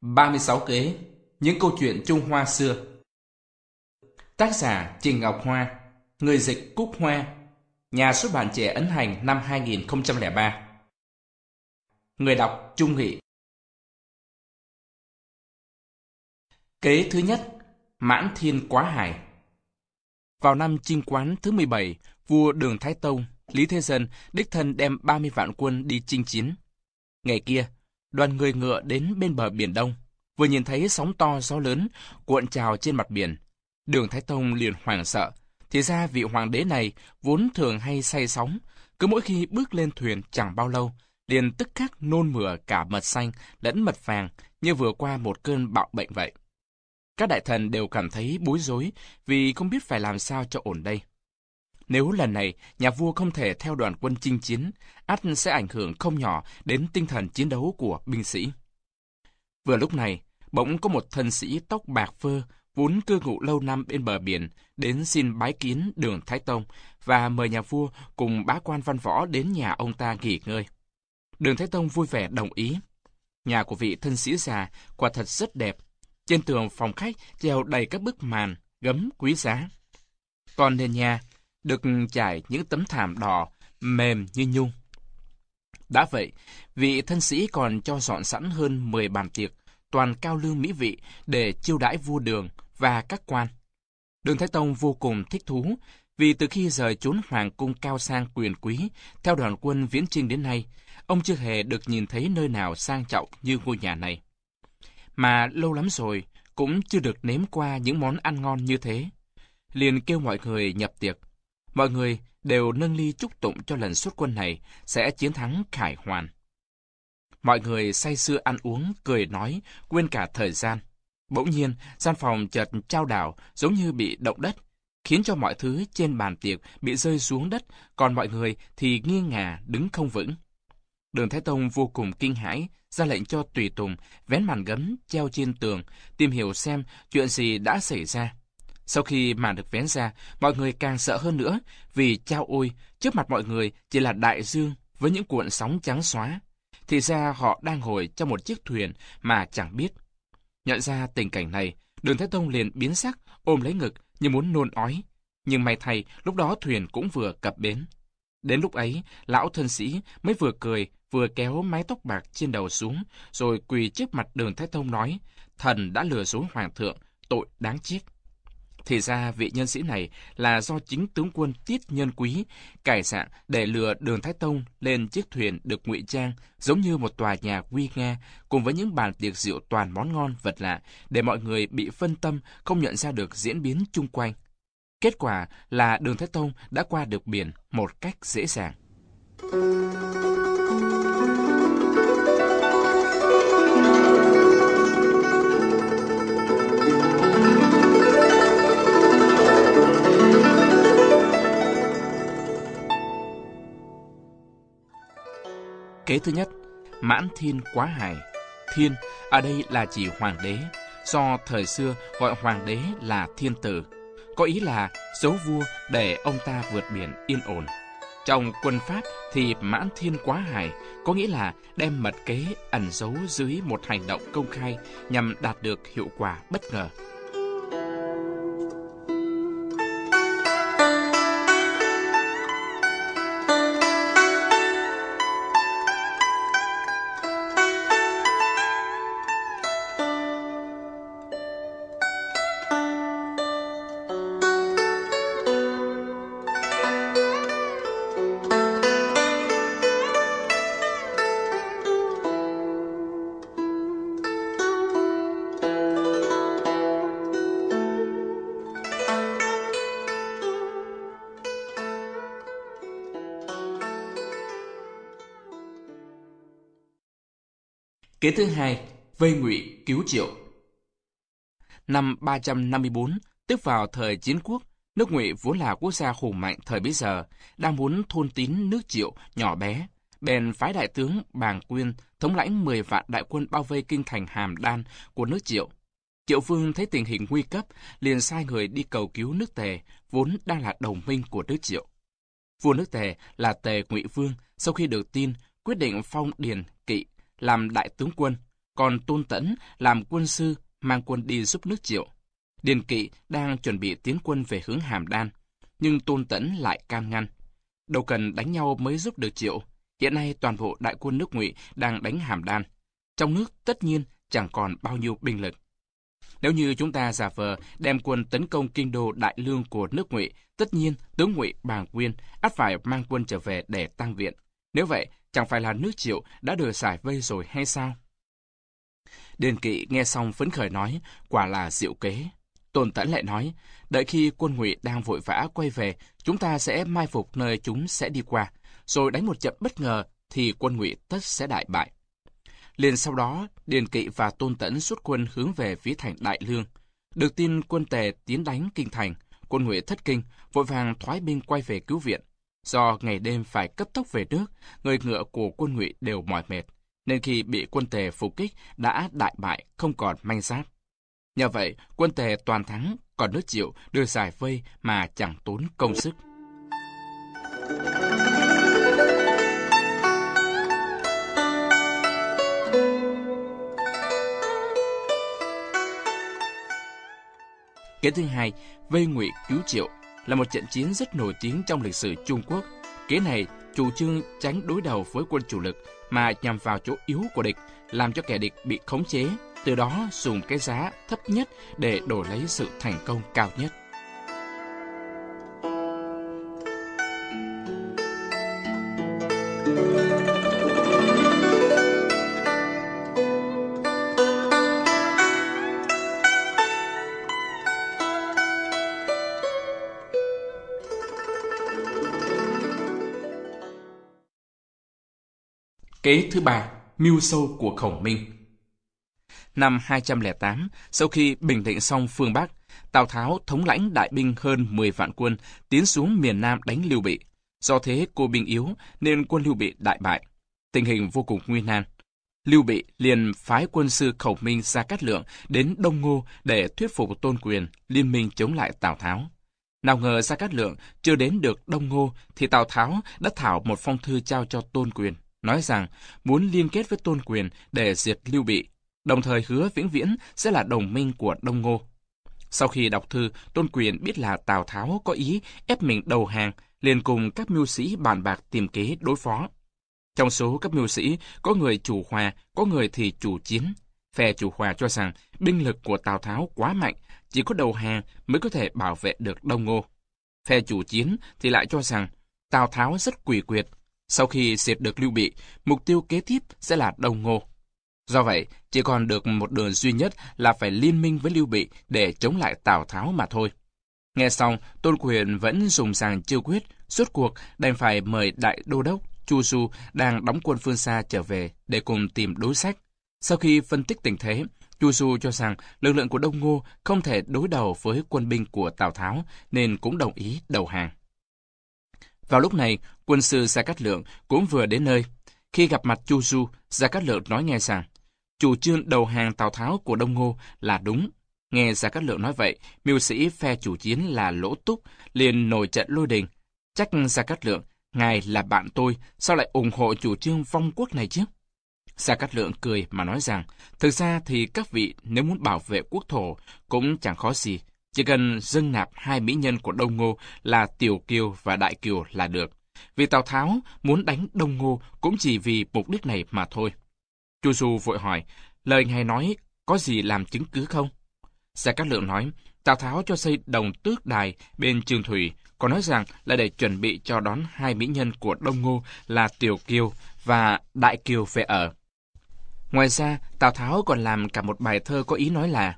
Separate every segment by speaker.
Speaker 1: 36 kế Những câu chuyện Trung Hoa xưa. Tác giả Trình Ngọc Hoa Người dịch Cúc Hoa Nhà xuất bản trẻ ấn hành năm 2003 Người đọc Trung Nghị. Kế thứ nhất Mãn Thiên Quá Hải. Vào năm Trinh Quán thứ 17, vua Đường Thái Tông, Lý Thế Dân đích thân đem 30 vạn quân đi chinh chiến. Ngày kia, đoàn người ngựa đến bên bờ biển Đông, vừa nhìn thấy sóng to gió lớn cuộn trào trên mặt biển. Đường Thái Tông liền hoảng sợ, thì ra vị hoàng đế này vốn thường hay say sóng, cứ mỗi khi bước lên thuyền chẳng bao lâu, liền tức khắc nôn mửa cả mật xanh lẫn mật vàng như vừa qua một cơn bạo bệnh vậy. Các đại thần đều cảm thấy bối rối vì không biết phải làm sao cho ổn đây. Nếu lần này nhà vua không thể theo đoàn quân chinh chiến, ắt sẽ ảnh hưởng không nhỏ đến tinh thần chiến đấu của binh sĩ. Vừa lúc này, bỗng có một thân sĩ tóc bạc phơ, vốn cư ngụ lâu năm bên bờ biển, đến xin bái kiến đường Thái Tông và mời nhà vua cùng bá quan văn võ đến nhà ông ta nghỉ ngơi. Đường Thái Tông vui vẻ đồng ý. Nhà của vị thân sĩ già quả thật rất đẹp. Trên tường phòng khách treo đầy các bức màn, gấm quý giá. Còn nền nhà được trải những tấm thảm đỏ mềm như nhung. Đã vậy, vị thân sĩ còn cho dọn sẵn hơn 10 bàn tiệc, toàn cao lương mỹ vị để chiêu đãi vua đường và các quan. Đường Thái Tông vô cùng thích thú, vì từ khi rời trốn hoàng cung cao sang quyền quý, theo đoàn quân viễn trinh đến nay, ông chưa hề được nhìn thấy nơi nào sang trọng như ngôi nhà này. Mà lâu lắm rồi, cũng chưa được nếm qua những món ăn ngon như thế. Liền kêu mọi người nhập tiệc. Mọi người đều nâng ly chúc tụng cho lần xuất quân này sẽ chiến thắng khải hoàn. Mọi người say sưa ăn uống, cười nói, quên cả thời gian. Bỗng nhiên, gian phòng chợt trao đảo, giống như bị động đất, khiến cho mọi thứ trên bàn tiệc bị rơi xuống đất, còn mọi người thì nghiêng ngả đứng không vững. Đường Thái Tông vô cùng kinh hãi, ra lệnh cho tùy tùng vén màn gấm treo trên tường, tìm hiểu xem chuyện gì đã xảy ra. Sau khi màn được vén ra, mọi người càng sợ hơn nữa, vì chao ôi, trước mặt mọi người chỉ là đại dương với những cuộn sóng trắng xóa. Thì ra họ đang ngồi trong một chiếc thuyền mà chẳng biết. Nhận ra tình cảnh này, đường Thái Tông liền biến sắc, ôm lấy ngực như muốn nôn ói. Nhưng may thay, lúc đó thuyền cũng vừa cập bến. Đến lúc ấy, lão thân sĩ mới vừa cười, vừa kéo mái tóc bạc trên đầu xuống, rồi quỳ trước mặt đường Thái Tông nói, thần đã lừa dối hoàng thượng, tội đáng chết. Thì ra vị nhân sĩ này là do chính tướng quân Tiết Nhân Quý cải dạng để lừa Đường Thái Tông lên chiếc thuyền được ngụy trang giống như một tòa nhà quy nga cùng với những bàn tiệc rượu toàn món ngon, vật lạ để mọi người bị phân tâm, không nhận ra được diễn biến chung quanh. Kết quả là Đường Thái Tông đã qua được biển một cách dễ dàng. Kế thứ nhất, mãn thiên quá hải. Thiên ở đây là chỉ hoàng đế, do thời xưa gọi hoàng đế là thiên tử. Có ý là giấu vua để ông ta vượt biển yên ổn. Trong quân Pháp thì mãn thiên quá hải có nghĩa là đem mật kế ẩn giấu dưới một hành động công khai nhằm đạt được hiệu quả bất ngờ. Kế thứ hai, vây ngụy cứu triệu. Năm 354, tức vào thời chiến quốc, nước ngụy vốn là quốc gia hùng mạnh thời bấy giờ, đang muốn thôn tín nước triệu nhỏ bé. Bèn phái đại tướng Bàng Quyên thống lãnh 10 vạn đại quân bao vây kinh thành Hàm Đan của nước triệu. Triệu Vương thấy tình hình nguy cấp, liền sai người đi cầu cứu nước Tề, vốn đang là đồng minh của nước Triệu. Vua nước Tề là Tề Ngụy Vương, sau khi được tin, quyết định phong Điền làm đại tướng quân, còn Tôn Tẫn làm quân sư mang quân đi giúp nước Triệu. Điền Kỵ đang chuẩn bị tiến quân về hướng Hàm Đan, nhưng Tôn Tẫn lại can ngăn. Đâu cần đánh nhau mới giúp được Triệu. Hiện nay toàn bộ đại quân nước Ngụy đang đánh Hàm Đan. Trong nước tất nhiên chẳng còn bao nhiêu binh lực. Nếu như chúng ta giả vờ đem quân tấn công kinh đô đại lương của nước Ngụy, tất nhiên tướng Ngụy Bàng Quyên ắt phải mang quân trở về để tăng viện. Nếu vậy, chẳng phải là nước Triệu đã được giải vây rồi hay sao? Điền Kỵ nghe xong phấn khởi nói, quả là diệu kế. Tôn Tẫn lại nói, đợi khi quân Ngụy đang vội vã quay về, chúng ta sẽ mai phục nơi chúng sẽ đi qua, rồi đánh một trận bất ngờ thì quân Ngụy tất sẽ đại bại. Liền sau đó, Điền Kỵ và Tôn Tẫn xuất quân hướng về phía thành Đại Lương. Được tin quân Tề tiến đánh kinh thành, quân Ngụy thất kinh, vội vàng thoái binh quay về cứu viện. Do ngày đêm phải cấp tốc về nước, người ngựa của quân Ngụy đều mỏi mệt, nên khi bị quân Tề phục kích đã đại bại, không còn manh giáp. Nhờ vậy, quân Tề toàn thắng, còn nước Triệu đưa giải vây mà chẳng tốn công sức. Kế thứ hai, vây ngụy cứu triệu là một trận chiến rất nổi tiếng trong lịch sử Trung Quốc. Kế này chủ trương tránh đối đầu với quân chủ lực mà nhằm vào chỗ yếu của địch, làm cho kẻ địch bị khống chế, từ đó dùng cái giá thấp nhất để đổi lấy sự thành công cao nhất. Kế thứ ba, mưu sâu của Khổng Minh. Năm 208, sau khi bình định xong phương Bắc, Tào Tháo thống lãnh đại binh hơn 10 vạn quân tiến xuống miền Nam đánh Lưu Bị. Do thế cô binh yếu nên quân Lưu Bị đại bại. Tình hình vô cùng nguy nan. Lưu Bị liền phái quân sư Khổng Minh ra Cát Lượng đến Đông Ngô để thuyết phục Tôn Quyền liên minh chống lại Tào Tháo. Nào ngờ Gia Cát Lượng chưa đến được Đông Ngô thì Tào Tháo đã thảo một phong thư trao cho Tôn Quyền nói rằng muốn liên kết với Tôn Quyền để diệt Lưu Bị, đồng thời hứa vĩnh viễn sẽ là đồng minh của Đông Ngô. Sau khi đọc thư, Tôn Quyền biết là Tào Tháo có ý ép mình đầu hàng, liền cùng các mưu sĩ bàn bạc tìm kế đối phó. Trong số các mưu sĩ, có người chủ hòa, có người thì chủ chiến. Phe chủ hòa cho rằng binh lực của Tào Tháo quá mạnh, chỉ có đầu hàng mới có thể bảo vệ được Đông Ngô. Phe chủ chiến thì lại cho rằng Tào Tháo rất quỷ quyệt, sau khi diệt được Lưu Bị, mục tiêu kế tiếp sẽ là Đông Ngô. Do vậy, chỉ còn được một đường duy nhất là phải liên minh với Lưu Bị để chống lại Tào Tháo mà thôi. Nghe xong, Tôn Quyền vẫn dùng sàng chưa quyết, suốt cuộc đành phải mời Đại Đô Đốc Chu Du đang đóng quân phương xa trở về để cùng tìm đối sách. Sau khi phân tích tình thế, Chu Du cho rằng lực lượng của Đông Ngô không thể đối đầu với quân binh của Tào Tháo nên cũng đồng ý đầu hàng. Vào lúc này, quân sư Gia Cát Lượng cũng vừa đến nơi. Khi gặp mặt Chu Du, Gia Cát Lượng nói nghe rằng, chủ trương đầu hàng Tào Tháo của Đông Ngô là đúng. Nghe Gia Cát Lượng nói vậy, miêu sĩ phe chủ chiến là Lỗ Túc, liền nổi trận lôi đình. Chắc Gia Cát Lượng, ngài là bạn tôi, sao lại ủng hộ chủ trương vong quốc này chứ? Gia Cát Lượng cười mà nói rằng, thực ra thì các vị nếu muốn bảo vệ quốc thổ cũng chẳng khó gì, chỉ cần dâng nạp hai mỹ nhân của Đông Ngô là Tiểu Kiều và Đại Kiều là được. Vì Tào Tháo muốn đánh Đông Ngô cũng chỉ vì mục đích này mà thôi. Chu Du vội hỏi, lời ngài nói có gì làm chứng cứ không? Gia Cát Lượng nói, Tào Tháo cho xây đồng tước đài bên Trường Thủy, còn nói rằng là để chuẩn bị cho đón hai mỹ nhân của Đông Ngô là Tiểu Kiều và Đại Kiều về ở. Ngoài ra, Tào Tháo còn làm cả một bài thơ có ý nói là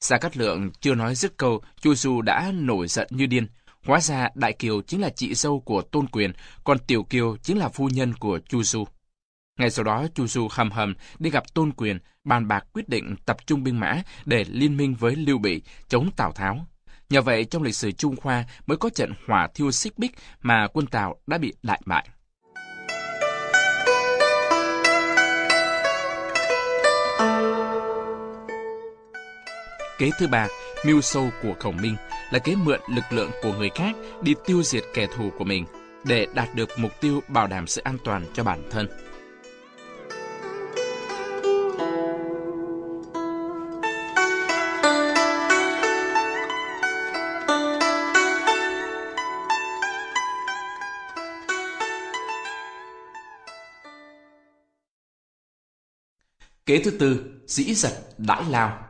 Speaker 1: Gia Cát Lượng chưa nói dứt câu, Chu Du đã nổi giận như điên. Hóa ra Đại Kiều chính là chị dâu của Tôn Quyền, còn Tiểu Kiều chính là phu nhân của Chu Du. Ngay sau đó, Chu Du hầm hầm đi gặp Tôn Quyền, bàn bạc quyết định tập trung binh mã để liên minh với Lưu Bị, chống Tào Tháo. Nhờ vậy, trong lịch sử Trung Khoa mới có trận hỏa thiêu xích bích mà quân Tào đã bị đại bại. Kế thứ ba, mưu sâu của Khổng Minh là kế mượn lực lượng của người khác đi tiêu diệt kẻ thù của mình để đạt được mục tiêu bảo đảm sự an toàn cho bản thân. Kế thứ tư, dĩ giật đãi lao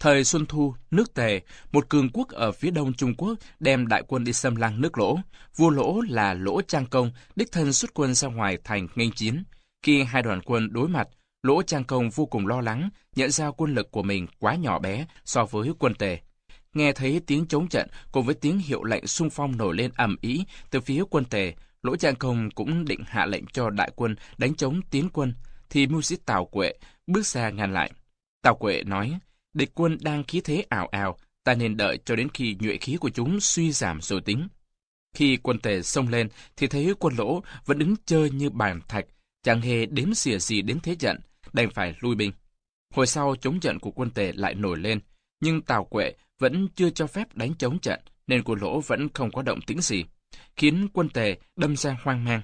Speaker 1: Thời Xuân Thu, nước Tề, một cường quốc ở phía đông Trung Quốc đem đại quân đi xâm lăng nước Lỗ. Vua Lỗ là Lỗ Trang Công, đích thân xuất quân ra ngoài thành nghênh chiến. Khi hai đoàn quân đối mặt, Lỗ Trang Công vô cùng lo lắng, nhận ra quân lực của mình quá nhỏ bé so với quân Tề. Nghe thấy tiếng chống trận cùng với tiếng hiệu lệnh xung phong nổi lên ầm ĩ từ phía quân Tề, Lỗ Trang Công cũng định hạ lệnh cho đại quân đánh chống tiến quân, thì mưu sĩ Tào Quệ bước ra ngăn lại. Tào Quệ nói, địch quân đang khí thế ảo ảo, ta nên đợi cho đến khi nhuệ khí của chúng suy giảm rồi tính. Khi quân tề xông lên, thì thấy quân lỗ vẫn đứng chơi như bàn thạch, chẳng hề đếm xỉa gì đến thế trận, đành phải lui binh. Hồi sau chống trận của quân tề lại nổi lên, nhưng Tào Quệ vẫn chưa cho phép đánh chống trận, nên quân lỗ vẫn không có động tĩnh gì, khiến quân tề đâm ra hoang mang.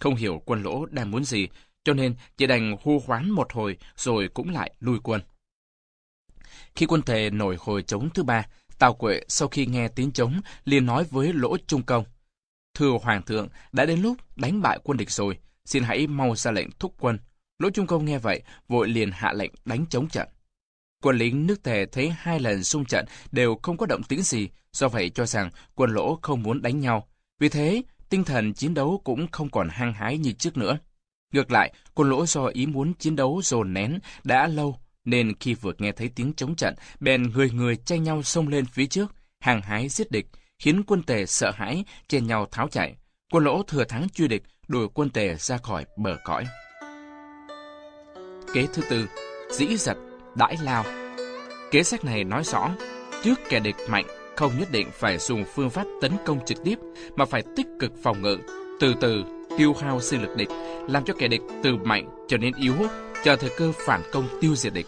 Speaker 1: Không hiểu quân lỗ đang muốn gì, cho nên chỉ đành hô hoán một hồi rồi cũng lại lui quân. Khi quân tề nổi hồi chống thứ ba, Tào Quệ sau khi nghe tiếng chống liền nói với Lỗ Trung Công. Thưa Hoàng thượng, đã đến lúc đánh bại quân địch rồi, xin hãy mau ra lệnh thúc quân. Lỗ Trung Công nghe vậy, vội liền hạ lệnh đánh chống trận. Quân lính nước tề thấy hai lần xung trận đều không có động tĩnh gì, do vậy cho rằng quân lỗ không muốn đánh nhau. Vì thế, tinh thần chiến đấu cũng không còn hăng hái như trước nữa. Ngược lại, quân lỗ do ý muốn chiến đấu dồn nén đã lâu, nên khi vừa nghe thấy tiếng chống trận, bèn người người tranh nhau xông lên phía trước, hàng hái giết địch, khiến quân tề sợ hãi, chen nhau tháo chạy. Quân lỗ thừa thắng truy địch, đuổi quân tề ra khỏi bờ cõi. Kế thứ tư, dĩ giật, đãi lao. Kế sách này nói rõ, trước kẻ địch mạnh, không nhất định phải dùng phương pháp tấn công trực tiếp, mà phải tích cực phòng ngự, từ từ tiêu hao sinh lực địch, làm cho kẻ địch từ mạnh trở nên yếu, chờ thời cơ phản công tiêu diệt địch.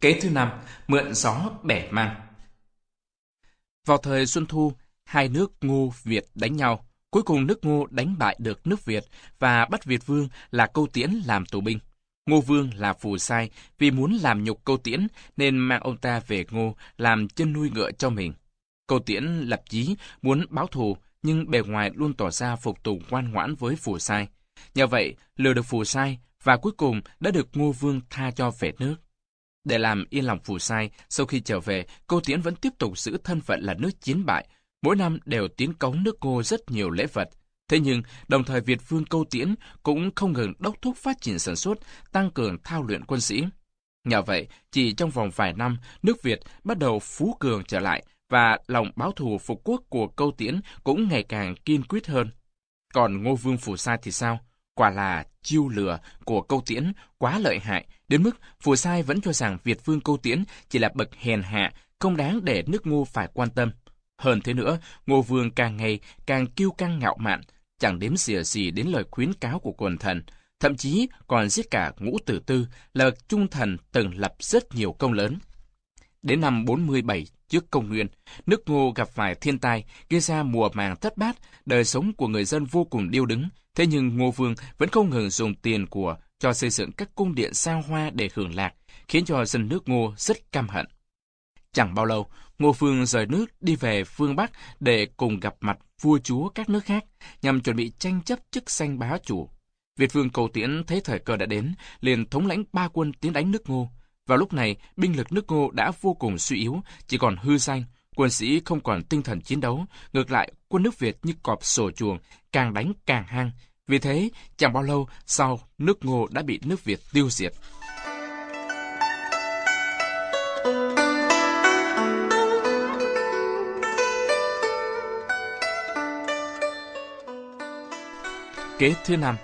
Speaker 1: Kế thứ năm, mượn gió bẻ mang. Vào thời Xuân Thu, hai nước Ngô Việt đánh nhau. Cuối cùng nước Ngô đánh bại được nước Việt và bắt Việt Vương là Câu Tiễn làm tù binh. Ngô Vương là phù sai vì muốn làm nhục Câu Tiễn nên mang ông ta về Ngô làm chân nuôi ngựa cho mình. Câu Tiễn lập chí muốn báo thù nhưng bề ngoài luôn tỏ ra phục tùng ngoan ngoãn với phù sai. Nhờ vậy, lừa được phù sai và cuối cùng đã được Ngô Vương tha cho về nước. Để làm yên lòng phù sai, sau khi trở về, Câu Tiến vẫn tiếp tục giữ thân phận là nước chiến bại, mỗi năm đều tiến cống nước cô rất nhiều lễ vật. Thế nhưng, đồng thời Việt Vương Câu Tiễn cũng không ngừng đốc thúc phát triển sản xuất, tăng cường thao luyện quân sĩ. Nhờ vậy, chỉ trong vòng vài năm, nước Việt bắt đầu phú cường trở lại và lòng báo thù phục quốc của Câu Tiễn cũng ngày càng kiên quyết hơn. Còn Ngô Vương Phù Sai thì sao? Quả là chiêu lừa của Câu Tiễn quá lợi hại, đến mức Phù Sai vẫn cho rằng Việt Vương Câu Tiễn chỉ là bậc hèn hạ, không đáng để nước Ngô phải quan tâm. Hơn thế nữa, Ngô Vương càng ngày càng kiêu căng ngạo mạn, chẳng đếm xỉa gì đến lời khuyến cáo của quần thần, thậm chí còn giết cả ngũ tử tư là trung thần từng lập rất nhiều công lớn. Đến năm 47 trước công nguyên, nước Ngô gặp phải thiên tai, gây ra mùa màng thất bát, đời sống của người dân vô cùng điêu đứng. Thế nhưng Ngô Vương vẫn không ngừng dùng tiền của cho xây dựng các cung điện sao hoa để hưởng lạc, khiến cho dân nước Ngô rất căm hận. Chẳng bao lâu, Ngô Phương rời nước đi về phương Bắc để cùng gặp mặt vua chúa các nước khác, nhằm chuẩn bị tranh chấp chức danh bá chủ. Việt vương cầu tiễn thấy thời cơ đã đến, liền thống lãnh ba quân tiến đánh nước Ngô. Vào lúc này, binh lực nước Ngô đã vô cùng suy yếu, chỉ còn hư danh, quân sĩ không còn tinh thần chiến đấu, ngược lại quân nước Việt như cọp sổ chuồng, càng đánh càng hăng. Vì thế, chẳng bao lâu sau, nước Ngô đã bị nước Việt tiêu diệt. Kế thứ năm,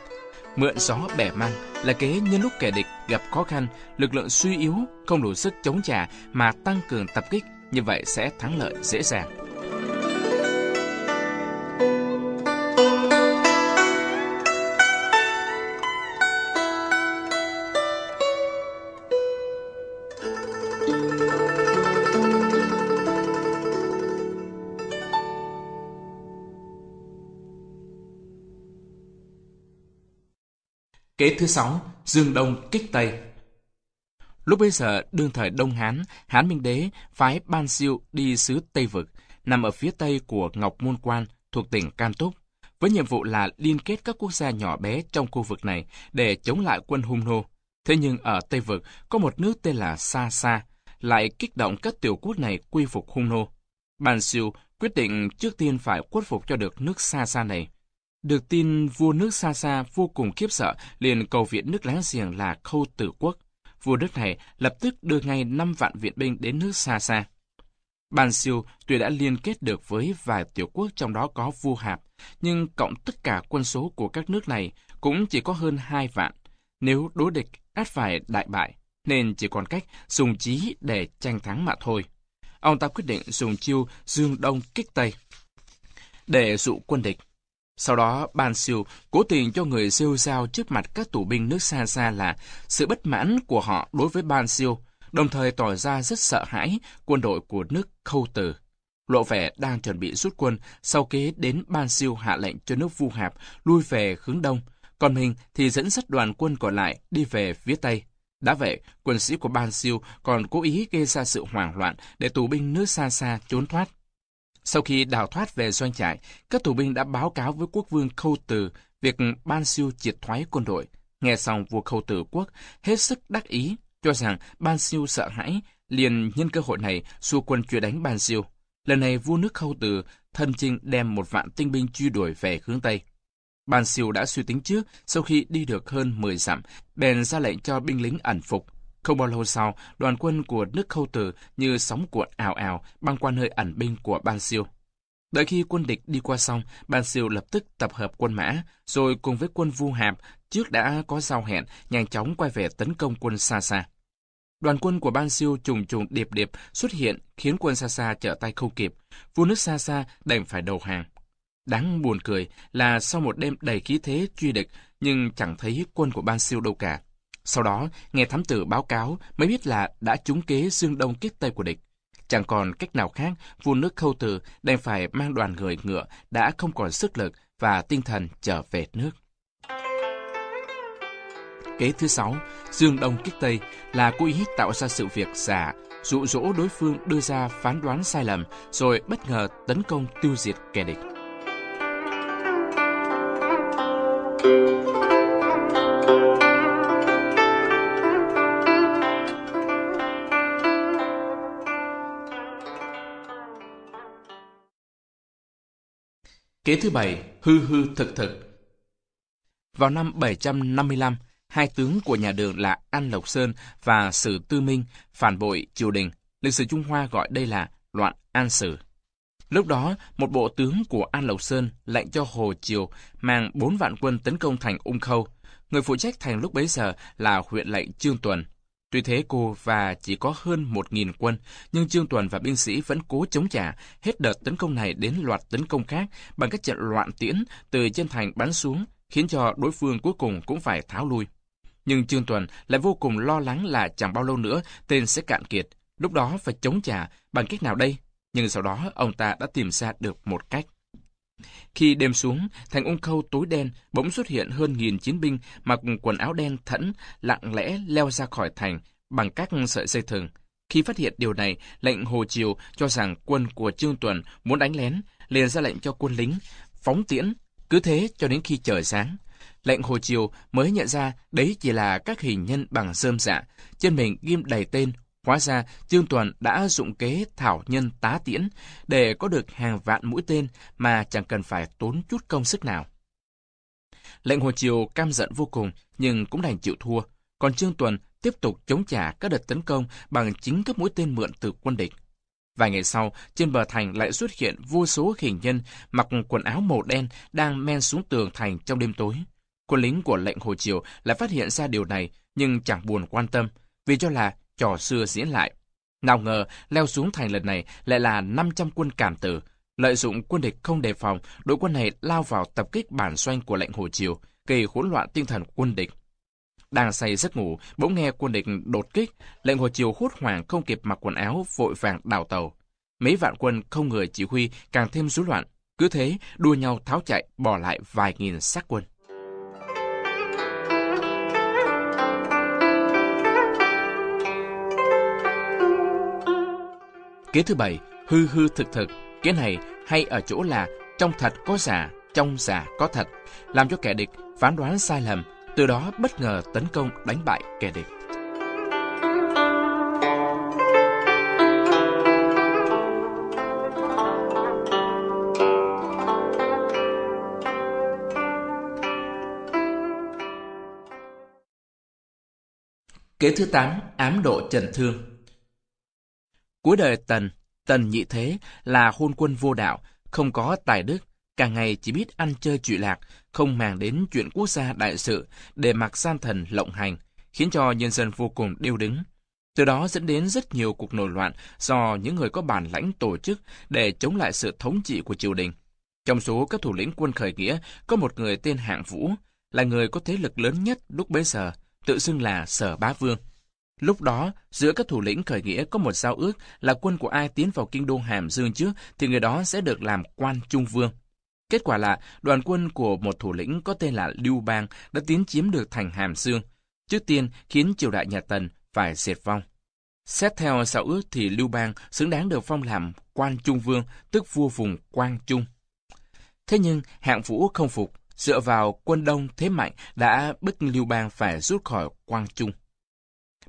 Speaker 1: mượn gió bẻ măng là kế nhân lúc kẻ địch gặp khó khăn, lực lượng suy yếu, không đủ sức chống trả mà tăng cường tập kích, như vậy sẽ thắng lợi dễ dàng. Kế thứ sáu, Dương Đông kích Tây. Lúc bây giờ, đương thời Đông Hán, Hán Minh Đế phái Ban Siêu đi xứ Tây Vực, nằm ở phía tây của Ngọc Môn Quan, thuộc tỉnh Can Túc, với nhiệm vụ là liên kết các quốc gia nhỏ bé trong khu vực này để chống lại quân hung nô. Thế nhưng ở Tây Vực có một nước tên là Sa Sa, lại kích động các tiểu quốc này quy phục hung nô. Ban Siêu quyết định trước tiên phải khuất phục cho được nước Sa Sa này. Được tin vua nước xa xa vô cùng khiếp sợ, liền cầu viện nước láng giềng là Khâu Tử Quốc. Vua nước này lập tức đưa ngay 5 vạn viện binh đến nước xa xa. Ban Siêu tuy đã liên kết được với vài tiểu quốc trong đó có vua Hạp, nhưng cộng tất cả quân số của các nước này cũng chỉ có hơn 2 vạn. Nếu đối địch, át phải đại bại, nên chỉ còn cách dùng trí để tranh thắng mà thôi. Ông ta quyết định dùng chiêu dương đông kích tây để dụ quân địch. Sau đó, Ban Siêu cố tình cho người siêu giao trước mặt các tù binh nước xa xa là sự bất mãn của họ đối với Ban Siêu, đồng thời tỏ ra rất sợ hãi quân đội của nước Khâu Tử. Lộ vẻ đang chuẩn bị rút quân, sau kế đến Ban Siêu hạ lệnh cho nước Vu Hạp lui về hướng đông, còn mình thì dẫn dắt đoàn quân còn lại đi về phía tây. Đã vậy, quân sĩ của Ban Siêu còn cố ý gây ra sự hoảng loạn để tù binh nước xa xa trốn thoát. Sau khi đào thoát về doanh trại, các tù binh đã báo cáo với quốc vương Khâu Từ việc Ban Siêu triệt thoái quân đội. Nghe xong vua Khâu Từ quốc hết sức đắc ý, cho rằng Ban Siêu sợ hãi, liền nhân cơ hội này xua quân truy đánh Ban Siêu. Lần này vua nước Khâu Từ thân chinh đem một vạn tinh binh truy đuổi về hướng Tây. Ban Siêu đã suy tính trước, sau khi đi được hơn 10 dặm, bèn ra lệnh cho binh lính ẩn phục. Không bao lâu sau, đoàn quân của nước Khâu Tử như sóng cuộn ảo ảo băng qua nơi ẩn binh của Ban Siêu. Đợi khi quân địch đi qua xong, Ban Siêu lập tức tập hợp quân mã, rồi cùng với quân Vu Hạp trước đã có giao hẹn, nhanh chóng quay về tấn công quân xa xa. Đoàn quân của Ban Siêu trùng trùng điệp điệp xuất hiện khiến quân xa xa trở tay không kịp. Vua nước xa xa đành phải đầu hàng. Đáng buồn cười là sau một đêm đầy khí thế truy địch, nhưng chẳng thấy quân của Ban Siêu đâu cả. Sau đó, nghe thám tử báo cáo mới biết là đã trúng kế dương đông kết tây của địch. Chẳng còn cách nào khác, vua nước khâu từ đành phải mang đoàn người ngựa đã không còn sức lực và tinh thần trở về nước. Kế thứ sáu, Dương Đông kích Tây là cố ý tạo ra sự việc giả, dụ dỗ đối phương đưa ra phán đoán sai lầm, rồi bất ngờ tấn công tiêu diệt kẻ địch. Kế thứ bảy, hư hư thực thực. Vào năm 755, hai tướng của nhà đường là An Lộc Sơn và Sử Tư Minh phản bội triều đình. Lịch sử Trung Hoa gọi đây là loạn An Sử. Lúc đó, một bộ tướng của An Lộc Sơn lệnh cho Hồ Triều mang bốn vạn quân tấn công thành Ung Khâu. Người phụ trách thành lúc bấy giờ là huyện lệnh Trương Tuần. Tuy thế cô và chỉ có hơn một nghìn quân, nhưng Trương Tuần và binh sĩ vẫn cố chống trả, hết đợt tấn công này đến loạt tấn công khác bằng các trận loạn tiễn từ trên thành bắn xuống, khiến cho đối phương cuối cùng cũng phải tháo lui. Nhưng Trương Tuần lại vô cùng lo lắng là chẳng bao lâu nữa tên sẽ cạn kiệt, lúc đó phải chống trả bằng cách nào đây? Nhưng sau đó ông ta đã tìm ra được một cách. Khi đêm xuống, thành ung khâu tối đen bỗng xuất hiện hơn nghìn chiến binh mặc quần áo đen thẫn, lặng lẽ leo ra khỏi thành bằng các sợi dây thừng. Khi phát hiện điều này, lệnh Hồ Triều cho rằng quân của Trương Tuần muốn đánh lén, liền ra lệnh cho quân lính phóng tiễn, cứ thế cho đến khi trời sáng. Lệnh Hồ Triều mới nhận ra đấy chỉ là các hình nhân bằng rơm dạ, trên mình ghim đầy tên Hóa ra, Trương Tuần đã dụng kế thảo nhân tá tiễn để có được hàng vạn mũi tên mà chẳng cần phải tốn chút công sức nào. Lệnh Hồ Triều cam giận vô cùng nhưng cũng đành chịu thua, còn Trương Tuần tiếp tục chống trả các đợt tấn công bằng chính các mũi tên mượn từ quân địch. Vài ngày sau, trên bờ thành lại xuất hiện vô số hình nhân mặc quần áo màu đen đang men xuống tường thành trong đêm tối. Quân lính của lệnh Hồ Triều lại phát hiện ra điều này nhưng chẳng buồn quan tâm, vì cho là trò xưa diễn lại. Nào ngờ, leo xuống thành lần này lại là 500 quân cảm tử. Lợi dụng quân địch không đề phòng, đội quân này lao vào tập kích bản doanh của lệnh Hồ Triều, gây hỗn loạn tinh thần quân địch. Đang say giấc ngủ, bỗng nghe quân địch đột kích, lệnh Hồ Triều hốt hoảng không kịp mặc quần áo, vội vàng đào tàu. Mấy vạn quân không người chỉ huy càng thêm rối loạn. Cứ thế, đua nhau tháo chạy, bỏ lại vài nghìn xác quân. Kế thứ bảy, hư hư thực thực. Kế này hay ở chỗ là trong thật có giả, trong giả có thật, làm cho kẻ địch phán đoán sai lầm, từ đó bất ngờ tấn công đánh bại kẻ địch. Kế thứ 8, ám độ Trần Thương Cuối đời Tần, Tần Nhị Thế là hôn quân vô đạo, không có tài đức, cả ngày chỉ biết ăn chơi trụy lạc, không màng đến chuyện quốc gia đại sự để mặc gian thần lộng hành, khiến cho nhân dân vô cùng điêu đứng. Từ đó dẫn đến rất nhiều cuộc nổi loạn do những người có bản lãnh tổ chức để chống lại sự thống trị của triều đình. Trong số các thủ lĩnh quân khởi nghĩa, có một người tên Hạng Vũ, là người có thế lực lớn nhất lúc bấy giờ, tự xưng là Sở Bá Vương. Lúc đó, giữa các thủ lĩnh khởi nghĩa có một giao ước là quân của ai tiến vào kinh đô Hàm Dương trước thì người đó sẽ được làm quan trung vương. Kết quả là đoàn quân của một thủ lĩnh có tên là Lưu Bang đã tiến chiếm được thành Hàm Dương, trước tiên khiến triều đại nhà Tần phải diệt vong. Xét theo giao ước thì Lưu Bang xứng đáng được phong làm quan trung vương, tức vua vùng Quang Trung. Thế nhưng hạng vũ không phục, dựa vào quân đông thế mạnh đã bức Lưu Bang phải rút khỏi Quang Trung.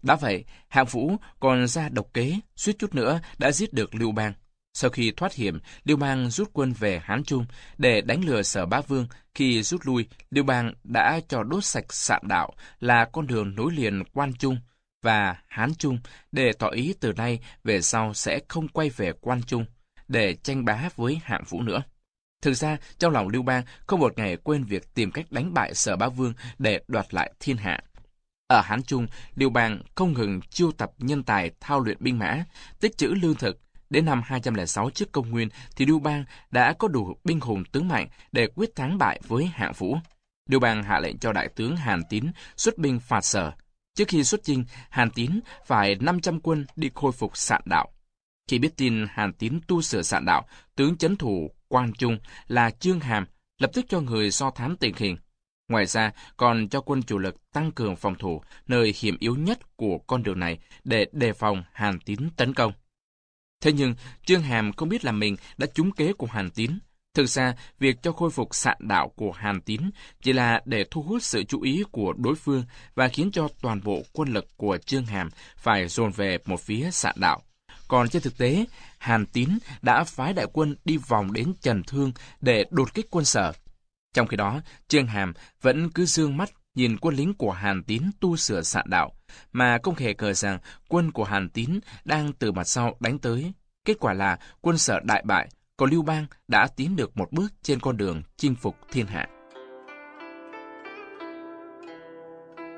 Speaker 1: Đã vậy, hạng vũ còn ra độc kế, suýt chút nữa đã giết được Lưu Bang. Sau khi thoát hiểm, Lưu Bang rút quân về Hán Trung để đánh lừa Sở Bá Vương. Khi rút lui, Lưu Bang đã cho đốt sạch sạn đạo là con đường nối liền Quan Trung và Hán Trung để tỏ ý từ nay về sau sẽ không quay về Quan Trung để tranh bá với hạng vũ nữa. Thực ra, trong lòng Lưu Bang không một ngày quên việc tìm cách đánh bại Sở Bá Vương để đoạt lại thiên hạ. Ở Hán Trung, Liêu Bang không ngừng chiêu tập nhân tài thao luyện binh mã, tích trữ lương thực. Đến năm 206 trước công nguyên thì Liêu Bang đã có đủ binh hùng tướng mạnh để quyết thắng bại với hạng vũ. Liêu Bang hạ lệnh cho đại tướng Hàn Tín xuất binh phạt sở. Trước khi xuất chinh, Hàn Tín phải 500 quân đi khôi phục sạn đạo. Khi biết tin Hàn Tín tu sửa sạn đạo, tướng chấn thủ Quan Trung là Trương Hàm lập tức cho người so thám tình hình. Ngoài ra, còn cho quân chủ lực tăng cường phòng thủ nơi hiểm yếu nhất của con đường này để đề phòng Hàn Tín tấn công. Thế nhưng, Trương Hàm không biết là mình đã trúng kế của Hàn Tín. Thực ra, việc cho khôi phục sạn đạo của Hàn Tín chỉ là để thu hút sự chú ý của đối phương và khiến cho toàn bộ quân lực của Trương Hàm phải dồn về một phía sạn đạo. Còn trên thực tế, Hàn Tín đã phái đại quân đi vòng đến Trần Thương để đột kích quân sở. Trong khi đó, Trương Hàm vẫn cứ dương mắt nhìn quân lính của Hàn Tín tu sửa sạn đạo, mà không hề ngờ rằng quân của Hàn Tín đang từ mặt sau đánh tới. Kết quả là quân sở đại bại, còn Lưu Bang đã tiến được một bước trên con đường chinh phục thiên hạ.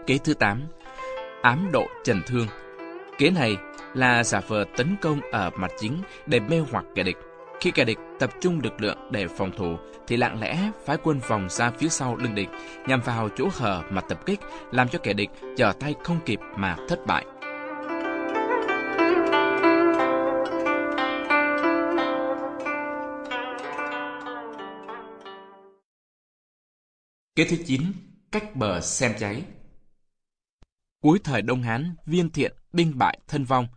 Speaker 1: Kế thứ 8 Ám độ Trần Thương Kế này là giả vờ tấn công ở mặt chính để mê hoặc kẻ địch. Khi kẻ địch tập trung lực lượng để phòng thủ, thì lặng lẽ phái quân vòng ra phía sau lưng địch, nhằm vào chỗ hở mà tập kích, làm cho kẻ địch trở tay không kịp mà thất bại. Kế thứ 9. Cách bờ xem cháy Cuối thời Đông Hán, viên thiện, binh bại, thân vong.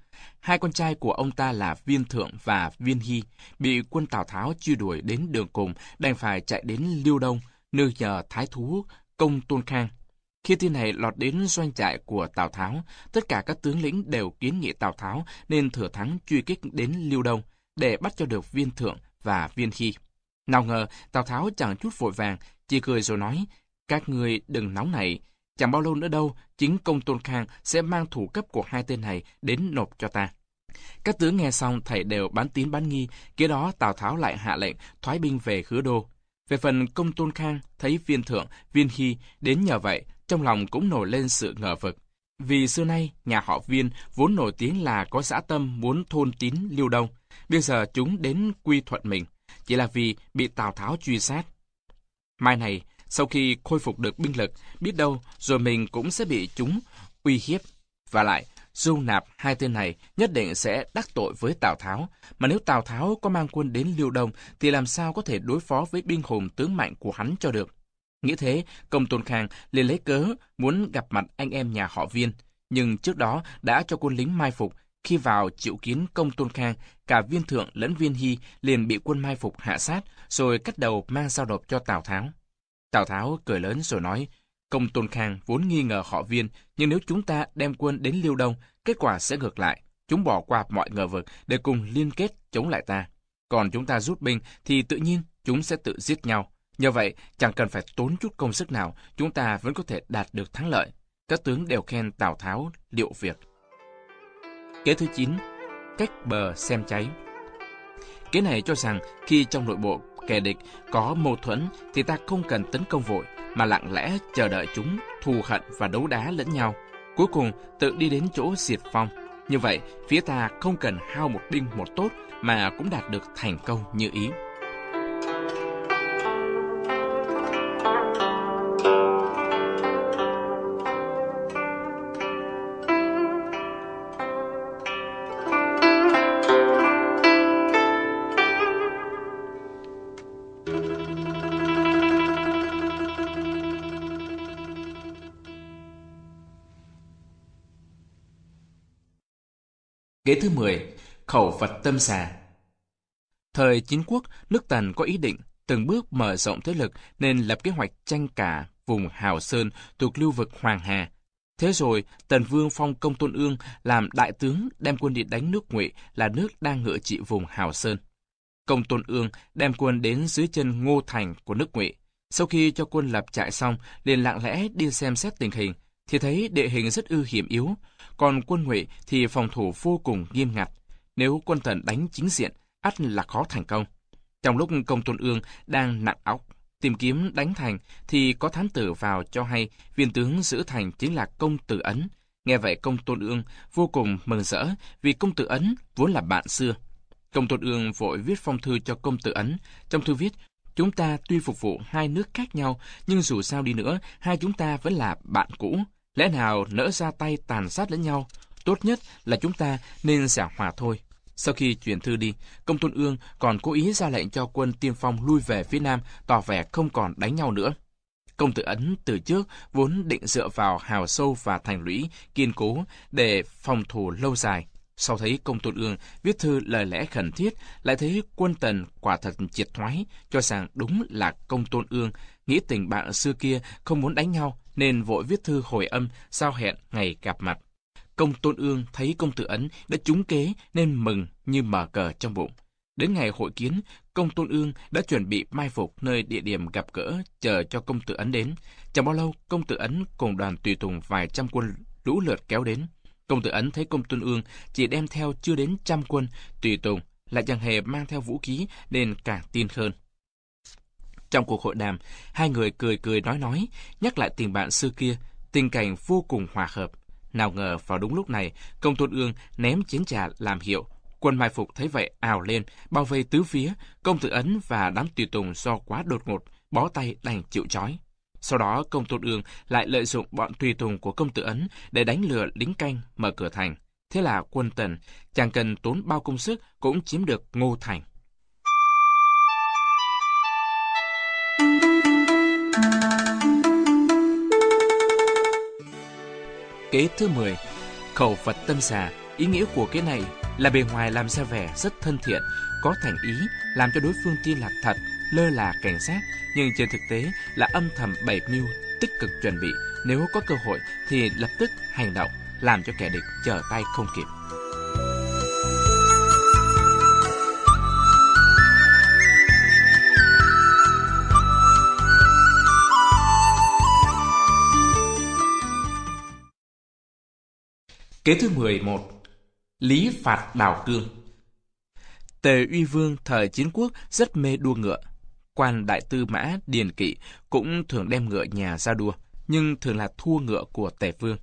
Speaker 1: Hai con trai của ông ta là Viên Thượng và Viên Hy bị quân Tào Tháo truy đuổi đến đường cùng, đành phải chạy đến Liêu Đông, nơi nhờ thái thú công Tôn Khang. Khi tin này lọt đến doanh trại của Tào Tháo, tất cả các tướng lĩnh đều kiến nghị Tào Tháo nên thừa thắng truy kích đến Liêu Đông để bắt cho được Viên Thượng và Viên Hy. Nào ngờ, Tào Tháo chẳng chút vội vàng, chỉ cười rồi nói, các người đừng nóng này Chẳng bao lâu nữa đâu, chính công Tôn Khang sẽ mang thủ cấp của hai tên này đến nộp cho ta. Các tướng nghe xong thầy đều bán tín bán nghi, kế đó Tào Tháo lại hạ lệnh thoái binh về hứa đô. Về phần công Tôn Khang, thấy viên thượng, viên hy đến nhờ vậy, trong lòng cũng nổi lên sự ngờ vực. Vì xưa nay, nhà họ viên vốn nổi tiếng là có xã tâm muốn thôn tín lưu đông. Bây giờ chúng đến quy thuận mình, chỉ là vì bị Tào Tháo truy sát. Mai này, sau khi khôi phục được binh lực, biết đâu rồi mình cũng sẽ bị chúng uy hiếp. Và lại, du nạp hai tên này nhất định sẽ đắc tội với Tào Tháo. Mà nếu Tào Tháo có mang quân đến Liêu Đông, thì làm sao có thể đối phó với binh hùng tướng mạnh của hắn cho được? Nghĩ thế, công tôn khang liền lấy cớ muốn gặp mặt anh em nhà họ viên. Nhưng trước đó đã cho quân lính mai phục, khi vào chịu kiến công Tôn Khang, cả viên thượng lẫn viên hy liền bị quân mai phục hạ sát, rồi cắt đầu mang giao nộp cho Tào Tháo. Tào Tháo cười lớn rồi nói, công Tôn Khang vốn nghi ngờ họ viên, nhưng nếu chúng ta đem quân đến Liêu Đông, kết quả sẽ ngược lại. Chúng bỏ qua mọi ngờ vực để cùng liên kết chống lại ta. Còn chúng ta rút binh thì tự nhiên chúng sẽ tự giết nhau. Nhờ vậy, chẳng cần phải tốn chút công sức nào, chúng ta vẫn có thể đạt được thắng lợi. Các tướng đều khen Tào Tháo liệu việc. Kế thứ 9. Cách bờ xem cháy Kế này cho rằng khi trong nội bộ kẻ địch có mâu thuẫn thì ta không cần tấn công vội mà lặng lẽ chờ đợi chúng thù hận và đấu đá lẫn nhau. Cuối cùng tự đi đến chỗ diệt phong. Như vậy, phía ta không cần hao một đinh một tốt mà cũng đạt được thành công như ý. Kế thứ 10. Khẩu Phật tâm xà Thời chính quốc, nước Tần có ý định từng bước mở rộng thế lực nên lập kế hoạch tranh cả vùng Hào Sơn thuộc lưu vực Hoàng Hà. Thế rồi, Tần Vương phong công Tôn Ương làm đại tướng đem quân đi đánh nước Ngụy là nước đang ngự trị vùng Hào Sơn. Công Tôn Ương đem quân đến dưới chân Ngô Thành của nước Ngụy. Sau khi cho quân lập trại xong, liền lặng lẽ đi xem xét tình hình, thì thấy địa hình rất ư hiểm yếu, còn quân Ngụy thì phòng thủ vô cùng nghiêm ngặt. Nếu quân Tần đánh chính diện, ắt là khó thành công. Trong lúc công tôn ương đang nặng óc, tìm kiếm đánh thành, thì có thám tử vào cho hay viên tướng giữ thành chính là công tử ấn. Nghe vậy công tôn ương vô cùng mừng rỡ vì công tử ấn vốn là bạn xưa. Công tôn ương vội viết phong thư cho công tử ấn. Trong thư viết, chúng ta tuy phục vụ hai nước khác nhau, nhưng dù sao đi nữa, hai chúng ta vẫn là bạn cũ. Lẽ nào nỡ ra tay tàn sát lẫn nhau? Tốt nhất là chúng ta nên giảng hòa thôi. Sau khi chuyển thư đi, công tôn ương còn cố ý ra lệnh cho quân tiên phong lui về phía nam, tỏ vẻ không còn đánh nhau nữa. Công tử Ấn từ trước vốn định dựa vào hào sâu và thành lũy kiên cố để phòng thủ lâu dài. Sau thấy công tôn ương viết thư lời lẽ khẩn thiết, lại thấy quân tần quả thật triệt thoái, cho rằng đúng là công tôn ương, nghĩ tình bạn xưa kia không muốn đánh nhau, nên vội viết thư hồi âm, sao hẹn ngày gặp mặt. Công Tôn Ương thấy công tử Ấn đã trúng kế nên mừng như mở cờ trong bụng. Đến ngày hội kiến, công Tôn Ương đã chuẩn bị mai phục nơi địa điểm gặp gỡ chờ cho công tử Ấn đến. Chẳng bao lâu, công tử Ấn cùng đoàn tùy tùng vài trăm quân lũ lượt kéo đến. Công tử Ấn thấy công Tôn Ương chỉ đem theo chưa đến trăm quân tùy tùng, lại chẳng hề mang theo vũ khí nên càng tin hơn. Trong cuộc hội đàm, hai người cười cười nói nói, nhắc lại tình bạn xưa kia, tình cảnh vô cùng hòa hợp. Nào ngờ vào đúng lúc này, công tôn ương ném chiến trà làm hiệu. Quân mai phục thấy vậy ào lên, bao vây tứ phía, công tử ấn và đám tùy tùng do quá đột ngột, bó tay đành chịu trói. Sau đó công tôn ương lại lợi dụng bọn tùy tùng của công tử ấn để đánh lừa lính canh mở cửa thành. Thế là quân tần, chẳng cần tốn bao công sức cũng chiếm được ngô thành. Kế thứ 10 Khẩu Phật tâm xà. Ý nghĩa của cái này là bề ngoài làm ra vẻ rất thân thiện, có thành ý, làm cho đối phương tin là thật, lơ là cảnh giác, nhưng trên thực tế là âm thầm bày mưu, tích cực chuẩn bị, nếu có cơ hội thì lập tức hành động, làm cho kẻ địch trở tay không kịp. Kế thứ 11 Lý phạt đào cương Tề Uy Vương thời chiến quốc rất mê đua ngựa. Quan đại tư mã Điền Kỵ cũng thường đem ngựa nhà ra đua, nhưng thường là thua ngựa của Tề Vương.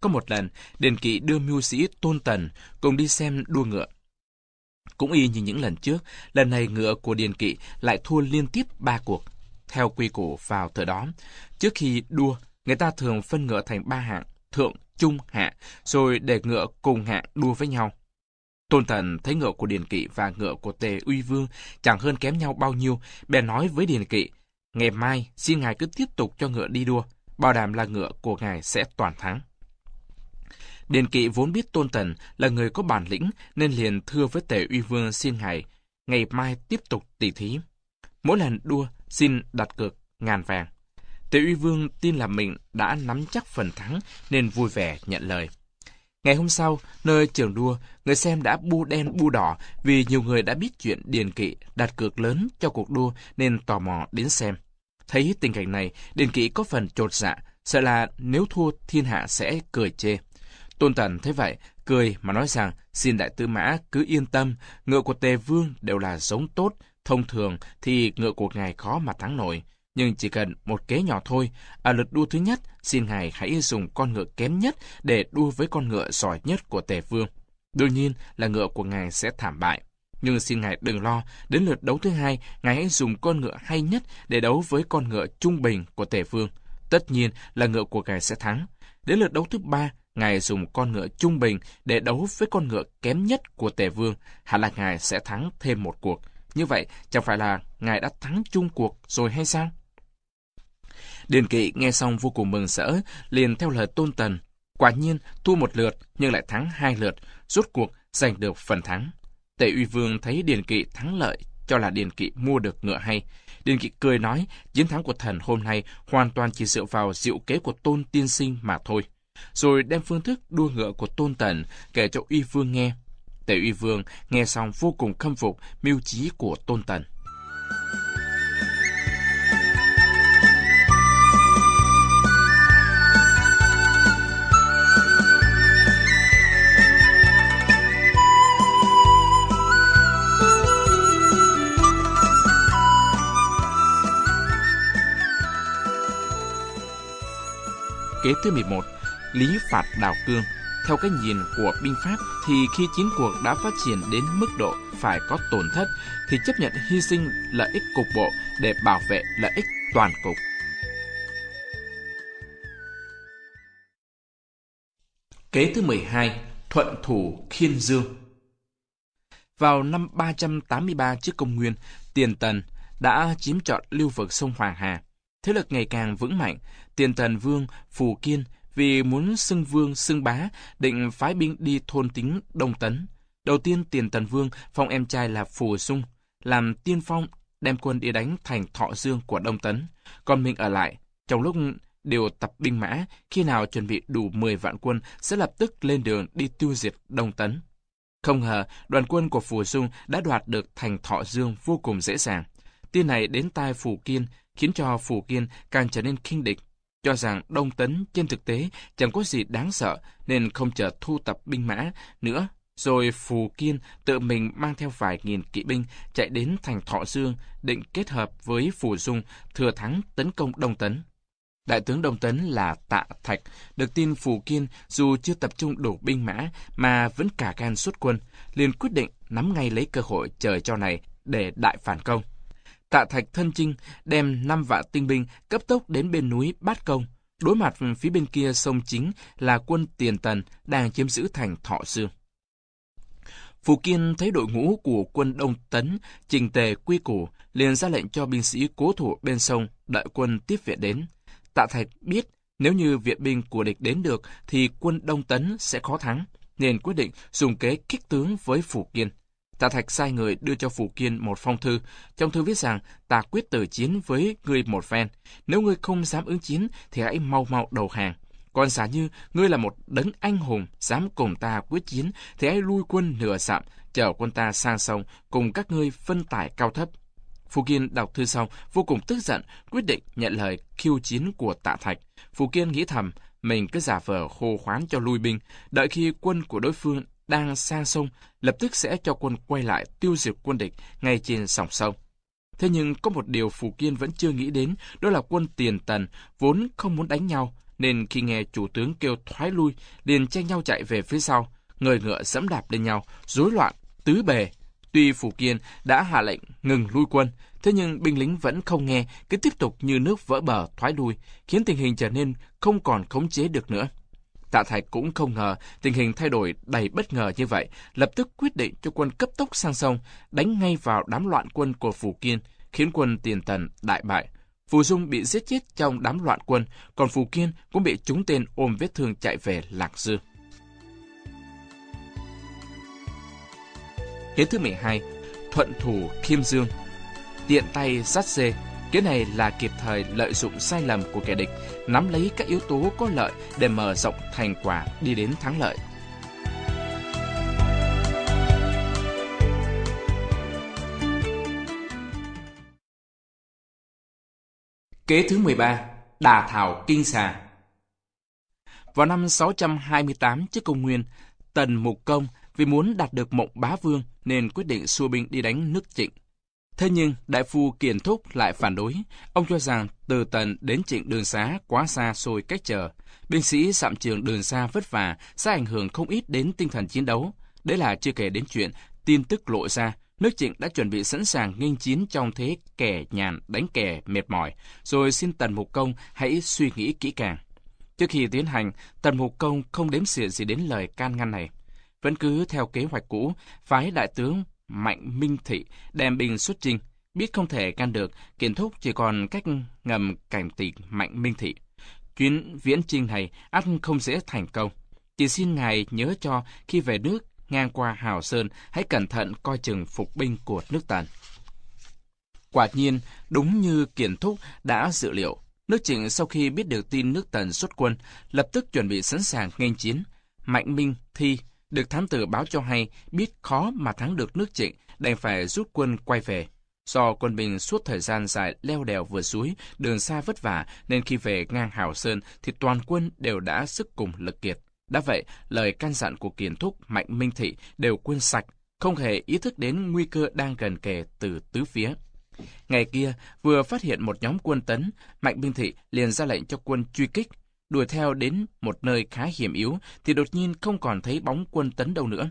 Speaker 1: Có một lần, Điền Kỵ đưa mưu sĩ Tôn Tần cùng đi xem đua ngựa. Cũng y như những lần trước, lần này ngựa của Điền Kỵ lại thua liên tiếp ba cuộc. Theo quy củ vào thời đó, trước khi đua, người ta thường phân ngựa thành ba hạng, thượng, trung hạ, rồi để ngựa cùng hạng đua với nhau. Tôn thần thấy ngựa của Điền Kỵ và ngựa của Tề Uy Vương chẳng hơn kém nhau bao nhiêu, bèn nói với Điền Kỵ, ngày mai xin ngài cứ tiếp tục cho ngựa đi đua, bảo đảm là ngựa của ngài sẽ toàn thắng. Điền Kỵ vốn biết Tôn thần là người có bản lĩnh nên liền thưa với Tề Uy Vương xin ngài ngày mai tiếp tục tỷ thí. Mỗi lần đua xin đặt cược ngàn vàng. Tề Uy Vương tin là mình đã nắm chắc phần thắng nên vui vẻ nhận lời. Ngày hôm sau, nơi trường đua, người xem đã bu đen bu đỏ vì nhiều người đã biết chuyện Điền Kỵ đặt cược lớn cho cuộc đua nên tò mò đến xem. Thấy tình cảnh này, Điền Kỵ có phần trột dạ, sợ là nếu thua thiên hạ sẽ cười chê. Tôn Tần thấy vậy, cười mà nói rằng xin đại tư mã cứ yên tâm, ngựa của Tề Vương đều là giống tốt, thông thường thì ngựa của ngài khó mà thắng nổi. Nhưng chỉ cần một kế nhỏ thôi, ở lượt đua thứ nhất, xin ngài hãy dùng con ngựa kém nhất để đua với con ngựa giỏi nhất của Tề Vương. Đương nhiên là ngựa của ngài sẽ thảm bại. Nhưng xin ngài đừng lo, đến lượt đấu thứ hai, ngài hãy dùng con ngựa hay nhất để đấu với con ngựa trung bình của Tề Vương. Tất nhiên là ngựa của ngài sẽ thắng. Đến lượt đấu thứ ba, ngài dùng con ngựa trung bình để đấu với con ngựa kém nhất của Tề Vương, hẳn là ngài sẽ thắng thêm một cuộc. Như vậy, chẳng phải là ngài đã thắng chung cuộc rồi hay sao? Điền Kỵ nghe xong vô cùng mừng rỡ, liền theo lời tôn tần. Quả nhiên, thua một lượt nhưng lại thắng hai lượt, rốt cuộc giành được phần thắng. Tề Uy Vương thấy Điền Kỵ thắng lợi, cho là Điền Kỵ mua được ngựa hay. Điền Kỵ cười nói, chiến thắng của thần hôm nay hoàn toàn chỉ dựa vào diệu kế của tôn tiên sinh mà thôi. Rồi đem phương thức đua ngựa của tôn tần kể cho Uy Vương nghe. Tề Uy Vương nghe xong vô cùng khâm phục mưu trí của tôn tần. Kế thứ 11, Lý phạt đào cương. Theo cái nhìn của binh pháp thì khi chiến cuộc đã phát triển đến mức độ phải có tổn thất thì chấp nhận hy sinh lợi ích cục bộ để bảo vệ lợi ích toàn cục. Kế thứ 12, Thuận thủ Khiên Dương. Vào năm 383 trước công nguyên, Tiền Tần đã chiếm trọn lưu vực sông Hoàng Hà. Thế lực ngày càng vững mạnh, Tiền thần Vương Phù Kiên vì muốn xưng vương xưng bá, định phái binh đi thôn tính Đông Tấn. Đầu tiên Tiền thần Vương phong em trai là Phù Dung, làm tiên phong đem quân đi đánh thành Thọ Dương của Đông Tấn. Còn mình ở lại, trong lúc đều tập binh mã, khi nào chuẩn bị đủ 10 vạn quân sẽ lập tức lên đường đi tiêu diệt Đông Tấn. Không ngờ, đoàn quân của Phù Dung đã đoạt được thành Thọ Dương vô cùng dễ dàng. Tin này đến tai Phù Kiên, khiến cho Phù Kiên càng trở nên kinh địch, cho rằng Đông Tấn trên thực tế chẳng có gì đáng sợ nên không chờ thu tập binh mã nữa. Rồi Phù Kiên tự mình mang theo vài nghìn kỵ binh chạy đến thành Thọ Dương định kết hợp với Phù Dung thừa thắng tấn công Đông Tấn. Đại tướng Đông Tấn là Tạ Thạch, được tin Phù Kiên dù chưa tập trung đủ binh mã mà vẫn cả gan xuất quân, liền quyết định nắm ngay lấy cơ hội trời cho này để đại phản công. Tạ Thạch thân chinh đem 5 vạn tinh binh cấp tốc đến bên núi Bát Công. Đối mặt phía bên kia sông chính là quân Tiền Tần đang chiếm giữ thành Thọ Dương. Phù Kiên thấy đội ngũ của quân Đông Tấn trình tề quy củ, liền ra lệnh cho binh sĩ cố thủ bên sông đợi quân tiếp viện đến. Tạ Thạch biết nếu như viện binh của địch đến được thì quân Đông Tấn sẽ khó thắng, nên quyết định dùng kế kích tướng với Phù Kiên. Tạ Thạch sai người đưa cho Phù Kiên một phong thư. Trong thư viết rằng, ta quyết tử chiến với ngươi một phen. Nếu ngươi không dám ứng chiến, thì hãy mau mau đầu hàng. Còn giả như ngươi là một đấng anh hùng, dám cùng ta quyết chiến, thì hãy lui quân nửa dặm, chở quân ta sang sông, cùng các ngươi phân tải cao thấp. Phù Kiên đọc thư xong, vô cùng tức giận, quyết định nhận lời khiêu chiến của Tạ Thạch. Phù Kiên nghĩ thầm, mình cứ giả vờ khô khoán cho lui binh, đợi khi quân của đối phương đang sang sông, lập tức sẽ cho quân quay lại tiêu diệt quân địch ngay trên sòng sông. Thế nhưng có một điều Phù Kiên vẫn chưa nghĩ đến, đó là quân tiền tần vốn không muốn đánh nhau, nên khi nghe chủ tướng kêu thoái lui, liền tranh nhau chạy về phía sau, người ngựa dẫm đạp lên nhau, rối loạn, tứ bề. Tuy Phù Kiên đã hạ lệnh ngừng lui quân, thế nhưng binh lính vẫn không nghe, cứ tiếp tục như nước vỡ bờ thoái lui, khiến tình hình trở nên không còn khống chế được nữa. Tạ Thạch cũng không ngờ tình hình thay đổi đầy bất ngờ như vậy, lập tức quyết định cho quân cấp tốc sang sông, đánh ngay vào đám loạn quân của Phù Kiên, khiến quân tiền tần đại bại. Phù Dung bị giết chết trong đám loạn quân, còn Phù Kiên cũng bị chúng tên ôm vết thương chạy về Lạc Dương. Hiến thứ 12, Thuận Thủ Kim Dương Tiện tay sát dê cái này là kịp thời lợi dụng sai lầm của kẻ địch, nắm lấy các yếu tố có lợi để mở rộng thành quả đi đến thắng lợi. Kế thứ 13, Đà Thảo Kinh Xà Vào năm 628 trước công nguyên, Tần Mục Công vì muốn đạt được mộng bá vương nên quyết định xua binh đi đánh nước Trịnh. Thế nhưng, đại phu Kiền Thúc lại phản đối. Ông cho rằng từ Tần đến Trịnh đường xá quá xa xôi cách chờ. Binh sĩ sạm trường đường xa vất vả sẽ ảnh hưởng không ít đến tinh thần chiến đấu. Đấy là chưa kể đến chuyện tin tức lộ ra, nước Trịnh đã chuẩn bị sẵn sàng nghênh chiến trong thế kẻ nhàn đánh kẻ mệt mỏi, rồi xin Tần Mục Công hãy suy nghĩ kỹ càng. Trước khi tiến hành, Tần Mục Công không đếm xỉa gì đến lời can ngăn này. Vẫn cứ theo kế hoạch cũ, phái đại tướng Mạnh Minh Thị đem binh xuất chinh, biết không thể can được, kiến thúc chỉ còn cách ngầm cảnh tỉnh Mạnh Minh Thị. Chuyến viễn chinh này ắt không dễ thành công. Chỉ xin ngài nhớ cho khi về nước ngang qua Hào Sơn, hãy cẩn thận coi chừng phục binh của nước Tần. Quả nhiên, đúng như Kiển Thúc đã dự liệu, nước Trịnh sau khi biết được tin nước Tần xuất quân, lập tức chuẩn bị sẵn sàng nghênh chiến. Mạnh Minh Thi được thám tử báo cho hay biết khó mà thắng được nước Trịnh, đành phải rút quân quay về. Do quân binh suốt thời gian dài leo đèo vượt suối, đường xa vất vả, nên khi về ngang Hào Sơn thì toàn quân đều đã sức cùng lực kiệt. Đã vậy, lời can dặn của Kiền Thúc, Mạnh Minh Thị đều quên sạch, không hề ý thức đến nguy cơ đang gần kề từ tứ phía. Ngày kia, vừa phát hiện một nhóm quân tấn, Mạnh Minh Thị liền ra lệnh cho quân truy kích. Đuổi theo đến một nơi khá hiểm yếu, thì đột nhiên không còn thấy bóng quân tấn đâu nữa.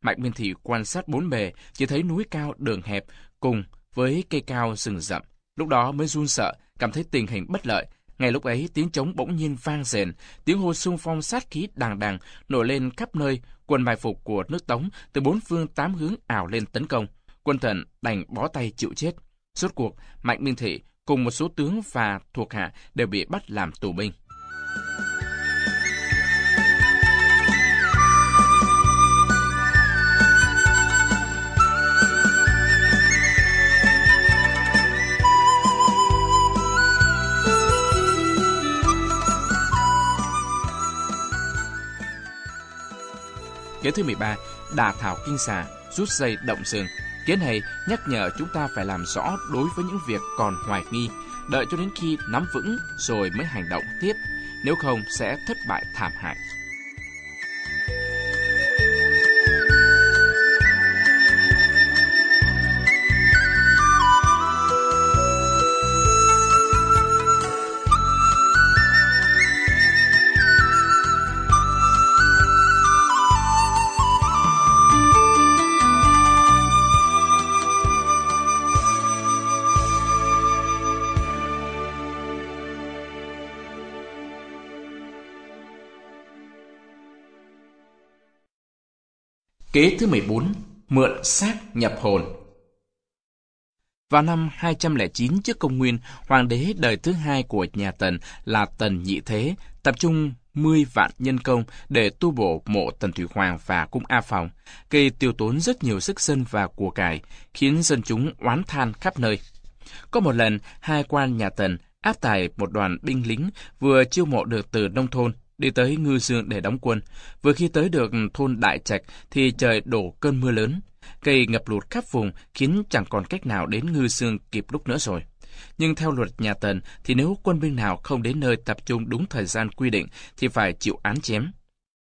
Speaker 1: Mạnh Minh Thị quan sát bốn bề, chỉ thấy núi cao đường hẹp, cùng với cây cao rừng rậm. Lúc đó mới run sợ, cảm thấy tình hình bất lợi, ngay lúc ấy, tiếng trống bỗng nhiên vang rền, tiếng hô xung phong sát khí đàng đàng nổi lên khắp nơi, quân mai phục của nước Tống từ bốn phương tám hướng ảo lên tấn công. Quân thần đành bó tay chịu chết. Suốt cuộc, Mạnh Minh Thị cùng một số tướng và thuộc hạ đều bị bắt làm tù binh. Kế thứ 13, đà thảo kinh xà, rút dây động sừng. Kế này nhắc nhở chúng ta phải làm rõ đối với những việc còn hoài nghi, đợi cho đến khi nắm vững rồi mới hành động tiếp, nếu không sẽ thất bại thảm hại. Kế thứ 14, mượn xác nhập hồn. Vào năm 209 trước công nguyên, hoàng đế đời thứ hai của nhà Tần là Tần Nhị Thế tập trung 10 vạn nhân công để tu bổ mộ Tần Thủy Hoàng và cung A Phòng, gây tiêu tốn rất nhiều sức dân và của cải, khiến dân chúng oán than khắp nơi. Có một lần, hai quan nhà Tần áp tải một đoàn binh lính vừa chiêu mộ được từ nông thôn đi tới Ngư Dương để đóng quân. Vừa khi tới được thôn Đại Trạch thì trời đổ cơn mưa lớn. Cây ngập lụt khắp vùng khiến chẳng còn cách nào đến Ngư Dương kịp lúc nữa rồi. Nhưng theo luật nhà Tần thì nếu quân binh nào không đến nơi tập trung đúng thời gian quy định thì phải chịu án chém.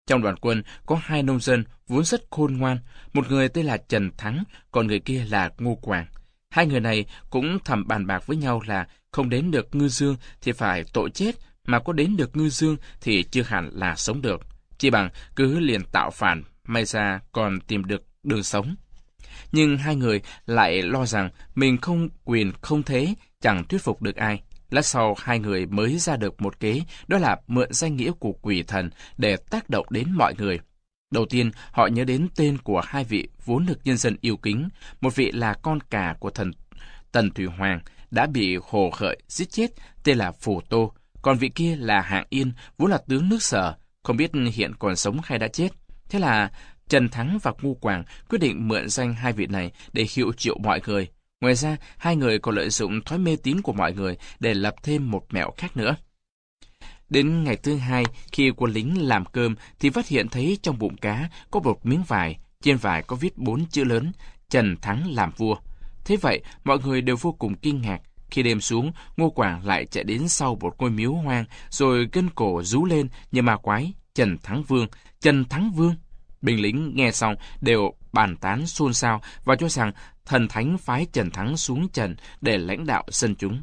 Speaker 1: Trong đoàn quân có hai nông dân vốn rất khôn ngoan, một người tên là Trần Thắng, còn người kia là Ngô Quảng. Hai người này cũng thầm bàn bạc với nhau là không đến được Ngư Dương thì phải tội chết mà có đến được ngư dương thì chưa hẳn là sống được. Chỉ bằng cứ liền tạo phản, may ra còn tìm được đường sống. Nhưng hai người lại lo rằng mình không quyền không thế, chẳng thuyết phục được ai. Lát sau hai người mới ra được một kế, đó là mượn danh nghĩa của quỷ thần để tác động đến mọi người. Đầu tiên, họ nhớ đến tên của hai vị vốn được nhân dân yêu kính. Một vị là con cả của thần Tần Thủy Hoàng, đã bị hồ khởi giết chết, tên là Phù Tô, còn vị kia là Hạng Yên, vốn là tướng nước sở, không biết hiện còn sống hay đã chết. Thế là Trần Thắng và Ngu Quảng quyết định mượn danh hai vị này để hiệu triệu mọi người. Ngoài ra, hai người còn lợi dụng thói mê tín của mọi người để lập thêm một mẹo khác nữa. Đến ngày thứ hai, khi quân lính làm cơm thì phát hiện thấy trong bụng cá có một miếng vải, trên vải có viết bốn chữ lớn, Trần Thắng làm vua. Thế vậy, mọi người đều vô cùng kinh ngạc. Khi đêm xuống, Ngô Quảng lại chạy đến sau một ngôi miếu hoang, rồi gân cổ rú lên như ma quái, Trần Thắng Vương, Trần Thắng Vương. Binh lính nghe xong đều bàn tán xôn xao và cho rằng thần thánh phái Trần Thắng xuống trần để lãnh đạo dân chúng.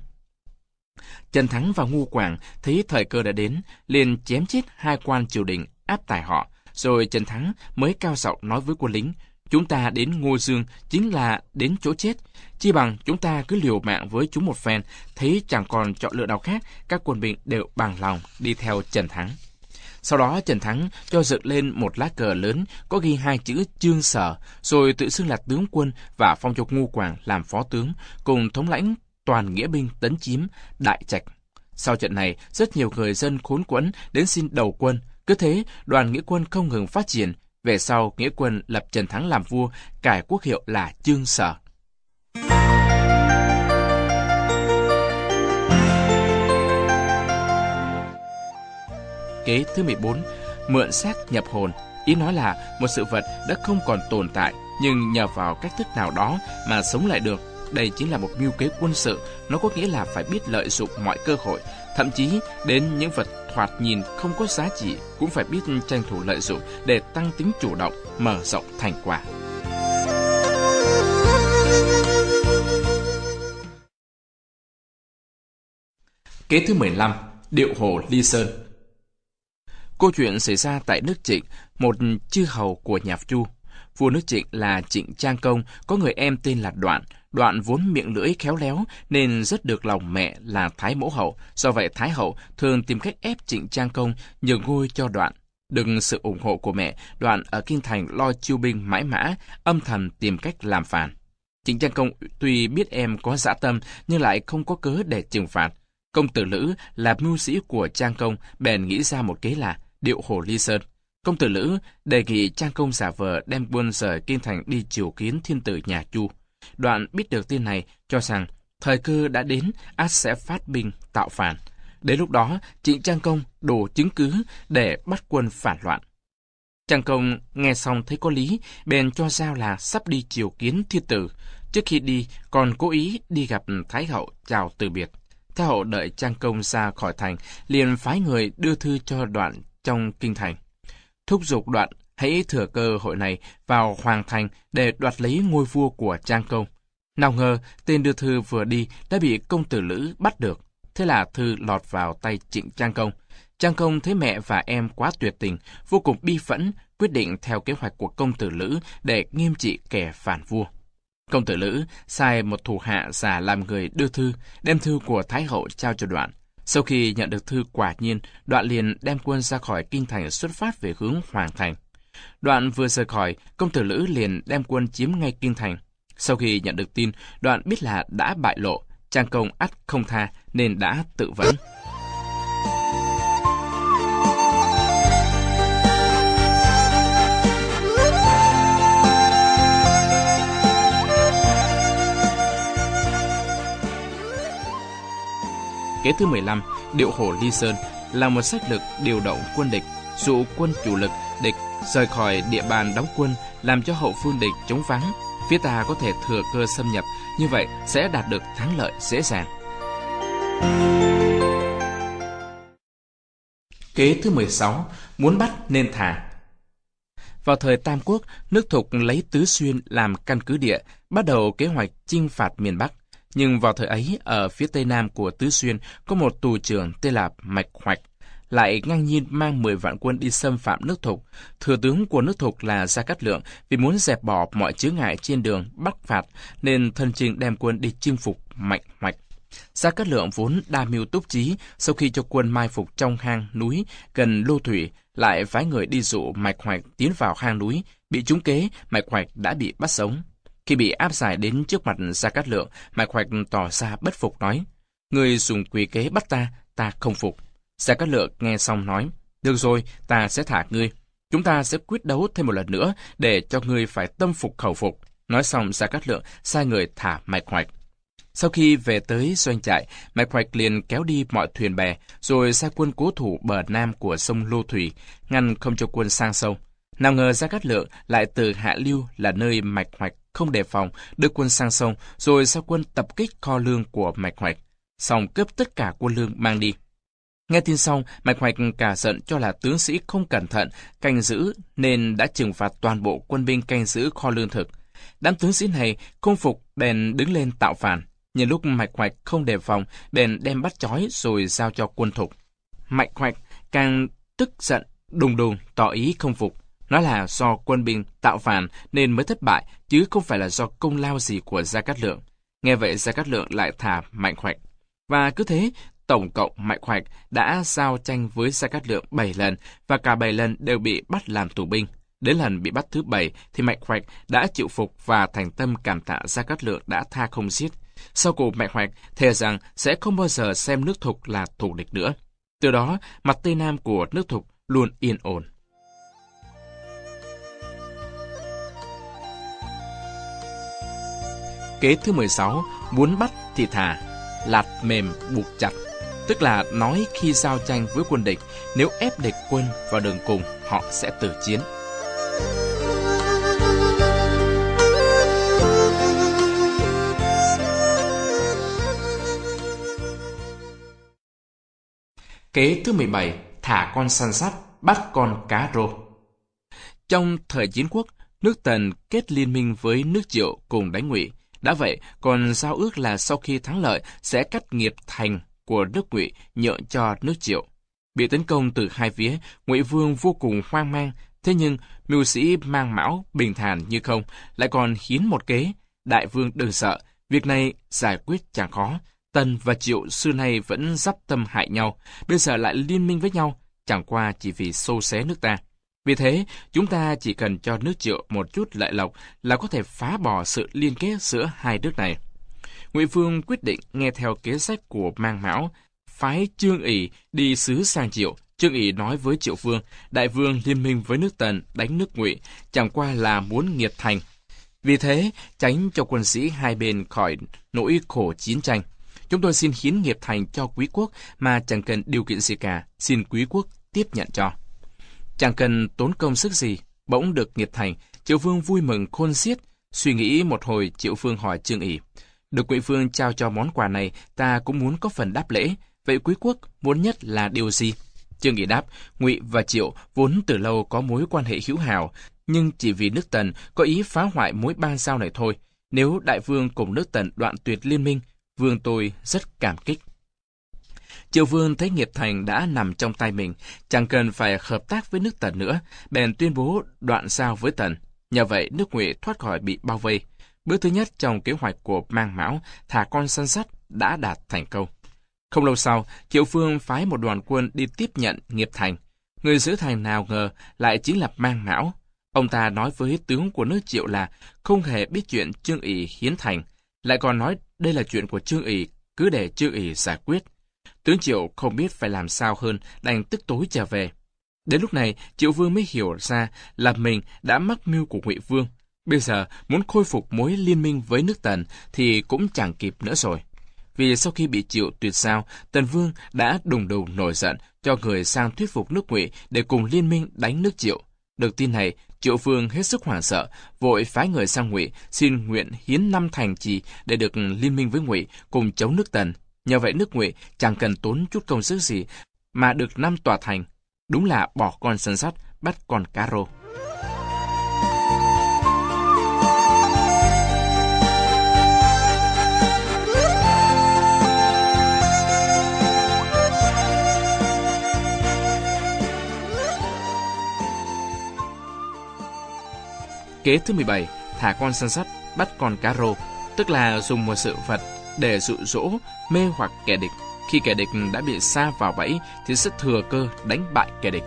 Speaker 1: Trần Thắng và Ngu Quảng thấy thời cơ đã đến, liền chém chết hai quan triều đình áp tải họ, rồi Trần Thắng mới cao giọng nói với quân lính, chúng ta đến Ngô Dương chính là đến chỗ chết, chi bằng chúng ta cứ liều mạng với chúng một phen, thấy chẳng còn chọn lựa nào khác, các quân binh đều bằng lòng đi theo Trần Thắng. Sau đó Trần Thắng cho dựng lên một lá cờ lớn có ghi hai chữ Trương Sở, rồi tự xưng là tướng quân và phong cho ngô Quảng làm phó tướng, cùng thống lãnh toàn nghĩa binh tấn chiếm Đại Trạch. Sau trận này, rất nhiều người dân khốn quẫn đến xin đầu quân. Cứ thế, đoàn nghĩa quân không ngừng phát triển. Về sau, nghĩa quân lập Trần Thắng làm vua, cải quốc hiệu là Trương Sở. Kế thứ 14, mượn xác nhập hồn. Ý nói là một sự vật đã không còn tồn tại, nhưng nhờ vào cách thức nào đó mà sống lại được đây chính là một mưu kế quân sự, nó có nghĩa là phải biết lợi dụng mọi cơ hội, thậm chí đến những vật thoạt nhìn không có giá trị cũng phải biết tranh thủ lợi dụng để tăng tính chủ động, mở rộng thành quả. Kế thứ 15, Điệu Hồ Ly Sơn Câu chuyện xảy ra tại nước Trịnh, một chư hầu của nhà Chu. Vua nước Trịnh là Trịnh Trang Công, có người em tên là Đoạn, Đoạn vốn miệng lưỡi khéo léo nên rất được lòng mẹ là Thái Mẫu Hậu. Do vậy Thái Hậu thường tìm cách ép Trịnh Trang Công nhường ngôi cho Đoạn. Đừng sự ủng hộ của mẹ, Đoạn ở Kinh Thành lo chiêu binh mãi mã, âm thầm tìm cách làm phản. Trịnh Trang Công tuy biết em có dã tâm nhưng lại không có cớ để trừng phạt. Công tử Lữ là mưu sĩ của Trang Công bèn nghĩ ra một kế là điệu hồ ly sơn. Công tử Lữ đề nghị Trang Công giả vờ đem quân rời Kinh Thành đi triều kiến thiên tử nhà Chu. Đoạn biết được tin này cho rằng thời cơ đã đến, át sẽ phát binh tạo phản. Đến lúc đó, Trịnh Trang Công đổ chứng cứ để bắt quân phản loạn. Trang Công nghe xong thấy có lý, bèn cho giao là sắp đi triều kiến thiên tử. Trước khi đi, còn cố ý đi gặp Thái Hậu chào từ biệt. Thái Hậu đợi Trang Công ra khỏi thành, liền phái người đưa thư cho đoạn trong kinh thành. Thúc giục đoạn hãy thừa cơ hội này vào hoàng thành để đoạt lấy ngôi vua của Trang Công. Nào ngờ, tên đưa thư vừa đi đã bị công tử Lữ bắt được. Thế là thư lọt vào tay trịnh Trang Công. Trang Công thấy mẹ và em quá tuyệt tình, vô cùng bi phẫn, quyết định theo kế hoạch của công tử Lữ để nghiêm trị kẻ phản vua. Công tử Lữ sai một thủ hạ giả làm người đưa thư, đem thư của Thái Hậu trao cho đoạn. Sau khi nhận được thư quả nhiên, đoạn liền đem quân ra khỏi kinh thành xuất phát về hướng Hoàng Thành. Đoạn vừa rời khỏi, công tử Lữ liền đem quân chiếm ngay kinh thành. Sau khi nhận được tin, đoạn biết là đã bại lộ, trang công ắt không tha nên đã tự vẫn. Kế thứ 15, Điệu Hổ Ly Sơn là một sách lược điều động quân địch, dụ quân chủ lực địch rời khỏi địa bàn đóng quân làm cho hậu phương địch chống vắng. Phía ta có thể thừa cơ xâm nhập, như vậy sẽ đạt được thắng lợi dễ dàng. Kế thứ 16, muốn bắt nên thả. Vào thời Tam Quốc, nước Thục lấy Tứ Xuyên làm căn cứ địa, bắt đầu kế hoạch chinh phạt miền Bắc. Nhưng vào thời ấy, ở phía tây nam của Tứ Xuyên có một tù trưởng tên là Mạch Hoạch, lại ngang nhiên mang 10 vạn quân đi xâm phạm nước Thục. Thừa tướng của nước Thục là Gia Cát Lượng vì muốn dẹp bỏ mọi chướng ngại trên đường bắc phạt nên thân trình đem quân đi chinh phục Mạnh Hoạch. Gia Cát Lượng vốn đa mưu túc trí, sau khi cho quân mai phục trong hang núi gần Lô Thủy, lại phái người đi dụ Mạch Hoạch tiến vào hang núi, bị trúng kế, Mạch Hoạch đã bị bắt sống. Khi bị áp giải đến trước mặt Gia Cát Lượng, Mạch Hoạch tỏ ra bất phục nói, Người dùng quỷ kế bắt ta, ta không phục. Gia Cát Lượng nghe xong nói, được rồi, ta sẽ thả ngươi. Chúng ta sẽ quyết đấu thêm một lần nữa để cho ngươi phải tâm phục khẩu phục. Nói xong Gia Cát Lượng sai người thả mạch hoạch. Sau khi về tới doanh trại, Mạch Hoạch liền kéo đi mọi thuyền bè, rồi sai quân cố thủ bờ nam của sông Lô Thủy, ngăn không cho quân sang sông. Nào ngờ Gia Cát Lượng lại từ Hạ Lưu là nơi Mạch Hoạch không đề phòng, đưa quân sang sông, rồi sau quân tập kích kho lương của Mạch Hoạch, xong cướp tất cả quân lương mang đi. Nghe tin xong, Mạch Hoạch cả giận cho là tướng sĩ không cẩn thận, canh giữ, nên đã trừng phạt toàn bộ quân binh canh giữ kho lương thực. Đám tướng sĩ này không phục bèn đứng lên tạo phản. Nhân lúc Mạch Hoạch không đề phòng, bèn đem bắt chói rồi giao cho quân thục. Mạch Hoạch càng tức giận, đùng đùng, tỏ ý không phục. Nói là do quân binh tạo phản nên mới thất bại, chứ không phải là do công lao gì của Gia Cát Lượng. Nghe vậy Gia Cát Lượng lại thả Mạnh Hoạch. Và cứ thế, tổng cộng Mạnh Hoạch đã giao tranh với Gia Cát Lượng 7 lần và cả 7 lần đều bị bắt làm tù binh. Đến lần bị bắt thứ bảy thì Mạnh Hoạch đã chịu phục và thành tâm cảm tạ Gia Cát Lượng đã tha không giết. Sau cuộc Mạnh Hoạch thề rằng sẽ không bao giờ xem nước Thục là thù địch nữa. Từ đó, mặt Tây Nam của nước Thục luôn yên ổn. Kế thứ 16, muốn bắt thì thả, lạt mềm buộc chặt. Tức là nói khi giao tranh với quân địch, nếu ép địch quân vào đường cùng, họ sẽ tử chiến. Kế thứ 17, thả con săn sắt, bắt con cá rô. Trong thời chiến quốc, nước Tần kết liên minh với nước Triệu cùng đánh Ngụy. Đã vậy, còn giao ước là sau khi thắng lợi sẽ cắt nghiệp thành của nước Ngụy nhượng cho nước Triệu. Bị tấn công từ hai phía, Ngụy Vương vô cùng hoang mang, thế nhưng mưu sĩ mang mão bình thản như không, lại còn hiến một kế. Đại vương đừng sợ, việc này giải quyết chẳng khó, Tần và Triệu xưa nay vẫn dắp tâm hại nhau, bây giờ lại liên minh với nhau, chẳng qua chỉ vì xô xé nước ta. Vì thế, chúng ta chỉ cần cho nước Triệu một chút lợi lộc là có thể phá bỏ sự liên kết giữa hai nước này. Ngụy Vương quyết định nghe theo kế sách của Mang Mão, phái Trương ỉ đi sứ sang Triệu. Trương ỉ nói với Triệu Vương, Đại Vương liên minh với nước Tần đánh nước Ngụy, chẳng qua là muốn nghiệt thành. Vì thế, tránh cho quân sĩ hai bên khỏi nỗi khổ chiến tranh. Chúng tôi xin hiến nghiệp thành cho quý quốc mà chẳng cần điều kiện gì cả, xin quý quốc tiếp nhận cho. Chẳng cần tốn công sức gì, bỗng được nghiệp thành, Triệu Vương vui mừng khôn xiết. Suy nghĩ một hồi, Triệu Vương hỏi Trương ỉ được Quỷ Vương trao cho món quà này, ta cũng muốn có phần đáp lễ. Vậy quý quốc muốn nhất là điều gì? Trương nghị đáp, Ngụy và Triệu vốn từ lâu có mối quan hệ hữu hảo, nhưng chỉ vì nước Tần có ý phá hoại mối ban giao này thôi. Nếu đại vương cùng nước Tần đoạn tuyệt liên minh, vương tôi rất cảm kích. Triệu vương thấy nghiệp thành đã nằm trong tay mình, chẳng cần phải hợp tác với nước Tần nữa, bèn tuyên bố đoạn giao với Tần. Nhờ vậy, nước Ngụy thoát khỏi bị bao vây. Bước thứ nhất trong kế hoạch của Mang Mão, thả con săn sắt, đã đạt thành công. Không lâu sau, Triệu Phương phái một đoàn quân đi tiếp nhận nghiệp thành. Người giữ thành nào ngờ lại chính là Mang Mão. Ông ta nói với tướng của nước Triệu là không hề biết chuyện Trương ỷ hiến thành, lại còn nói đây là chuyện của Trương ỷ cứ để Trương ỷ giải quyết. Tướng Triệu không biết phải làm sao hơn, đành tức tối trở về. Đến lúc này, Triệu Vương mới hiểu ra là mình đã mắc mưu của Ngụy Vương. Bây giờ, muốn khôi phục mối liên minh với nước Tần thì cũng chẳng kịp nữa rồi. Vì sau khi bị Triệu tuyệt sao Tần Vương đã đùng đầu nổi giận cho người sang thuyết phục nước Ngụy để cùng liên minh đánh nước Triệu. Được tin này, Triệu Vương hết sức hoảng sợ, vội phái người sang Ngụy xin nguyện hiến năm thành trì để được liên minh với Ngụy cùng chống nước Tần. Nhờ vậy nước Ngụy chẳng cần tốn chút công sức gì mà được năm tòa thành. Đúng là bỏ con sân sắt, bắt con cá rô. Kế thứ 17, thả con săn sắt, bắt con cá rô, tức là dùng một sự vật để dụ dỗ, mê hoặc kẻ địch. Khi kẻ địch đã bị xa vào bẫy thì sẽ thừa cơ đánh bại kẻ địch.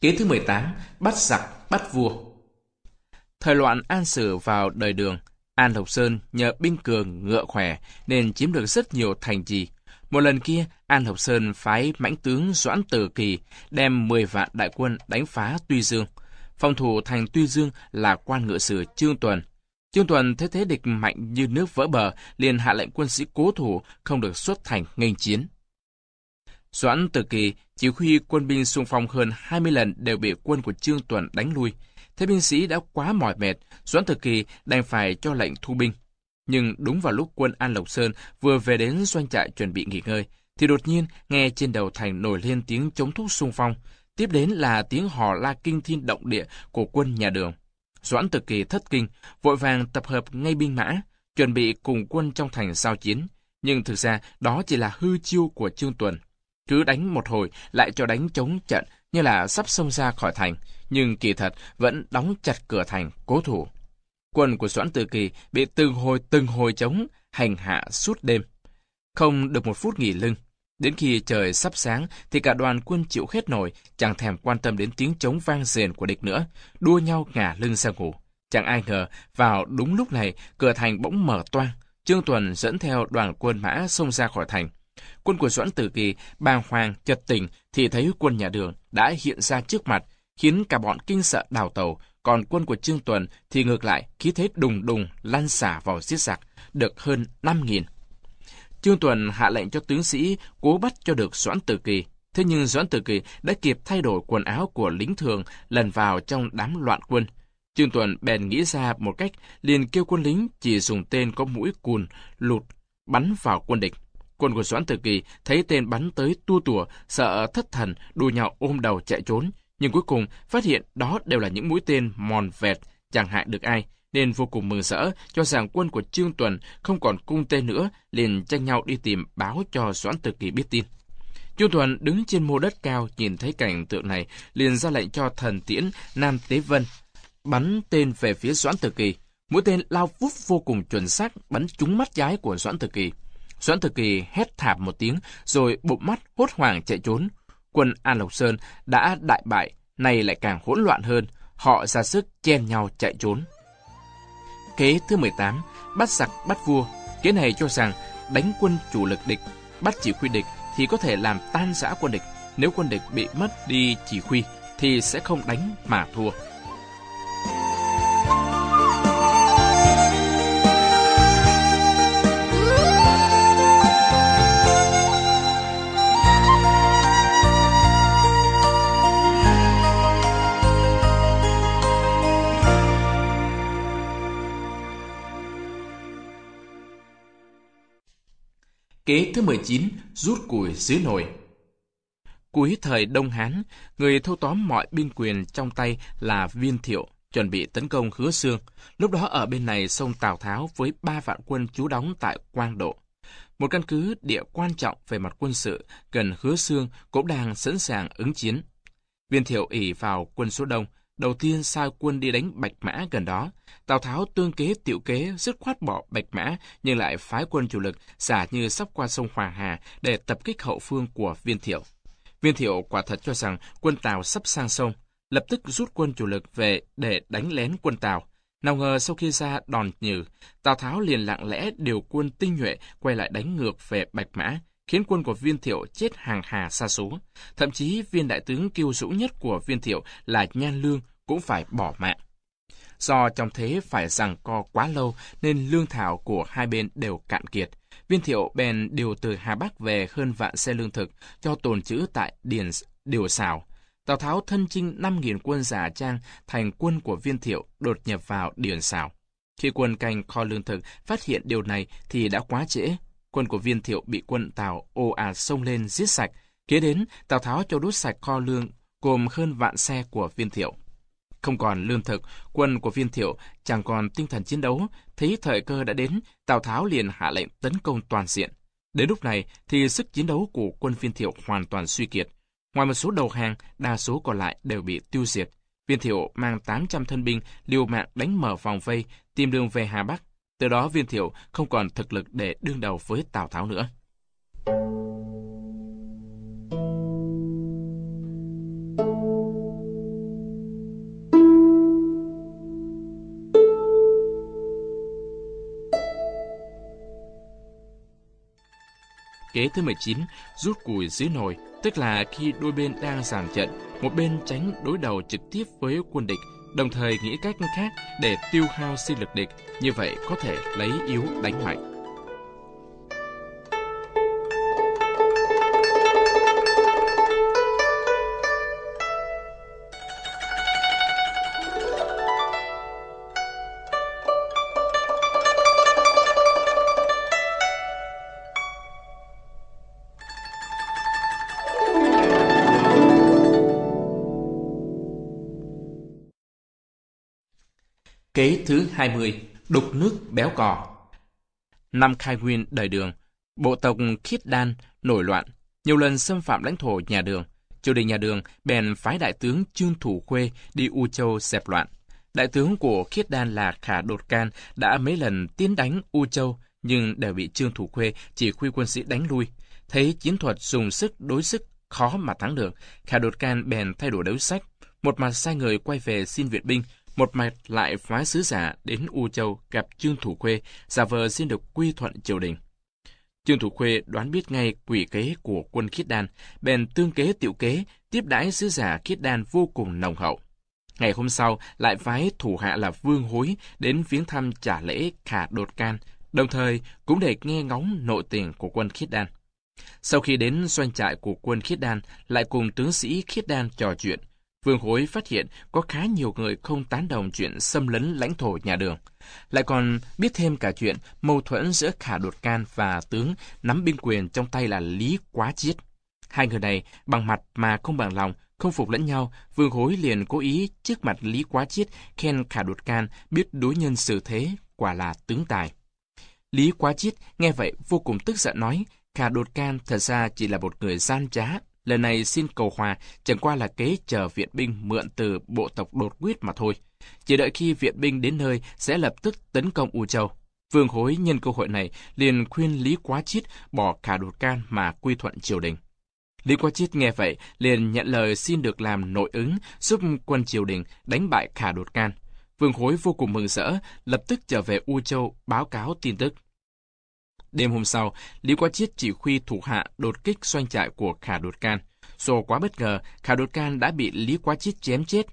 Speaker 1: Kế thứ 18, bắt giặc, bắt vua. Thời loạn An Sử vào đời đường, An Lộc Sơn nhờ binh cường, ngựa khỏe nên chiếm được rất nhiều thành trì. Một lần kia, An Lộc Sơn phái mãnh tướng Doãn Tử Kỳ đem 10 vạn đại quân đánh phá Tuy Dương. Phòng thủ thành Tuy Dương là quan ngựa sử Trương Tuần. Trương Tuần thấy thế địch mạnh như nước vỡ bờ, liền hạ lệnh quân sĩ cố thủ không được xuất thành nghênh chiến. Doãn Tử Kỳ chỉ huy quân binh xung phong hơn 20 lần đều bị quân của Trương Tuần đánh lui. Thế binh sĩ đã quá mỏi mệt, Doãn Tử Kỳ đành phải cho lệnh thu binh. Nhưng đúng vào lúc quân An Lộc Sơn vừa về đến doanh trại chuẩn bị nghỉ ngơi, thì đột nhiên nghe trên đầu thành nổi lên tiếng chống thúc xung phong. Tiếp đến là tiếng hò la kinh thiên động địa của quân nhà đường. Doãn Tử Kỳ thất kinh, vội vàng tập hợp ngay binh mã, chuẩn bị cùng quân trong thành giao chiến. Nhưng thực ra đó chỉ là hư chiêu của Trương Tuần. Cứ đánh một hồi lại cho đánh chống trận như là sắp xông ra khỏi thành, nhưng kỳ thật vẫn đóng chặt cửa thành, cố thủ. Quân của Doãn Tử Kỳ bị từng hồi từng hồi chống, hành hạ suốt đêm. Không được một phút nghỉ lưng. Đến khi trời sắp sáng thì cả đoàn quân chịu hết nổi, chẳng thèm quan tâm đến tiếng chống vang rền của địch nữa, đua nhau ngả lưng ra ngủ. Chẳng ai ngờ, vào đúng lúc này, cửa thành bỗng mở toang. Trương Tuần dẫn theo đoàn quân mã xông ra khỏi thành. Quân của Doãn Tử Kỳ, bàng hoàng, chật tỉnh thì thấy quân nhà đường đã hiện ra trước mặt, khiến cả bọn kinh sợ đào tàu, còn quân của Trương Tuần thì ngược lại khí thế đùng đùng lan xả vào giết giặc, được hơn 5.000. Trương Tuần hạ lệnh cho tướng sĩ cố bắt cho được Doãn Tử Kỳ. Thế nhưng Doãn Tử Kỳ đã kịp thay đổi quần áo của lính thường lần vào trong đám loạn quân. Trương Tuần bèn nghĩ ra một cách liền kêu quân lính chỉ dùng tên có mũi cùn, lụt, bắn vào quân địch. Quân của Doãn Tử Kỳ thấy tên bắn tới tua tủa, sợ thất thần, đua nhau ôm đầu chạy trốn. Nhưng cuối cùng phát hiện đó đều là những mũi tên mòn vẹt, chẳng hại được ai, nên vô cùng mừng rỡ cho rằng quân của Trương Tuần không còn cung tên nữa, liền tranh nhau đi tìm báo cho Doãn Tử Kỳ biết tin. Trương Tuần đứng trên mô đất cao nhìn thấy cảnh tượng này, liền ra lệnh cho thần tiễn Nam Tế Vân bắn tên về phía Doãn Tử Kỳ. Mũi tên lao vút vô cùng chuẩn xác bắn trúng mắt trái của Doãn Tử Kỳ. Doãn thực Kỳ hét thảm một tiếng, rồi bụng mắt hốt hoảng chạy trốn. Quân An Lộc Sơn đã đại bại, nay lại càng hỗn loạn hơn. Họ ra sức chen nhau chạy trốn. Kế thứ 18, bắt giặc bắt vua. Kế này cho rằng đánh quân chủ lực địch, bắt chỉ huy địch thì có thể làm tan rã quân địch. Nếu quân địch bị mất đi chỉ huy thì sẽ không đánh mà thua. Kế thứ 19, rút củi dưới nồi. Cuối thời Đông Hán, người thâu tóm mọi binh quyền trong tay là Viên Thiệu, chuẩn bị tấn công Hứa Xương. Lúc đó ở bên này sông Tào Tháo với ba vạn quân trú đóng tại Quang Độ. Một căn cứ địa quan trọng về mặt quân sự gần Hứa Xương cũng đang sẵn sàng ứng chiến. Viên Thiệu ỉ vào quân số đông, đầu tiên sai quân đi đánh Bạch Mã gần đó. Tào Tháo tương kế tiểu kế, dứt khoát bỏ Bạch Mã, nhưng lại phái quân chủ lực xả như sắp qua sông Hoàng Hà để tập kích hậu phương của Viên Thiệu. Viên Thiệu quả thật cho rằng quân Tào sắp sang sông, lập tức rút quân chủ lực về để đánh lén quân Tào. Nào ngờ sau khi ra đòn nhừ, Tào Tháo liền lặng lẽ điều quân tinh nhuệ quay lại đánh ngược về Bạch Mã, khiến quân của Viên Thiệu chết hàng hà xa số. Thậm chí viên đại tướng kiêu dũng nhất của Viên Thiệu là Nhan Lương cũng phải bỏ mạng. Do trong thế phải rằng co quá lâu nên lương thảo của hai bên đều cạn kiệt. Viên thiệu bèn điều từ Hà Bắc về hơn vạn xe lương thực cho tồn trữ tại Điền Điều Xào. Tào Tháo thân chinh 5.000 quân giả trang thành quân của viên thiệu đột nhập vào Điền Xào. Khi quân canh kho lương thực phát hiện điều này thì đã quá trễ. Quân của viên thiệu bị quân Tào ồ ạt xông lên giết sạch. Kế đến, Tào Tháo cho đốt sạch kho lương gồm hơn vạn xe của viên thiệu. Không còn lương thực, quân của viên thiệu chẳng còn tinh thần chiến đấu, thấy thời cơ đã đến, Tào Tháo liền hạ lệnh tấn công toàn diện. Đến lúc này thì sức chiến đấu của quân viên thiệu hoàn toàn suy kiệt. Ngoài một số đầu hàng, đa số còn lại đều bị tiêu diệt. Viên thiệu mang 800 thân binh liều mạng đánh mở vòng vây, tìm đường về Hà Bắc. Từ đó viên thiệu không còn thực lực để đương đầu với Tào Tháo nữa. Kế thứ 19, rút củi dưới nồi, tức là khi đôi bên đang giằng trận, một bên tránh đối đầu trực tiếp với quân địch, đồng thời nghĩ cách khác để tiêu hao sinh lực địch, như vậy có thể lấy yếu đánh mạnh. Đục nước béo cò. Năm khai nguyên đời đường, bộ tộc Khiết Đan nổi loạn, nhiều lần xâm phạm lãnh thổ nhà đường. Triều đình nhà đường bèn phái đại tướng Trương Thủ Khuê đi U Châu dẹp loạn. Đại tướng của Khiết Đan là Khả Đột Can đã mấy lần tiến đánh U Châu, nhưng đều bị Trương Thủ Khuê chỉ huy quân sĩ đánh lui. Thấy chiến thuật dùng sức đối sức khó mà thắng được, Khả Đột Can bèn thay đổi đấu sách, một mặt sai người quay về xin viện binh, một mạch lại phái sứ giả đến U Châu gặp Trương Thủ Khuê, giả vờ xin được quy thuận triều đình. Trương Thủ Khuê đoán biết ngay quỷ kế của quân Khiết Đan, bèn tương kế tiểu kế, tiếp đãi sứ giả Khiết Đan vô cùng nồng hậu. Ngày hôm sau, lại phái thủ hạ là Vương Hối đến viếng thăm trả lễ Khả Đột Can, đồng thời cũng để nghe ngóng nội tình của quân Khiết Đan. Sau khi đến doanh trại của quân Khiết Đan, lại cùng tướng sĩ Khiết Đan trò chuyện, Vương Hối phát hiện có khá nhiều người không tán đồng chuyện xâm lấn lãnh thổ nhà đường. Lại còn biết thêm cả chuyện mâu thuẫn giữa Khả Đột Can và tướng nắm binh quyền trong tay là Lý Quá Chiết. Hai người này bằng mặt mà không bằng lòng, không phục lẫn nhau, Vương Hối liền cố ý trước mặt Lý Quá Chiết khen Khả Đột Can biết đối nhân xử thế, quả là tướng tài. Lý Quá Chiết nghe vậy vô cùng tức giận nói, Khả Đột Can thật ra chỉ là một người gian trá, Lần này xin cầu hòa chẳng qua là kế chờ viện binh mượn từ bộ tộc đột quyết mà thôi. Chỉ đợi khi viện binh đến nơi sẽ lập tức tấn công U Châu. Vương Hối nhân cơ hội này liền khuyên Lý Quá Chiết bỏ cả đột can mà quy thuận triều đình. Lý Quá Chiết nghe vậy liền nhận lời xin được làm nội ứng giúp quân triều đình đánh bại Khả Đột Can. Vương Hối vô cùng mừng rỡ, lập tức trở về U Châu báo cáo tin tức. Đêm hôm sau, Lý Quá Chiết chỉ huy thủ hạ đột kích doanh trại của Khả Đột Can. Do quá bất ngờ, Khả Đột Can đã bị Lý Quá Chiết chém chết.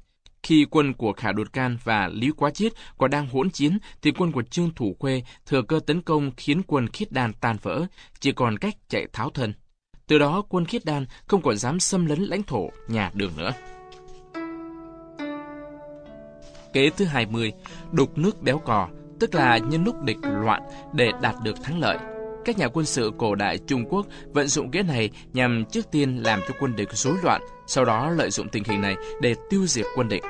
Speaker 1: Khi quân của Khả Đột Can và Lý Quá Chiết còn đang hỗn chiến, thì quân của Trương Thủ Khuê thừa cơ tấn công khiến quân Khiết Đan tan vỡ, chỉ còn cách chạy tháo thân. Từ đó quân Khiết Đan không còn dám xâm lấn lãnh thổ nhà đường nữa. Kế thứ 20, đục nước béo cò, tức là nhân lúc địch loạn để đạt được thắng lợi. Các nhà quân sự cổ đại Trung Quốc vận dụng kế này nhằm trước tiên làm cho quân địch rối loạn, sau đó lợi dụng tình hình này để tiêu diệt quân địch.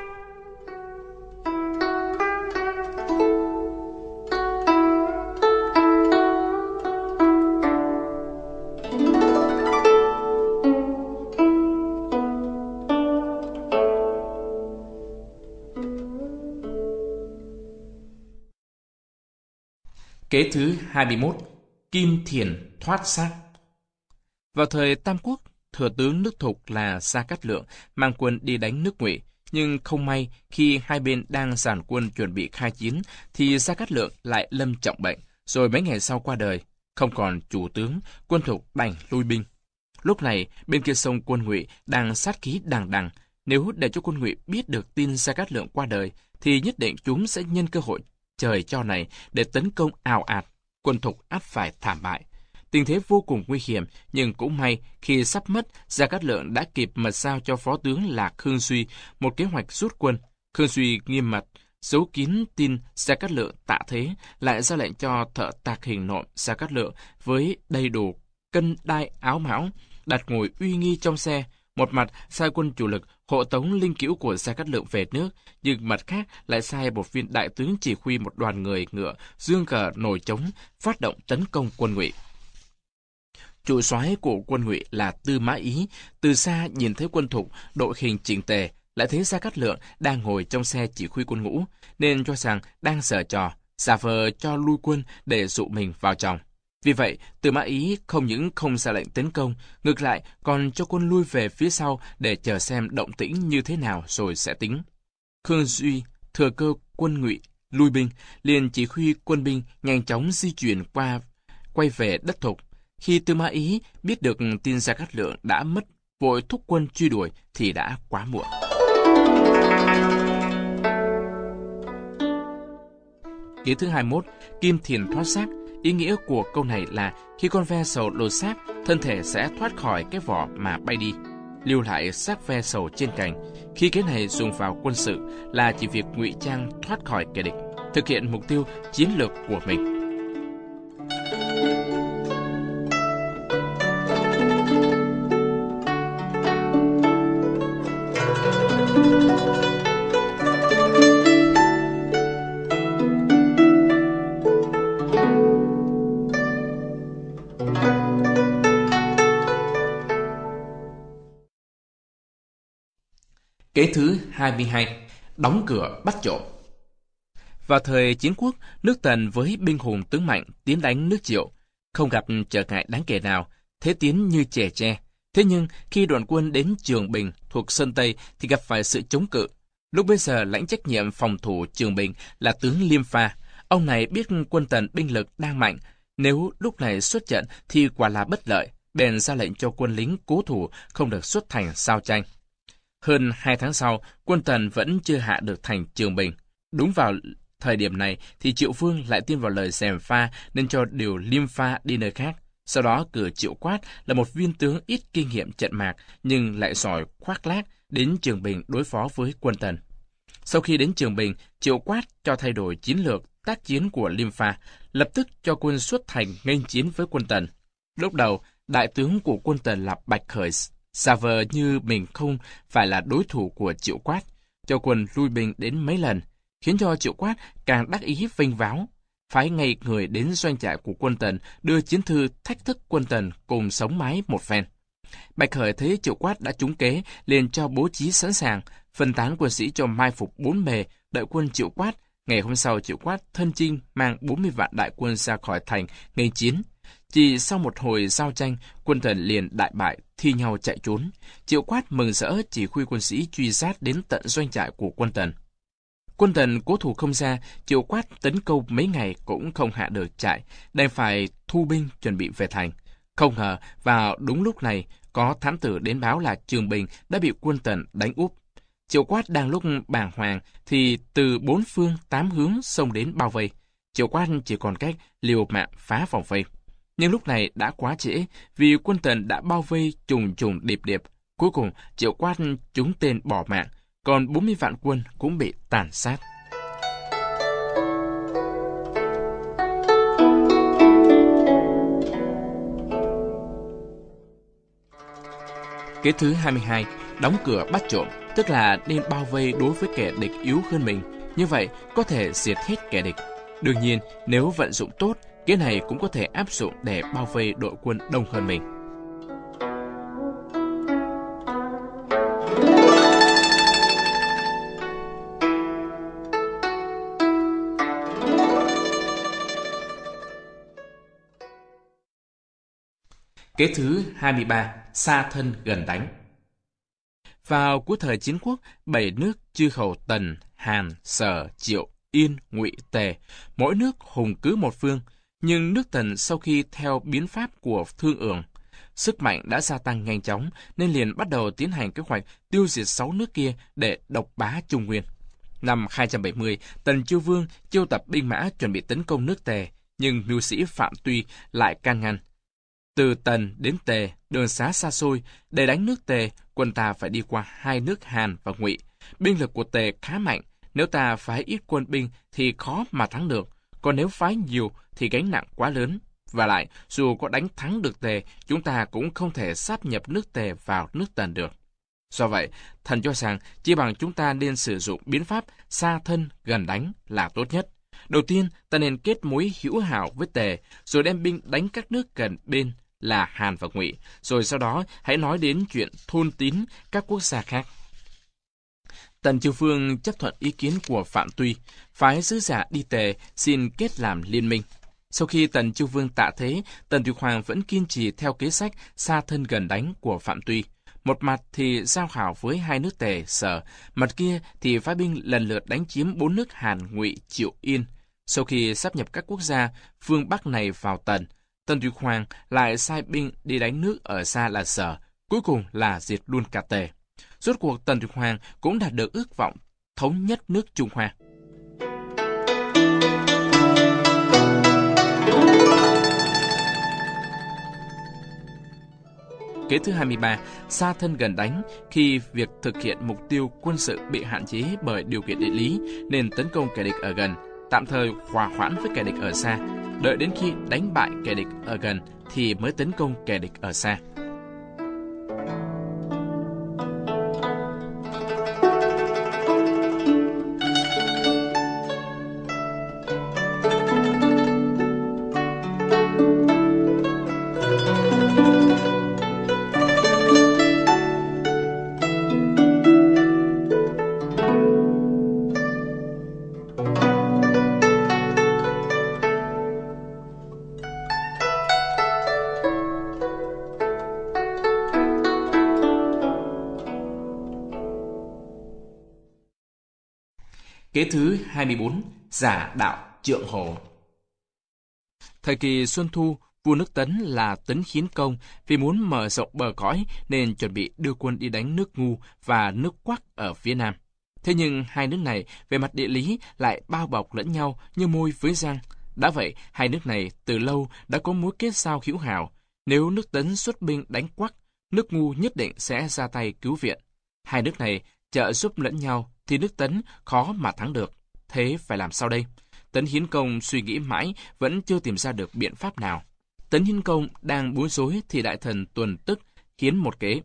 Speaker 1: Kế thứ 21, Kim Thiền thoát xác. Vào thời Tam Quốc, thừa tướng nước Thục là Sa Cát Lượng mang quân đi đánh nước Ngụy, nhưng không may khi hai bên đang giàn quân chuẩn bị khai chiến thì Sa Cát Lượng lại lâm trọng bệnh, rồi mấy ngày sau qua đời, không còn chủ tướng, quân Thục đành lui binh. Lúc này, bên kia sông quân Ngụy đang sát khí đằng đằng, nếu để cho quân Ngụy biết được tin Sa Cát Lượng qua đời thì nhất định chúng sẽ nhân cơ hội trời cho này để tấn công ào ạt, quân thục át phải thảm bại. Tình thế vô cùng nguy hiểm, nhưng cũng may khi sắp mất, Gia Cát Lượng đã kịp mật sao cho Phó tướng là Khương Suy một kế hoạch rút quân. Khương Suy nghiêm mật, giấu kín tin Gia Cát Lượng tạ thế, lại ra lệnh cho thợ tạc hình nộm Gia Cát Lượng với đầy đủ cân đai áo mão, đặt ngồi uy nghi trong xe, một mặt sai quân chủ lực hộ tống linh cữu của Gia Cát Lượng về nước, nhưng mặt khác lại sai một viên đại tướng chỉ huy một đoàn người ngựa dương cờ nổi trống phát động tấn công quân ngụy. Chủ soái của quân ngụy là Tư Mã Ý, từ xa nhìn thấy quân thục đội hình chỉnh tề, lại thấy Gia Cát Lượng đang ngồi trong xe chỉ huy quân ngũ, nên cho rằng đang sở trò, giả vờ cho lui quân để dụ mình vào trong. Vì vậy, Tư Mã Ý không những không ra lệnh tấn công, ngược lại còn cho quân lui về phía sau để chờ xem động tĩnh như thế nào rồi sẽ tính. Khương Duy thừa cơ quân ngụy lui binh, liền chỉ huy quân binh nhanh chóng di chuyển qua quay về đất thục. Khi Tư Mã Ý biết được tin Gia Cát Lượng đã mất vội thúc quân truy đuổi thì đã quá muộn. Ký thứ 21, Kim Thiền thoát xác. Ý nghĩa của câu này là khi con ve sầu lột xác, thân thể sẽ thoát khỏi cái vỏ mà bay đi, lưu lại xác ve sầu trên cành. Khi cái này dùng vào quân sự là chỉ việc ngụy trang thoát khỏi kẻ địch, thực hiện mục tiêu chiến lược của mình. Kế thứ 22, đóng cửa bắt trộm. Vào thời chiến quốc, nước Tần với binh hùng tướng mạnh tiến đánh nước Triệu, không gặp trở ngại đáng kể nào, thế tiến như trẻ tre. Thế nhưng khi đoàn quân đến Trường Bình thuộc Sơn Tây thì gặp phải sự chống cự. Lúc bây giờ lãnh trách nhiệm phòng thủ Trường Bình là tướng Liêm Pha. Ông này biết quân Tần binh lực đang mạnh, nếu lúc này xuất trận thì quả là bất lợi, bèn ra lệnh cho quân lính cố thủ không được xuất thành sao tranh. Hơn hai tháng sau, quân Tần vẫn chưa hạ được thành Trường Bình. Đúng vào thời điểm này thì Triệu phương lại tin vào lời xèm pha nên cho điều liêm pha đi nơi khác. Sau đó cử Triệu Quát là một viên tướng ít kinh nghiệm trận mạc nhưng lại giỏi khoác lác đến Trường Bình đối phó với quân Tần. Sau khi đến Trường Bình, Triệu Quát cho thay đổi chiến lược tác chiến của Liêm Pha, lập tức cho quân xuất thành nghênh chiến với quân Tần. Lúc đầu, đại tướng của quân Tần là Bạch Khởi Xa vờ như mình không phải là đối thủ của Triệu Quát, cho quân lui binh đến mấy lần, khiến cho Triệu Quát càng đắc ý vinh váo, phái ngay người đến doanh trại của quân Tần đưa chiến thư thách thức quân Tần cùng sống mái một phen. Bạch Khởi thấy Triệu Quát đã trúng kế, liền cho bố trí sẵn sàng, phân tán quân sĩ cho mai phục bốn bề, đợi quân Triệu Quát. Ngày hôm sau Triệu Quát thân chinh mang 40 vạn đại quân ra khỏi thành, nghênh chiến. Chỉ sau một hồi giao tranh, quân thần liền đại bại, thi nhau chạy trốn. Triệu quát mừng rỡ chỉ huy quân sĩ truy sát đến tận doanh trại của quân tần. Quân tần cố thủ không ra, triệu quát tấn công mấy ngày cũng không hạ được trại, đành phải thu binh chuẩn bị về thành. Không ngờ, vào đúng lúc này, có thám tử đến báo là Trường Bình đã bị quân tần đánh úp. Triệu quát đang lúc bàng hoàng, thì từ bốn phương tám hướng xông đến bao vây. Triệu quát chỉ còn cách liều mạng phá vòng vây. Nhưng lúc này đã quá trễ, vì quân tần đã bao vây trùng trùng điệp điệp. Cuối cùng, triệu quan chúng tên bỏ mạng, còn 40 vạn quân cũng bị tàn sát. Kế thứ 22, đóng cửa bắt trộm, tức là nên bao vây đối với kẻ địch yếu hơn mình. Như vậy, có thể diệt hết kẻ địch. Đương nhiên, nếu vận dụng tốt cái này cũng có thể áp dụng để bao vây đội quân đông hơn mình. Kế thứ 23, xa thân gần đánh. Vào cuối thời chiến quốc, bảy nước chư hầu Tần, Hàn, Sở, Triệu, Yên, Ngụy, Tề, mỗi nước hùng cứ một phương – nhưng nước Tần sau khi theo biến pháp của Thương Ưởng, sức mạnh đã gia tăng nhanh chóng nên liền bắt đầu tiến hành kế hoạch tiêu diệt sáu nước kia để độc bá Trung Nguyên. Năm 270, Tần Chiêu Vương chiêu tập binh mã chuẩn bị tấn công nước Tề, nhưng mưu sĩ Phạm Tuy lại can ngăn. Từ Tần đến Tề, đường xá xa xôi, để đánh nước Tề, quân ta phải đi qua hai nước Hàn và Ngụy. Binh lực của Tề khá mạnh, nếu ta phái ít quân binh thì khó mà thắng được, còn nếu phái nhiều thì gánh nặng quá lớn. Và lại, dù có đánh thắng được Tề, chúng ta cũng không thể sáp nhập nước Tề vào nước Tần được. Do vậy, thần cho rằng chỉ bằng chúng ta nên sử dụng biến pháp xa thân gần đánh là tốt nhất. Đầu tiên, ta nên kết mối hữu hảo với Tề, rồi đem binh đánh các nước gần bên là Hàn và Ngụy, rồi sau đó hãy nói đến chuyện thôn tín các quốc gia khác. Tần Chiêu Phương chấp thuận ý kiến của Phạm Tuy, phái sứ giả đi tề xin kết làm liên minh. Sau khi Tần Chiêu Vương tạ thế, Tần Thủy Hoàng vẫn kiên trì theo kế sách xa thân gần đánh của Phạm Tuy. Một mặt thì giao hảo với hai nước tề, sở, mặt kia thì phái binh lần lượt đánh chiếm bốn nước Hàn, Ngụy, Triệu, Yên. Sau khi sắp nhập các quốc gia phương Bắc này vào Tần, Tần Thủy Hoàng lại sai binh đi đánh nước ở xa là Sở, cuối cùng là diệt luôn cả tề. Rốt cuộc Tần Thủy Hoàng cũng đạt được ước vọng thống nhất nước Trung Hoa. Kế thứ 23, xa thân gần đánh, khi việc thực hiện mục tiêu quân sự bị hạn chế bởi điều kiện địa lý nên tấn công kẻ địch ở gần, tạm thời hòa hoãn với kẻ địch ở xa, đợi đến khi đánh bại kẻ địch ở gần thì mới tấn công kẻ địch ở xa. Kế thứ 24, giả đạo trượng hồ. Thời kỳ Xuân Thu, vua nước Tấn là Tấn Khiến Công vì muốn mở rộng bờ cõi nên chuẩn bị đưa quân đi đánh nước Ngu và nước Quắc ở phía nam. Thế nhưng hai nước này về mặt địa lý lại bao bọc lẫn nhau như môi với răng. Đã vậy, hai nước này từ lâu đã có mối kết giao hữu hảo. Nếu nước Tấn xuất binh đánh Quắc, nước Ngu nhất định sẽ ra tay cứu viện. Hai nước này trợ giúp lẫn nhau thì nước Tấn khó mà thắng được. Thế phải làm sao đây? Tấn Hiến Công suy nghĩ mãi vẫn chưa tìm ra được biện pháp nào. Tấn Hiến Công đang bối rối thì đại thần tuần tức khiến một kế.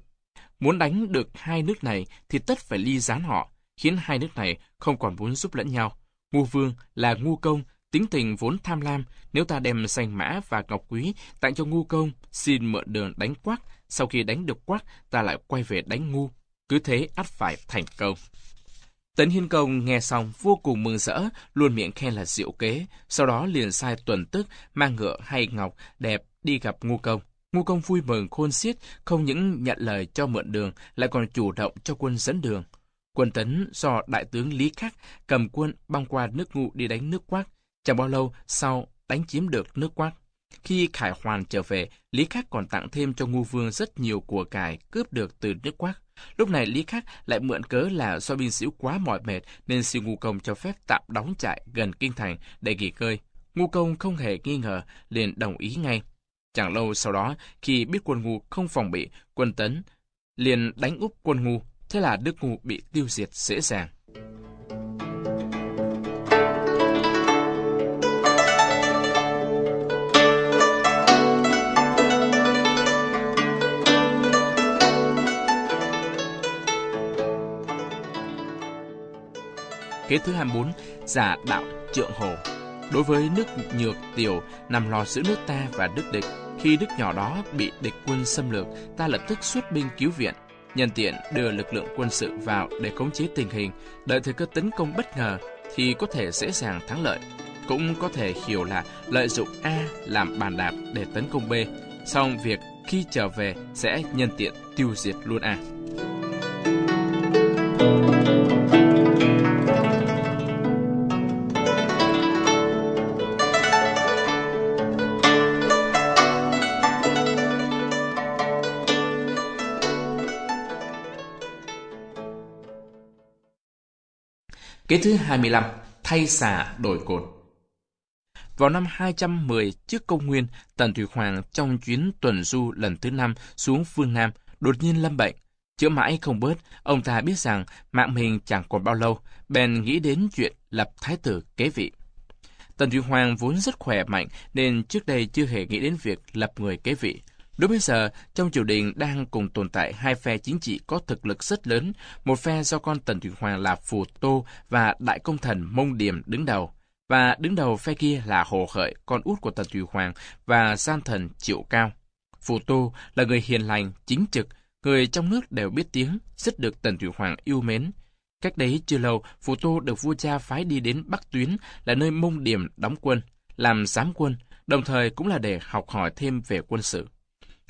Speaker 1: Muốn đánh được hai nước này thì tất phải ly gián họ, khiến hai nước này không còn muốn giúp lẫn nhau. Ngu Vương là ngu công, tính tình vốn tham lam, nếu ta đem sành mã và ngọc quý tặng cho ngu công, xin mượn đường đánh quắc, sau khi đánh được quắc, ta lại quay về đánh ngu. Cứ thế ắt phải thành công. Tấn Hiên Công nghe xong vô cùng mừng rỡ, luôn miệng khen là diệu kế, sau đó liền sai tuần tức mang ngựa hay ngọc đẹp đi gặp Ngu Công. Ngu Công vui mừng khôn xiết, không những nhận lời cho mượn đường, lại còn chủ động cho quân dẫn đường. Quân Tấn do đại tướng Lý Khắc cầm quân băng qua nước ngụ đi đánh nước Quát. Chẳng bao lâu sau đánh chiếm được nước Quát. Khi Khải Hoàn trở về, Lý Khắc còn tặng thêm cho Ngu Vương rất nhiều của cải cướp được từ nước Quát. Lúc này Lý Khắc lại mượn cớ là do binh sĩ quá mỏi mệt nên xin Ngu Công cho phép tạm đóng trại gần kinh thành để nghỉ ngơi. Ngu Công không hề nghi ngờ, liền đồng ý ngay. Chẳng lâu sau đó, khi biết quân Ngu không phòng bị, quân Tấn liền đánh úp quân Ngu, thế là Đức Ngu bị tiêu diệt dễ dàng. Kế thứ 24, giả đạo trượng hồ. Đối với nước nhược tiểu nằm lò giữa nước ta và nước địch, khi nước nhỏ đó bị địch quân xâm lược, ta lập tức xuất binh cứu viện, nhân tiện đưa lực lượng quân sự vào để khống chế tình hình, đợi thời cơ tấn công bất ngờ thì có thể dễ dàng thắng lợi. Cũng có thể hiểu là lợi dụng A làm bàn đạp để tấn công B, xong việc khi trở về sẽ nhân tiện tiêu diệt luôn A. Kế thứ 25, thay xà đổi cột. Vào năm 210 trước công nguyên, Tần Thủy Hoàng trong chuyến tuần du lần thứ năm xuống phương Nam đột nhiên lâm bệnh. Chữa mãi không bớt, ông ta biết rằng mạng mình chẳng còn bao lâu, bèn nghĩ đến chuyện lập thái tử kế vị. Tần Thủy Hoàng vốn rất khỏe mạnh nên trước đây chưa hề nghĩ đến việc lập người kế vị. Lúc bây giờ, trong triều đình đang cùng tồn tại hai phe chính trị có thực lực rất lớn, một phe do con Tần Thủy Hoàng là Phù Tô và Đại Công Thần Mông Điềm đứng đầu, và đứng đầu phe kia là Hồ Khởi, con út của Tần Thủy Hoàng và gian thần Triệu Cao. Phù Tô là người hiền lành, chính trực, người trong nước đều biết tiếng, rất được Tần Thủy Hoàng yêu mến. Cách đấy chưa lâu, Phù Tô được vua cha phái đi đến Bắc Tuyến, là nơi Mông Điềm đóng quân, làm giám quân, đồng thời cũng là để học hỏi thêm về quân sự.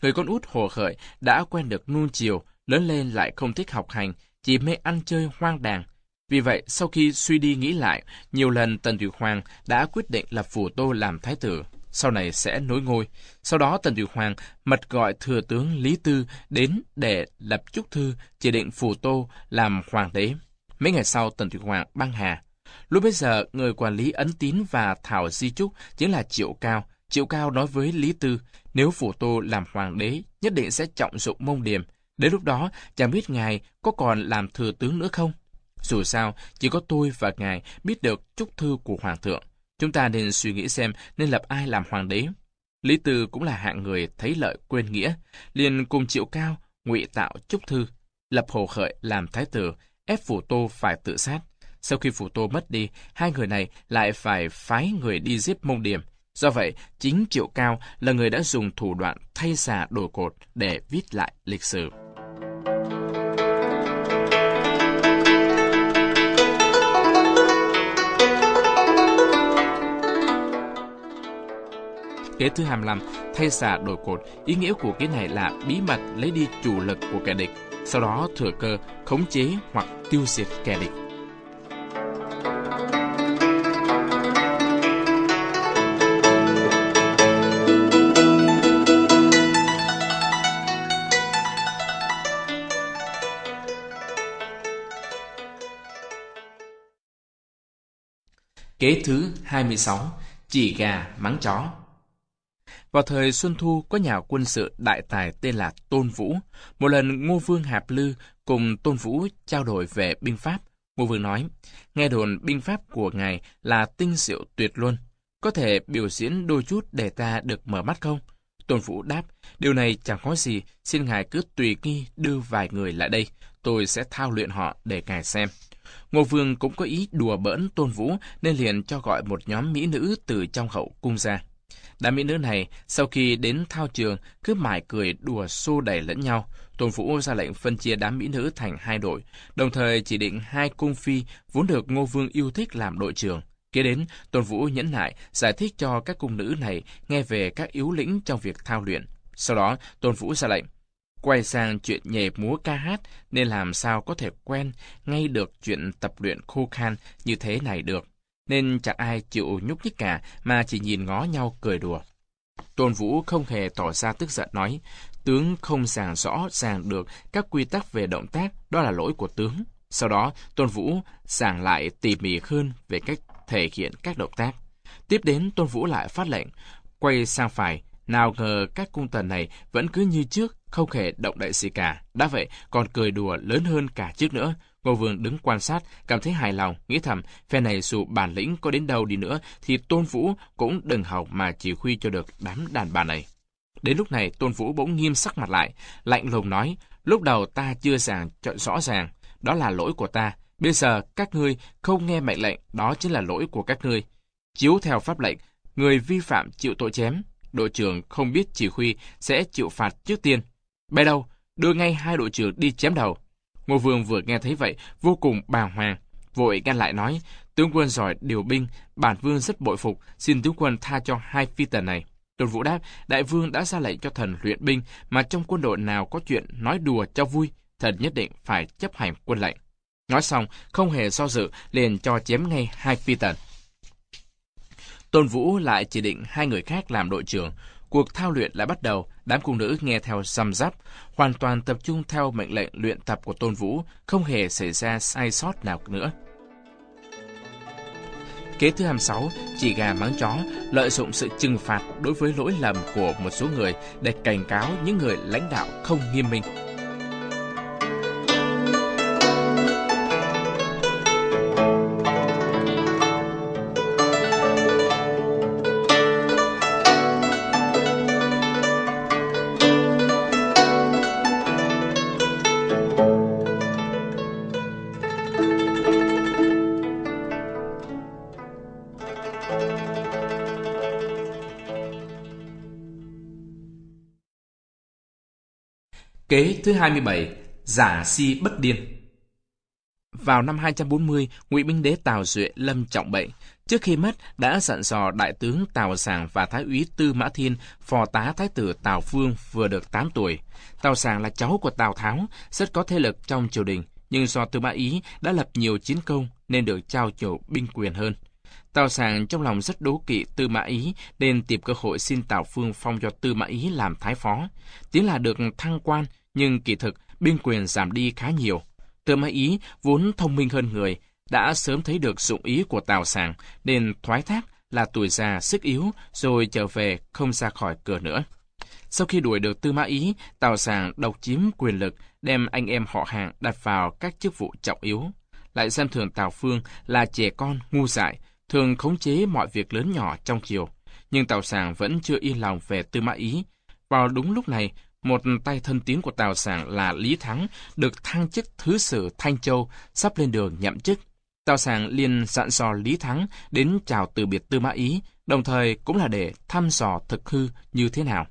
Speaker 1: Người con út Hồ Khởi đã quen được nuông chiều, lớn lên lại không thích học hành, chỉ mê ăn chơi hoang đàng. Vì vậy, sau khi suy đi nghĩ lại, nhiều lần Tần Thủy Hoàng đã quyết định lập Phù Tô làm thái tử. sau này sẽ nối ngôi. Sau đó Tần Thủy Hoàng mật gọi thừa tướng Lý Tư đến để lập chúc thư chỉ định Phù Tô làm hoàng đế. Mấy ngày sau Tần Thủy Hoàng băng hà. Lúc bây giờ, người quản lý ấn tín và thảo di trúc chính là Triệu Cao. Triệu Cao nói với Lý Tư, nếu phủ Tô làm hoàng đế, nhất định sẽ trọng dụng mông điểm. Đến lúc đó, chẳng biết ngài có còn làm thừa tướng nữa không? Dù sao, chỉ có tôi và ngài biết được chúc thư của hoàng thượng. Chúng ta nên suy nghĩ xem nên lập ai làm hoàng đế. Lý Tư cũng là hạng người thấy lợi quên nghĩa, liền cùng Triệu Cao ngụy tạo chúc thư, lập Hồ Khởi làm thái tử, ép Phủ Tô phải tự sát. Sau khi Phủ Tô mất đi, hai người này lại phải phái người đi giết mông điểm. Do vậy, chính Triệu Cao là người đã dùng thủ đoạn thay xà đổi cột để viết lại lịch sử. Kế thứ 25, thay xà đổi cột, ý nghĩa của kế này là bí mật lấy đi chủ lực của kẻ địch, sau đó thừa cơ khống chế hoặc tiêu diệt kẻ địch. Kế thứ 26, chỉ gà mắng chó. Vào thời Xuân Thu có nhà quân sự đại tài tên là Tôn Vũ. Một lần Ngô Vương Hạp Lư cùng Tôn Vũ trao đổi về binh pháp. Ngô Vương nói, nghe đồn binh pháp của ngài là tinh diệu tuyệt luôn. Có thể biểu diễn đôi chút để ta được mở mắt không? Tôn Vũ đáp, điều này chẳng có gì, xin ngài cứ tùy nghi đưa vài người lại đây, tôi sẽ thao luyện họ để ngài xem. Ngô Vương cũng có ý đùa bỡn Tôn Vũ nên liền cho gọi một nhóm mỹ nữ từ trong hậu cung ra. Đám mỹ nữ này, sau khi đến thao trường, cứ mải cười đùa xô đẩy lẫn nhau. Tôn Vũ ra lệnh phân chia đám mỹ nữ thành hai đội, đồng thời chỉ định hai cung phi vốn được Ngô Vương yêu thích làm đội trưởng. Kế đến, Tôn Vũ nhẫn nại giải thích cho các cung nữ này nghe về các yếu lĩnh trong việc thao luyện. Sau đó, Tôn Vũ ra lệnh, quay sang chuyện nhảy múa ca hát nên làm sao có thể quen ngay được chuyện tập luyện khô khan như thế này được nên chẳng ai chịu nhúc nhích cả mà chỉ nhìn ngó nhau cười đùa. Tôn Vũ không hề tỏ ra tức giận nói, tướng không giảng rõ ràng được các quy tắc về động tác, đó là lỗi của tướng. Sau đó, Tôn Vũ giảng lại tỉ mỉ hơn về cách thể hiện các động tác. Tiếp đến, Tôn Vũ lại phát lệnh, quay sang phải, nào ngờ các cung tần này vẫn cứ như trước, không hề động đậy gì cả. Đã vậy, còn cười đùa lớn hơn cả trước nữa. Ngô Vương đứng quan sát, cảm thấy hài lòng, nghĩ thầm, phe này dù bản lĩnh có đến đâu đi nữa, thì Tôn Vũ cũng đừng hòng mà chỉ huy cho được đám đàn bà này. Đến lúc này, Tôn Vũ bỗng nghiêm sắc mặt lại, lạnh lùng nói, lúc đầu ta chưa giảng chọn rõ ràng, đó là lỗi của ta. Bây giờ, các ngươi không nghe mệnh lệnh, đó chính là lỗi của các ngươi. Chiếu theo pháp lệnh, người vi phạm chịu tội chém, đội trưởng không biết chỉ huy sẽ chịu phạt trước tiên. Bây đâu, đưa ngay hai đội trưởng đi chém đầu. Ngô Vương vừa nghe thấy vậy, vô cùng bàng hoàng, vội ngăn lại nói, tướng quân giỏi điều binh, bản vương rất bội phục, xin tướng quân tha cho hai phi tần này. Tôn Vũ đáp, đại vương đã ra lệnh cho thần luyện binh, mà trong quân đội nào có chuyện nói đùa cho vui, thần nhất định phải chấp hành quân lệnh. Nói xong, không hề do dự, liền cho chém ngay hai phi tần. Tôn Vũ lại chỉ định hai người khác làm đội trưởng, Cuộc thao luyện lại bắt đầu, đám cung nữ nghe theo răm rắp, hoàn toàn tập trung theo mệnh lệnh luyện tập của Tôn Vũ, không hề xảy ra sai sót nào nữa. Kế thứ 26, chỉ gà mắng chó, lợi dụng sự trừng phạt đối với lỗi lầm của một số người để cảnh cáo những người lãnh đạo không nghiêm minh. Kế thứ 27, giả si bất điên. Vào năm 240, Ngụy Binh Đế Tào Duệ lâm trọng bệnh. Trước khi mất, đã dặn dò đại tướng Tào Sàng và thái úy Tư Mã Thiên, phò tá thái tử Tào Phương vừa được 8 tuổi. Tào Sàng là cháu của Tào Tháo, rất có thế lực trong triều đình, nhưng do Tư Mã Ý đã lập nhiều chiến công nên được trao nhiều binh quyền hơn. Tào Sảng trong lòng rất đố kỵ Tư Mã Ý nên tìm cơ hội xin Tào Phương phong cho Tư Mã Ý làm thái phó. Tiếng là được thăng quan, nhưng kỳ thực binh quyền giảm đi khá nhiều. Tư Mã Ý vốn thông minh hơn người, đã sớm thấy được dụng ý của Tào Sảng nên thoái thác là tuổi già sức yếu rồi trở về không ra khỏi cửa nữa. Sau khi đuổi được Tư Mã Ý, Tào Sảng độc chiếm quyền lực, đem anh em họ hàng đặt vào các chức vụ trọng yếu. Lại xem thường Tào Phương là trẻ con, ngu dại, thường khống chế mọi việc lớn nhỏ trong triều. Nhưng Tào Sảng vẫn chưa yên lòng về Tư Mã Ý. Vào đúng lúc này, một tay thân tín của Tào Sảng là Lý Thắng được thăng chức Thứ sử Thanh Châu sắp lên đường nhậm chức. Tào Sảng liền dặn dò Lý Thắng đến chào từ biệt Tư Mã Ý, đồng thời cũng là để thăm dò thực hư như thế nào.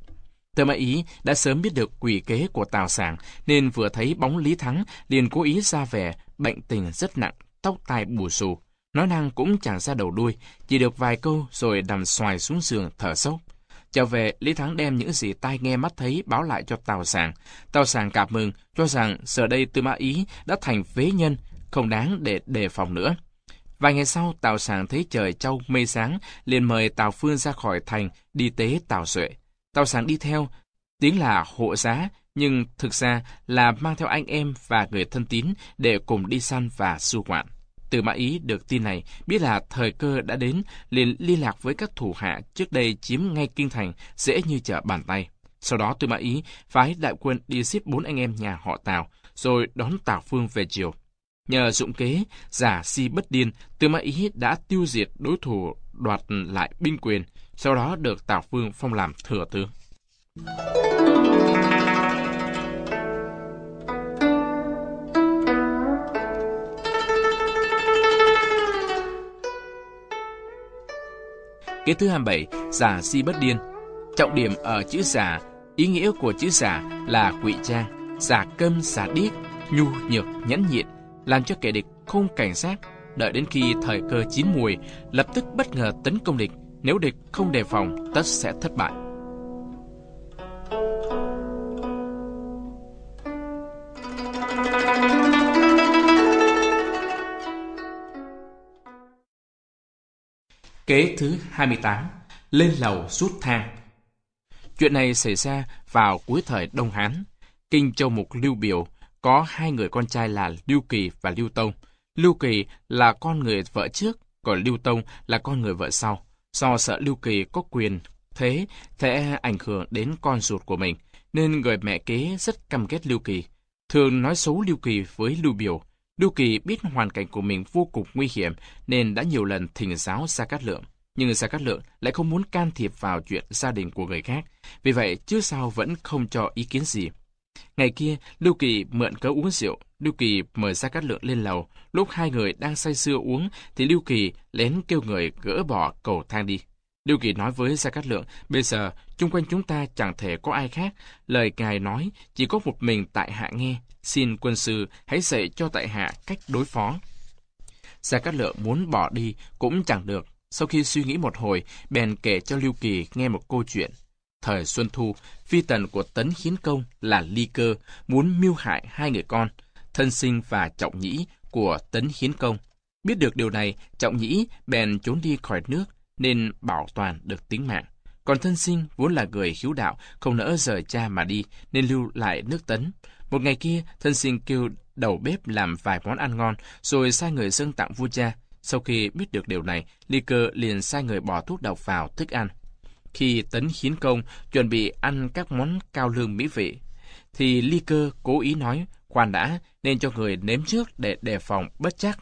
Speaker 1: Tư Mã Ý đã sớm biết được quỷ kế của Tào Sảng, nên vừa thấy bóng Lý Thắng liền cố ý ra vẻ bệnh tình rất nặng, tóc tai bù xù. Nói năng cũng chẳng ra đầu đuôi, chỉ được vài câu rồi nằm xoài xuống giường thở sốc. Trở về, Lý Thắng đem những gì tai nghe mắt thấy báo lại cho Tào sàng Tào sàng cảm mừng, cho rằng giờ đây Tư Mã Ý đã thành phế nhân, không đáng để đề phòng nữa. Vài ngày sau, Tào sàng thấy trời trâu mây sáng, liền mời Tào Phương ra khỏi thành đi tế Tào Duệ. Tào sàng đi theo, tiếng là hộ giá, nhưng thực ra là mang theo anh em và người thân tín để cùng đi săn và du ngoạn từ Mã Ý được tin này, biết là thời cơ đã đến, liền liên lạc với các thủ hạ trước đây chiếm ngay kinh thành, dễ như trở bàn tay. Sau đó Tư Mã Ý phái đại quân đi giết bốn anh em nhà họ Tào, rồi đón Tào Phương về triều. Nhờ dụng kế, giả si bất điên, Tư Mã Ý đã tiêu diệt đối thủ đoạt lại binh quyền, sau đó được Tào Phương phong làm thừa tướng. Kế thứ 27, giả si bất điên. Trọng điểm ở chữ giả, ý nghĩa của chữ giả là quỵ trang, giả câm, giả điếc, nhu nhược, nhẫn nhịn, làm cho kẻ địch không cảnh giác, đợi đến khi thời cơ chín mùi, lập tức bất ngờ tấn công địch, nếu địch không đề phòng, tất sẽ thất bại. Kế thứ 28, lên lầu rút thang. Chuyện này xảy ra vào cuối thời Đông Hán. Kinh Châu Mục Lưu Biểu có hai người con trai là Lưu Kỳ và Lưu Tông. Lưu Kỳ là con người vợ trước, còn Lưu Tông là con người vợ sau. Do sợ Lưu Kỳ có quyền thế sẽ ảnh hưởng đến con ruột của mình, nên người mẹ kế rất căm ghét Lưu Kỳ. Thường nói xấu Lưu Kỳ với Lưu Biểu. Lưu Kỳ biết hoàn cảnh của mình vô cùng nguy hiểm nên đã nhiều lần thỉnh giáo Gia Cát Lượng. Nhưng Gia Cát Lượng lại không muốn can thiệp vào chuyện gia đình của người khác. Vì vậy, trước sau vẫn không cho ý kiến gì. Ngày kia, Lưu Kỳ mượn cớ uống rượu. Lưu Kỳ mời Gia Cát Lượng lên lầu. Lúc hai người đang say sưa uống, thì Lưu Kỳ lén kêu người gỡ bỏ cầu thang đi. Lưu Kỳ nói với Gia Cát Lượng, bây giờ, chung quanh chúng ta chẳng thể có ai khác. Lời ngài nói, chỉ có một mình tại hạ nghe. Xin quân sư hãy dạy cho tại hạ cách đối phó. Gia Cát Lượng muốn bỏ đi cũng chẳng được. Sau khi suy nghĩ một hồi, bèn kể cho Lưu Kỳ nghe một câu chuyện. Thời Xuân Thu, phi tần của Tấn Hiến Công là Ly Cơ muốn mưu hại hai người con, thân sinh và trọng nhĩ của Tấn Hiến Công. Biết được điều này, trọng nhĩ bèn trốn đi khỏi nước nên bảo toàn được tính mạng. Còn thân sinh vốn là người hiếu đạo, không nỡ rời cha mà đi nên lưu lại nước Tấn. Một ngày kia, thân sinh kêu đầu bếp làm vài món ăn ngon rồi sai người dâng tặng vua cha. Sau khi biết được điều này, Ly Cơ liền sai người bỏ thuốc độc vào thức ăn. Khi Tấn Hiến Công chuẩn bị ăn các món cao lương mỹ vị, thì Ly Cơ cố ý nói, khoan đã, nên cho người nếm trước để đề phòng bất chắc.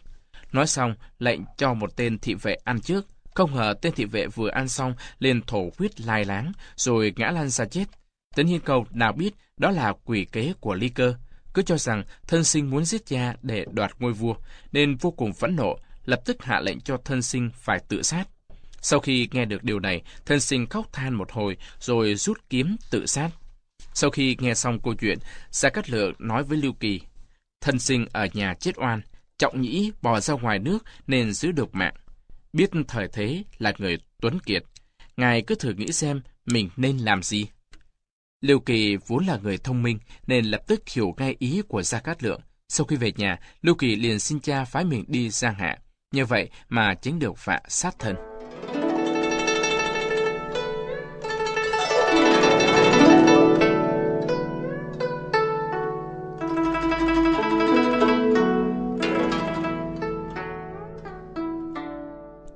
Speaker 1: Nói xong, lệnh cho một tên thị vệ ăn trước. Không ngờ tên thị vệ vừa ăn xong liền thổ huyết lai láng, rồi ngã lăn ra chết. Tấn hiên cầu nào biết đó là quỷ kế của Ly Cơ, cứ cho rằng thân sinh muốn giết cha để đoạt ngôi vua, nên vô cùng phẫn nộ, lập tức hạ lệnh cho thân sinh phải tự sát. Sau khi nghe được điều này, thân sinh khóc than một hồi rồi rút kiếm tự sát. Sau khi nghe xong câu chuyện, Gia Cát Lượng nói với Lưu Kỳ, thân sinh ở nhà chết oan, trọng nhĩ bò ra ngoài nước nên giữ được mạng. Biết thời thế là người tuấn kiệt, ngài cứ thử nghĩ xem mình nên làm gì. Lưu Kỳ vốn là người thông minh nên lập tức hiểu ngay ý của Gia Cát Lượng. Sau khi về nhà, Lưu Kỳ liền xin cha phái mình đi Giang Hạ. Như vậy mà chính được vạ sát thân.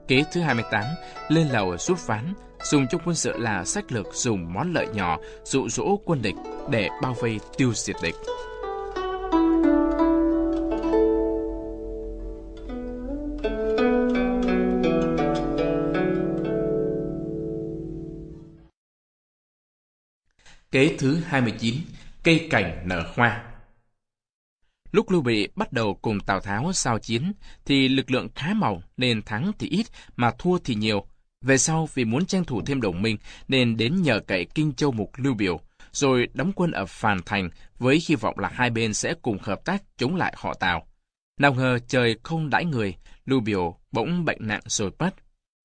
Speaker 1: Kế thứ 28, lên lầu rút ván, dùng trong quân sự là sách lược dùng món lợi nhỏ dụ dỗ quân địch để bao vây tiêu diệt địch. Kế thứ 29, cây cảnh nở hoa. Lúc Lưu Bị bắt đầu cùng Tào Tháo giao chiến, thì lực lượng khá mỏng nên thắng thì ít mà thua thì nhiều. Về sau vì muốn tranh thủ thêm đồng minh nên đến nhờ cậy Kinh Châu Mục Lưu Biểu, rồi đóng quân ở Phàn Thành với hy vọng là hai bên sẽ cùng hợp tác chống lại họ Tào. Nào ngờ trời không đãi người, Lưu Biểu bỗng bệnh nặng rồi mất.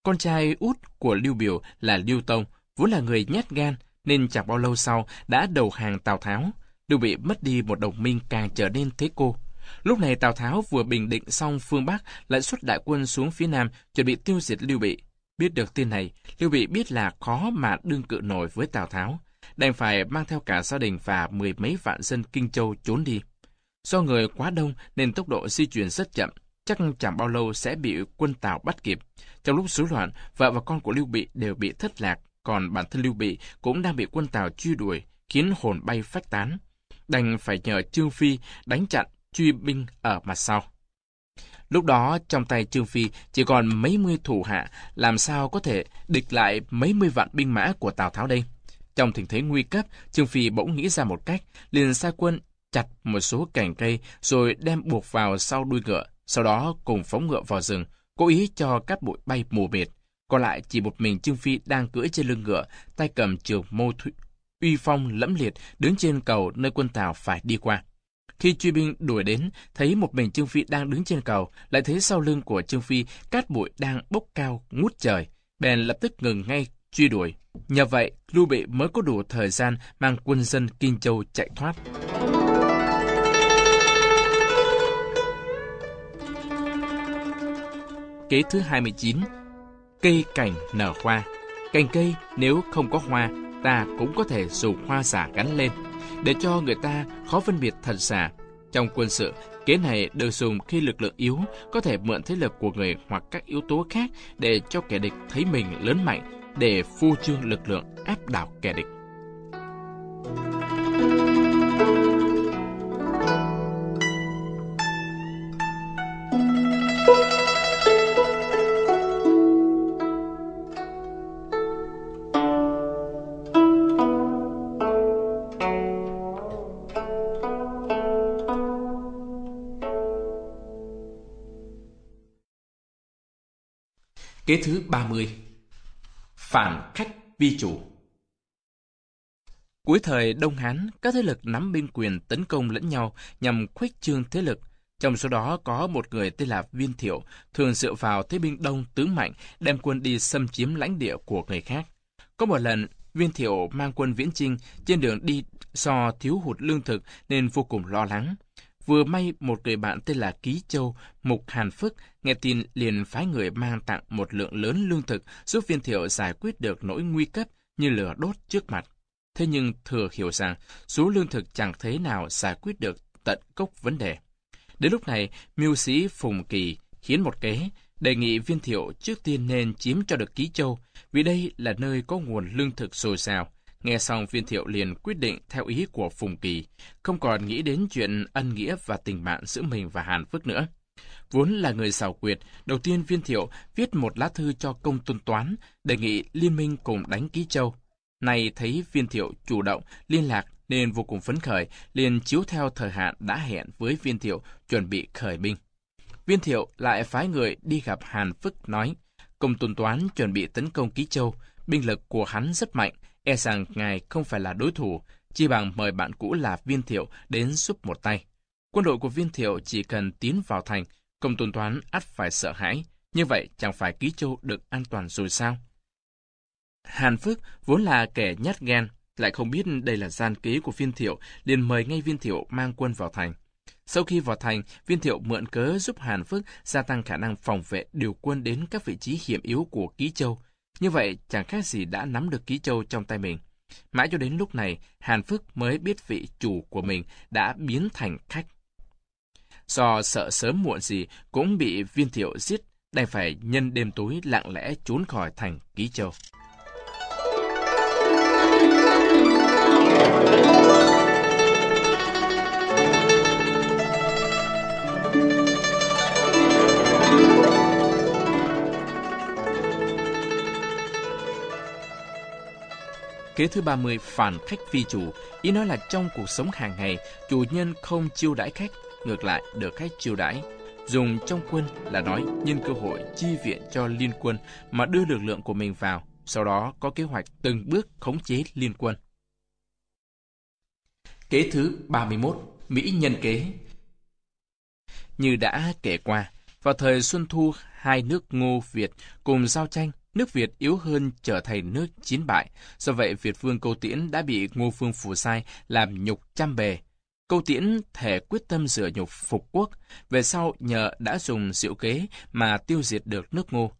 Speaker 1: Con trai út của Lưu Biểu là Lưu Tông, vốn là người nhát gan, nên chẳng bao lâu sau đã đầu hàng Tào Tháo. Lưu Bị mất đi một đồng minh càng trở nên thế cô. Lúc này Tào Tháo vừa bình định xong phương Bắc lại xuất đại quân xuống phía Nam chuẩn bị tiêu diệt Lưu Bị. Biết được tin này, Lưu Bị biết là khó mà đương cự nổi với Tào Tháo, đành phải mang theo cả gia đình và mười mấy vạn dân Kinh Châu trốn đi. Do người quá đông nên tốc độ di chuyển rất chậm, chắc chẳng bao lâu sẽ bị quân Tào bắt kịp. Trong lúc rối loạn, vợ và con của Lưu Bị đều bị thất lạc, còn bản thân Lưu Bị cũng đang bị quân Tào truy đuổi, khiến hồn bay phách tán. Đành phải nhờ Trương Phi đánh chặn truy binh ở mặt sau. Lúc đó trong tay Trương Phi chỉ còn mấy mươi thủ hạ, làm sao có thể địch lại mấy mươi vạn binh mã của Tào Tháo đây? Trong tình thế nguy cấp, Trương Phi bỗng nghĩ ra một cách, liền sai quân chặt một số cành cây rồi đem buộc vào sau đuôi ngựa, sau đó cùng phóng ngựa vào rừng, cố ý cho các bụi bay mù mịt. Còn lại chỉ một mình Trương Phi đang cưỡi trên lưng ngựa, tay cầm trường mâu thủy, uy phong lẫm liệt đứng trên cầu nơi quân Tào phải đi qua. Khi truy binh đuổi đến, thấy một mình Trương Phi đang đứng trên cầu, lại thấy sau lưng của Trương Phi cát bụi đang bốc cao ngút trời, bèn lập tức ngừng ngay truy đuổi. Nhờ vậy, Lưu Bị mới có đủ thời gian mang quân dân Kinh Châu chạy thoát. Kế thứ 29 Cây cảnh nở hoa Cành cây nếu không có hoa, ta cũng có thể dùng hoa giả gắn lên, để cho người ta khó phân biệt thật giả. Trong quân sự, kế này được dùng khi lực lượng yếu có thể mượn thế lực của người hoặc các yếu tố khác để cho kẻ địch thấy mình lớn mạnh, để phu trương lực lượng áp đảo kẻ địch. Kế thứ 30 Phản khách vi chủ Cuối thời Đông Hán, các thế lực nắm binh quyền tấn công lẫn nhau nhằm khuếch trương thế lực. Trong số đó có một người tên là Viên Thiệu, thường dựa vào thế binh đông tướng mạnh, đem quân đi xâm chiếm lãnh địa của người khác. Có một lần, Viên Thiệu mang quân viễn trinh, trên đường đi do thiếu hụt lương thực nên vô cùng lo lắng. Vừa may một người bạn tên là Ký Châu, Mục Hàn Phức, nghe tin liền phái người mang tặng một lượng lớn lương thực giúp viên thiệu giải quyết được nỗi nguy cấp như lửa đốt trước mặt. Thế nhưng thừa hiểu rằng số lương thực chẳng thế nào giải quyết được tận gốc vấn đề. Đến lúc này, mưu sĩ Phùng Kỳ khiến một kế, đề nghị viên thiệu trước tiên nên chiếm cho được Ký Châu, vì đây là nơi có nguồn lương thực dồi dào, Nghe xong viên thiệu liền quyết định theo ý của Phùng Kỳ, không còn nghĩ đến chuyện ân nghĩa và tình bạn giữa mình và Hàn Phước nữa. Vốn là người xảo quyệt, đầu tiên viên thiệu viết một lá thư cho công tôn toán, đề nghị liên minh cùng đánh ký châu. Này thấy viên thiệu chủ động, liên lạc nên vô cùng phấn khởi, liền chiếu theo thời hạn đã hẹn với viên thiệu chuẩn bị khởi binh. Viên thiệu lại phái người đi gặp Hàn Phước nói, công tôn toán chuẩn bị tấn công ký châu, binh lực của hắn rất mạnh, e rằng ngài không phải là đối thủ, chi bằng mời bạn cũ là Viên Thiệu đến giúp một tay. Quân đội của Viên Thiệu chỉ cần tiến vào thành, công tôn toán ắt phải sợ hãi, như vậy chẳng phải Ký Châu được an toàn rồi sao? Hàn Phước vốn là kẻ nhát gan, lại không biết đây là gian kế của Viên Thiệu, liền mời ngay Viên Thiệu mang quân vào thành. Sau khi vào thành, viên thiệu mượn cớ giúp Hàn Phước gia tăng khả năng phòng vệ điều quân đến các vị trí hiểm yếu của Ký Châu. Như vậy, chẳng khác gì đã nắm được Ký Châu trong tay mình. Mãi cho đến lúc này, Hàn Phước mới biết vị chủ của mình đã biến thành khách. Do sợ sớm muộn gì cũng bị viên thiệu giết, đành phải nhân đêm tối lặng lẽ trốn khỏi thành Ký Châu. Kế thứ 30 phản khách phi chủ, ý nói là trong cuộc sống hàng ngày, chủ nhân không chiêu đãi khách, ngược lại được khách chiêu đãi. Dùng trong quân là nói nhân cơ hội chi viện cho liên quân mà đưa lực lượng của mình vào, sau đó có kế hoạch từng bước khống chế liên quân. Kế thứ 31, Mỹ nhân kế. Như đã kể qua, vào thời Xuân Thu, hai nước Ngô Việt cùng giao tranh, nước Việt yếu hơn trở thành nước chiến bại. Do vậy, Việt vương Câu Tiễn đã bị Ngô Phương Phù Sai làm nhục trăm bề. Câu Tiễn thể quyết tâm rửa nhục phục quốc, về sau nhờ đã dùng diệu kế mà tiêu diệt được nước Ngô.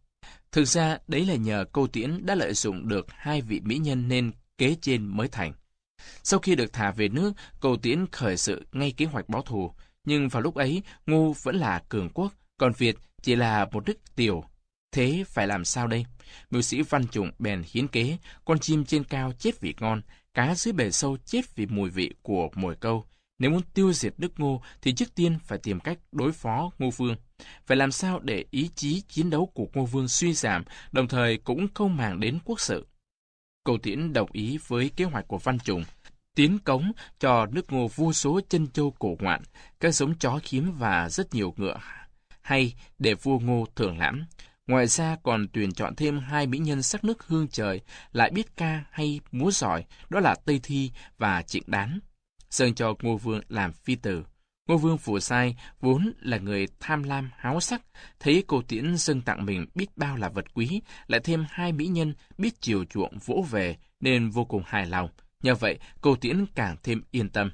Speaker 1: Thực ra, đấy là nhờ Câu Tiễn đã lợi dụng được hai vị mỹ nhân nên kế trên mới thành. Sau khi được thả về nước, Câu Tiễn khởi sự ngay kế hoạch báo thù, nhưng vào lúc ấy, Ngô vẫn là cường quốc, còn Việt chỉ là một nước tiểu. Thế phải làm sao đây? Mưu sĩ Văn Trùng bèn hiến kế, con chim trên cao chết vì ngon, cá dưới bể sâu chết vì mùi vị của mồi câu. Nếu muốn tiêu diệt đức Ngô thì trước tiên phải tìm cách đối phó Ngô Vương. Phải làm sao để ý chí chiến đấu của Ngô Vương suy giảm, đồng thời cũng không màng đến quốc sự. Cầu Tiễn đồng ý với kế hoạch của Văn Trùng, tiến cống cho nước Ngô vô số chân châu cổ ngoạn, các giống chó khiếm và rất nhiều ngựa hay để vua Ngô thưởng lãm. Ngoài ra còn tuyển chọn thêm hai mỹ nhân sắc nước hương trời, lại biết ca hay múa giỏi, đó là Tây Thi và Trịnh Đán. Dâng cho Ngô Vương làm phi tử. Ngô Vương Phủ Sai vốn là người tham lam háo sắc, thấy cô Tiễn dâng tặng mình biết bao là vật quý, lại thêm hai mỹ nhân biết chiều chuộng vỗ về nên vô cùng hài lòng. Nhờ vậy, cô Tiễn càng thêm yên tâm.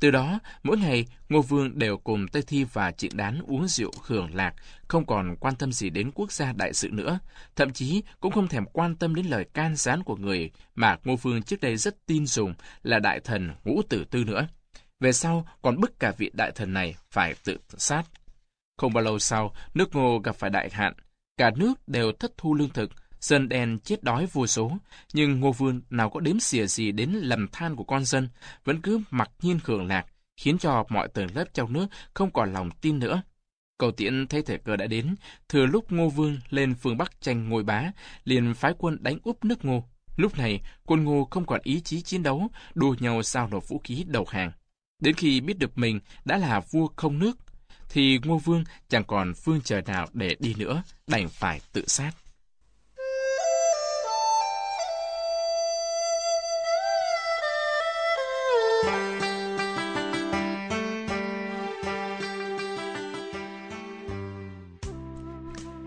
Speaker 1: Từ đó, mỗi ngày, Ngô Vương đều cùng Tây Thi và Trịnh Đán uống rượu hưởng lạc, không còn quan tâm gì đến quốc gia đại sự nữa. Thậm chí cũng không thèm quan tâm đến lời can gián của người mà Ngô Vương trước đây rất tin dùng là đại thần Ngũ Tử Tư nữa. Về sau, còn bức cả vị đại thần này phải tự sát. Không bao lâu sau, nước Ngô gặp phải đại hạn. Cả nước đều thất thu lương thực, dân đen chết đói vô số, nhưng Ngô Vương nào có đếm xỉa gì đến lầm than của con dân, vẫn cứ mặc nhiên hưởng lạc, khiến cho mọi tầng lớp trong nước không còn lòng tin nữa. Cầu tiễn thấy thời cơ đã đến, thừa lúc Ngô Vương lên phương Bắc tranh ngôi bá, liền phái quân đánh úp nước Ngô. Lúc này, quân Ngô không còn ý chí chiến đấu, đua nhau sao nộp vũ khí đầu hàng. Đến khi biết được mình đã là vua không nước, thì Ngô Vương chẳng còn phương trời nào để đi nữa, đành phải tự sát.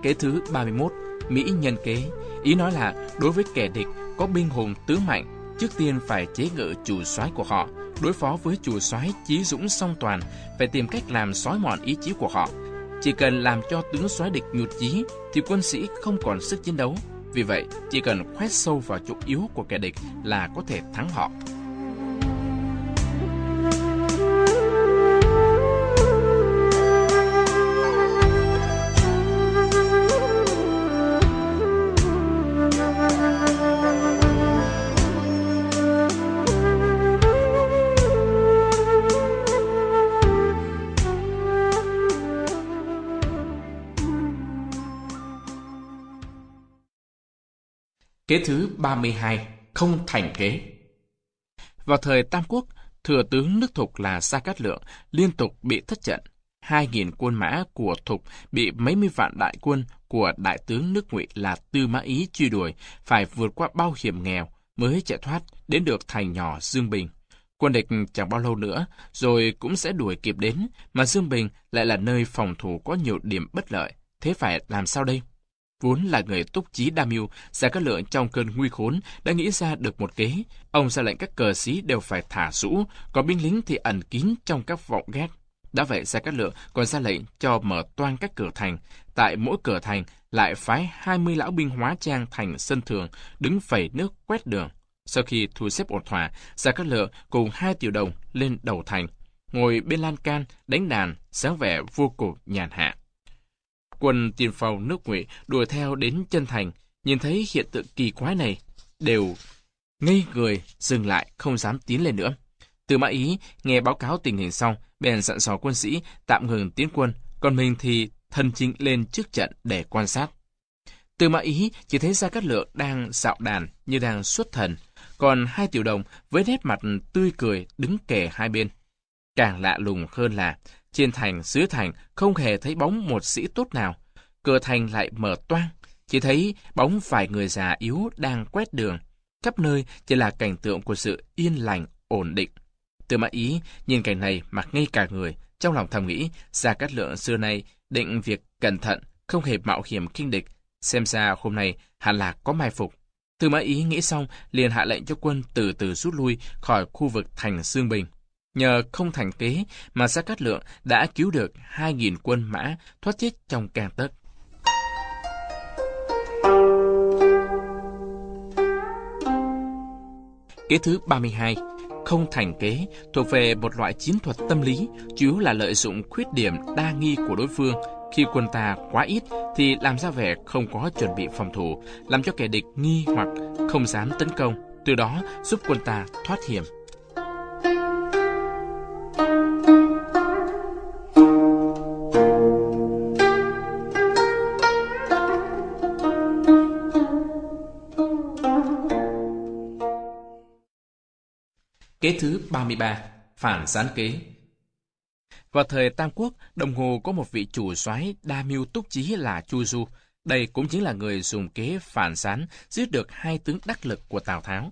Speaker 1: Kế thứ 31, Mỹ nhân kế. Ý nói là đối với kẻ địch có binh hùng tứ mạnh, trước tiên phải chế ngự chủ soái của họ. Đối phó với chủ soái chí dũng song toàn, phải tìm cách làm xói mòn ý chí của họ. Chỉ cần làm cho tướng soái địch nhụt chí, thì quân sĩ không còn sức chiến đấu. Vì vậy, chỉ cần khoét sâu vào chỗ yếu của kẻ địch là có thể thắng họ. Kế thứ 32, không thành kế. Vào thời Tam Quốc, thừa tướng nước Thục là Gia Cát Lượng liên tục bị thất trận. Hai nghìn quân mã của Thục bị mấy mươi vạn đại quân của đại tướng nước Ngụy là Tư Mã Ý truy đuổi, phải vượt qua bao hiểm nghèo mới chạy thoát đến được thành nhỏ Dương Bình. Quân địch chẳng bao lâu nữa rồi cũng sẽ đuổi kịp đến, mà Dương Bình lại là nơi phòng thủ có nhiều điểm bất lợi. Thế phải làm sao đây? Vốn là người túc trí đa mưu, ra các Lượng trong cơn nguy khốn đã nghĩ ra được một kế. Ông ra lệnh các cờ sĩ đều phải thả rũ, còn binh lính thì ẩn kín trong các vọng gác. Đã vậy ra các Lượng còn ra lệnh cho mở toan các cửa thành. Tại mỗi cửa thành lại phái 20 lão binh hóa trang thành sân thường, đứng phẩy nước quét đường. Sau khi thu xếp ổn thỏa, ra các Lượng cùng hai tiểu đồng lên đầu thành, ngồi bên lan can, đánh đàn, sáng vẻ vô cùng nhàn hạ. Quân tiền phòng nước ngụy đuổi theo đến chân thành, nhìn thấy hiện tượng kỳ quái này, đều ngây người, dừng lại, không dám tiến lên nữa. Từ Mã Ý nghe báo cáo tình hình xong, bèn dặn dò quân sĩ tạm ngừng tiến quân, còn mình thì thân chính lên trước trận để quan sát. Từ Mã Ý chỉ thấy Gia Cát Lượng đang dạo đàn như đang xuất thần, còn hai tiểu đồng với nét mặt tươi cười đứng kề hai bên. Càng lạ lùng hơn là, trên thành dưới thành không hề thấy bóng một sĩ tốt nào. Cửa thành lại mở toang, chỉ thấy bóng vài người già yếu đang quét đường. Khắp nơi chỉ là cảnh tượng của sự yên lành, ổn định. Từ mã ý, nhìn cảnh này mà ngay cả người, trong lòng thầm nghĩ, Gia Cát Lượng xưa nay định việc cẩn thận, không hề mạo hiểm kinh địch. Xem ra hôm nay hẳn là có mai phục. Từ mã ý nghĩ xong, liền hạ lệnh cho quân từ từ rút lui khỏi khu vực thành Sương Bình. Nhờ không thành kế mà Gia Cát Lượng đã cứu được 2.000 quân mã thoát chết trong càng tấc. Kế thứ 32 không thành kế thuộc về một loại chiến thuật tâm lý, chủ yếu là lợi dụng khuyết điểm đa nghi của đối phương. Khi quân ta quá ít thì làm ra vẻ không có chuẩn bị phòng thủ, làm cho kẻ địch nghi hoặc không dám tấn công, từ đó giúp quân ta thoát hiểm. Kế thứ 33, phản gián kế. Vào thời Tam Quốc, Đồng Hồ có một vị chủ soái đa mưu túc trí là Chu Du. Đây cũng chính là người dùng kế phản gián giết được hai tướng đắc lực của Tào Tháo.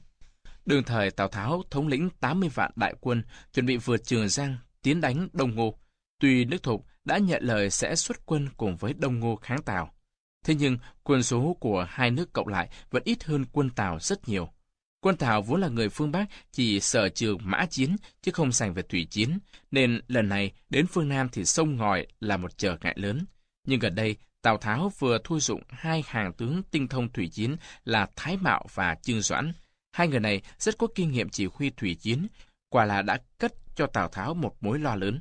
Speaker 1: Đường thời Tào Tháo thống lĩnh 80 vạn đại quân chuẩn bị vượt Trường Giang tiến đánh Đông Ngô. Tuy nước Thục đã nhận lời sẽ xuất quân cùng với Đông Ngô kháng Tào. Thế nhưng quân số của hai nước cộng lại vẫn ít hơn quân Tào rất nhiều. Quân Tào vốn là người phương Bắc chỉ sở trường mã chiến chứ không sành về thủy chiến, nên lần này đến phương Nam thì sông ngòi là một trở ngại lớn. Nhưng gần đây, Tào Tháo vừa thu dụng hai hàng tướng tinh thông thủy chiến là Thái Mạo và Trương Doãn. Hai người này rất có kinh nghiệm chỉ huy thủy chiến, quả là đã cất cho Tào Tháo một mối lo lớn.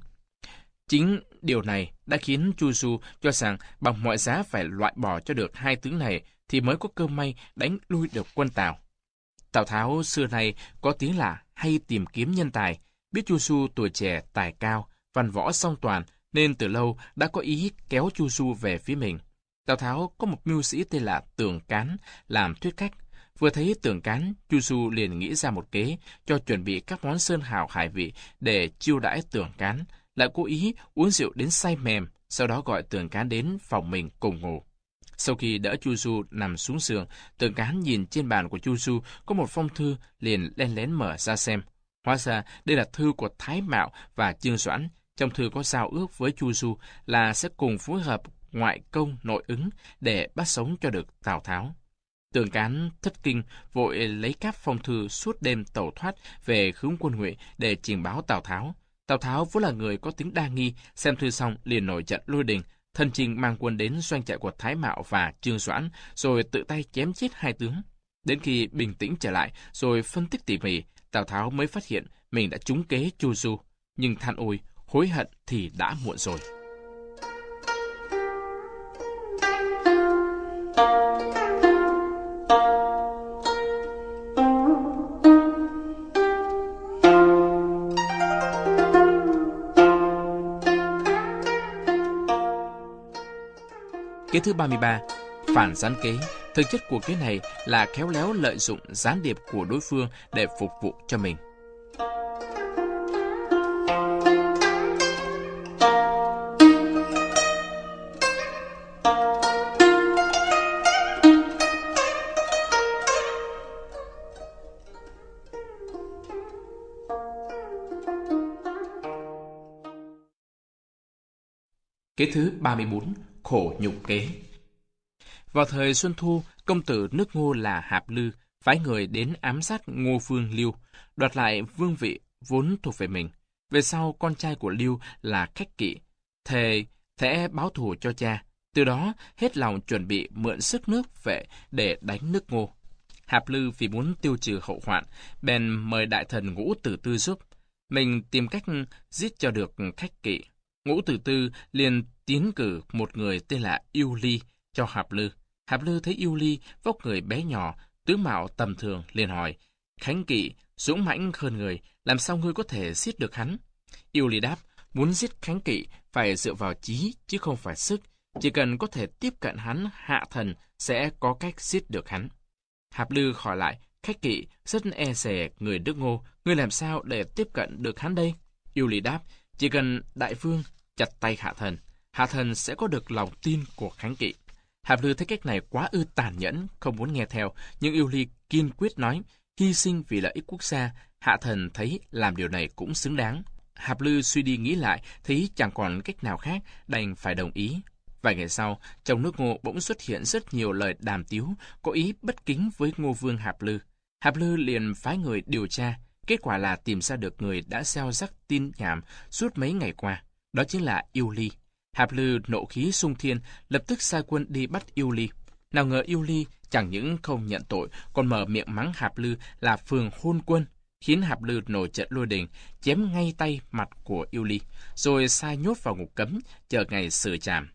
Speaker 1: Chính điều này đã khiến Chu Du cho rằng bằng mọi giá phải loại bỏ cho được hai tướng này thì mới có cơ may đánh lui được quân Tào. Tào Tháo xưa nay có tiếng là hay tìm kiếm nhân tài, biết Chu Du tuổi trẻ tài cao, văn võ song toàn, nên từ lâu đã có ý kéo Chu Du về phía mình. Tào Tháo có một mưu sĩ tên là Tường Cán làm thuyết khách. Vừa thấy Tường Cán, Chu Du liền nghĩ ra một kế cho chuẩn bị các món sơn hào hải vị để chiêu đãi Tường Cán, lại cố ý uống rượu đến say mềm, sau đó gọi Tường Cán đến phòng mình cùng ngủ. Sau khi đỡ Chu Du nằm xuống giường, Tường Cán nhìn trên bàn của Chu Du có một phong thư liền len lén mở ra xem. Hóa ra đây là thư của Thái Mạo và Trương Doãn. Trong thư có giao ước với Chu Du là sẽ cùng phối hợp ngoại công nội ứng để bắt sống cho được Tào Tháo. Tường Cán thất kinh vội lấy các phong thư suốt đêm tẩu thoát về hướng quân Huệ để trình báo Tào Tháo. Tào Tháo vốn là người có tính đa nghi, xem thư xong liền nổi trận lôi đình, Thân trình mang quân đến doanh trại của Thái Mạo và Trương Doãn, rồi tự tay chém chết hai tướng. Đến khi bình tĩnh trở lại, rồi phân tích tỉ mỉ, Tào Tháo mới phát hiện mình đã trúng kế Chu Du. Nhưng than ôi, hối hận thì đã muộn rồi. Kế thứ 33, phản gián kế. Thực chất của kế này là khéo léo lợi dụng gián điệp của đối phương để phục vụ cho mình. Kế thứ 34, khổ nhục kế. Vào thời Xuân Thu, công tử nước Ngô là Hạp Lư phái người đến ám sát Ngô Vương Liêu, đoạt lại vương vị vốn thuộc về mình. Về sau, con trai của Lưu là khách kỵ, thề sẽ báo thù cho cha. Từ đó, hết lòng chuẩn bị mượn sức nước vệ để đánh nước ngô. Hạp Lư vì muốn tiêu trừ hậu hoạn, bèn mời đại thần Ngũ Tử Tư giúp. Mình tìm cách giết cho được khách kỵ. Ngũ Tử Tư liền tiến cử một người tên là Yêu Ly cho Hạp Lư. Hạp Lư thấy Yêu Ly vóc người bé nhỏ, tướng mạo tầm thường, liền hỏi, Khánh Kỵ, dũng mãnh hơn người, làm sao ngươi có thể giết được hắn? Yêu Ly đáp, muốn giết Khánh Kỵ phải dựa vào trí chứ không phải sức. Chỉ cần có thể tiếp cận hắn, hạ thần sẽ có cách giết được hắn. Hạp Lư hỏi lại, khách kỵ rất e dè người Đức Ngô, ngươi làm sao để tiếp cận được hắn đây? Yêu Ly đáp, chỉ cần đại vương chặt tay hạ thần, hạ thần sẽ có được lòng tin của khánh kỵ. Hạp Lư thấy cách này quá ư tàn nhẫn, không muốn nghe theo, nhưng Yêu Ly kiên quyết nói, hy sinh vì lợi ích quốc gia, hạ thần thấy làm điều này cũng xứng đáng. Hạp Lư suy đi nghĩ lại, thấy chẳng còn cách nào khác, đành phải đồng ý. Vài ngày sau, trong nước ngô bỗng xuất hiện rất nhiều lời đàm tiếu, có ý bất kính với ngô vương Hạp Lư. Hạp Lư liền phái người điều tra, kết quả là tìm ra được người đã gieo rắc tin nhảm suốt mấy ngày qua. Đó chính là Yêu Ly. Hạp Lư nộ khí sung thiên, lập tức sai quân đi bắt Yêu Ly. Nào ngờ Yêu Ly chẳng những không nhận tội, còn mở miệng mắng Hạp Lư là phường hôn quân, khiến Hạp Lư nổi trận lôi đình, chém ngay tay mặt của Yêu Ly, rồi sai nhốt vào ngục cấm, chờ ngày xử trảm.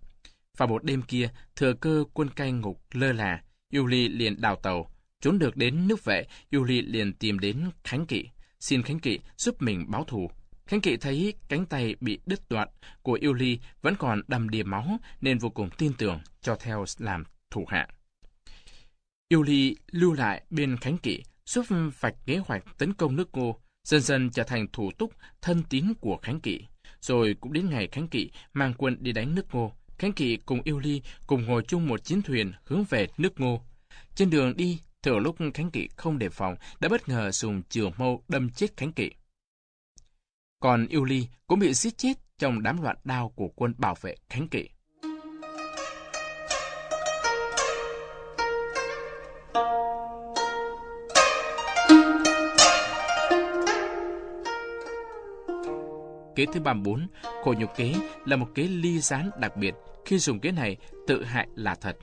Speaker 1: Vào một đêm kia, thừa cơ quân canh ngục lơ là, Yêu Ly liền đào tàu. Trốn được đến nước vệ, Yêu Ly liền tìm đến Khánh Kỵ, xin Khánh Kỵ giúp mình báo thù. Khánh Kỵ thấy cánh tay bị đứt đoạn của Yêu Ly vẫn còn đầm đìa máu nên vô cùng tin tưởng cho theo làm thủ hạ. Yêu Ly lưu lại bên Khánh Kỵ giúp vạch kế hoạch tấn công nước Ngô, dần dần trở thành thủ túc thân tín của Khánh Kỵ. Rồi cũng đến ngày Khánh Kỵ mang quân đi đánh nước Ngô, Khánh Kỵ cùng Yêu Ly cùng ngồi chung một chiến thuyền hướng về nước Ngô. Trên đường đi, thừa lúc Khánh Kỵ không đề phòng đã bất ngờ dùng trường mâu đâm chết Khánh Kỵ. Còn Yêu Ly cũng bị giết chết trong đám loạn đao của quân bảo vệ Khánh Kỵ. Kế thứ 34, khổ nhục kế là một kế ly gián đặc biệt. Khi dùng kế này, tự hại là thật.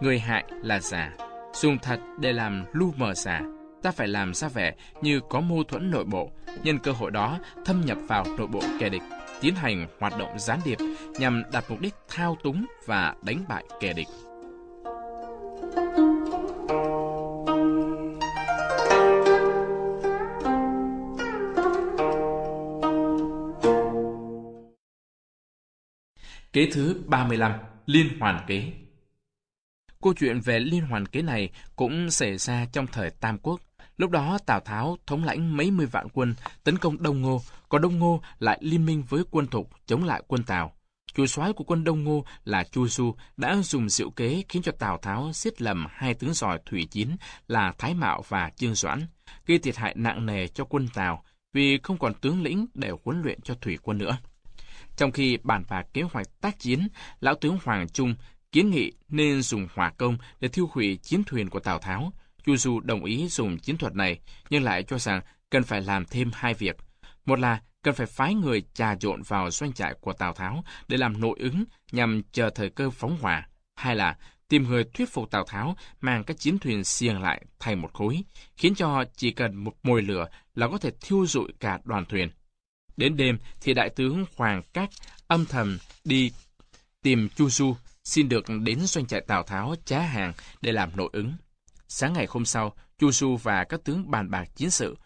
Speaker 1: Người hại là giả. Dùng thật để làm lu mờ giả. Ta phải làm ra vẻ như có mâu thuẫn nội bộ, nhân cơ hội đó thâm nhập vào nội bộ kẻ địch, tiến hành hoạt động gián điệp nhằm đạt mục đích thao túng và đánh bại kẻ địch. Kế thứ 35, Liên hoàn kế. Câu chuyện về liên hoàn kế này cũng xảy ra trong thời Tam Quốc. Lúc đó Tào Tháo thống lãnh mấy mươi vạn quân tấn công Đông Ngô, còn Đông Ngô lại liên minh với quân Thục chống lại quân Tào. Chủ soái của quân Đông Ngô là Chu Du đã dùng diệu kế khiến cho Tào Tháo giết lầm hai tướng giỏi thủy chiến là Thái Mạo và Trương Doãn, gây thiệt hại nặng nề cho quân Tào vì không còn tướng lĩnh để huấn luyện cho thủy quân nữa. Trong khi bàn bạc kế hoạch tác chiến, lão tướng Hoàng Trung kiến nghị nên dùng hỏa công để thiêu hủy chiến thuyền của Tào Tháo. Chu Du đồng ý dùng chiến thuật này, nhưng lại cho rằng cần phải làm thêm hai việc. Một là cần phải phái người trà trộn vào doanh trại của Tào Tháo để làm nội ứng nhằm chờ thời cơ phóng hỏa. Hai là tìm người thuyết phục Tào Tháo mang các chiến thuyền xiềng lại thành một khối, khiến cho chỉ cần một mồi lửa là có thể thiêu rụi cả đoàn thuyền. Đến đêm thì đại tướng Hoàng Cát âm thầm đi tìm Chu Du, xin được đến doanh trại Tào Tháo trá hàng để làm nội ứng. Sáng ngày hôm sau, Chu Su và các tướng bàn bạc chiến sự.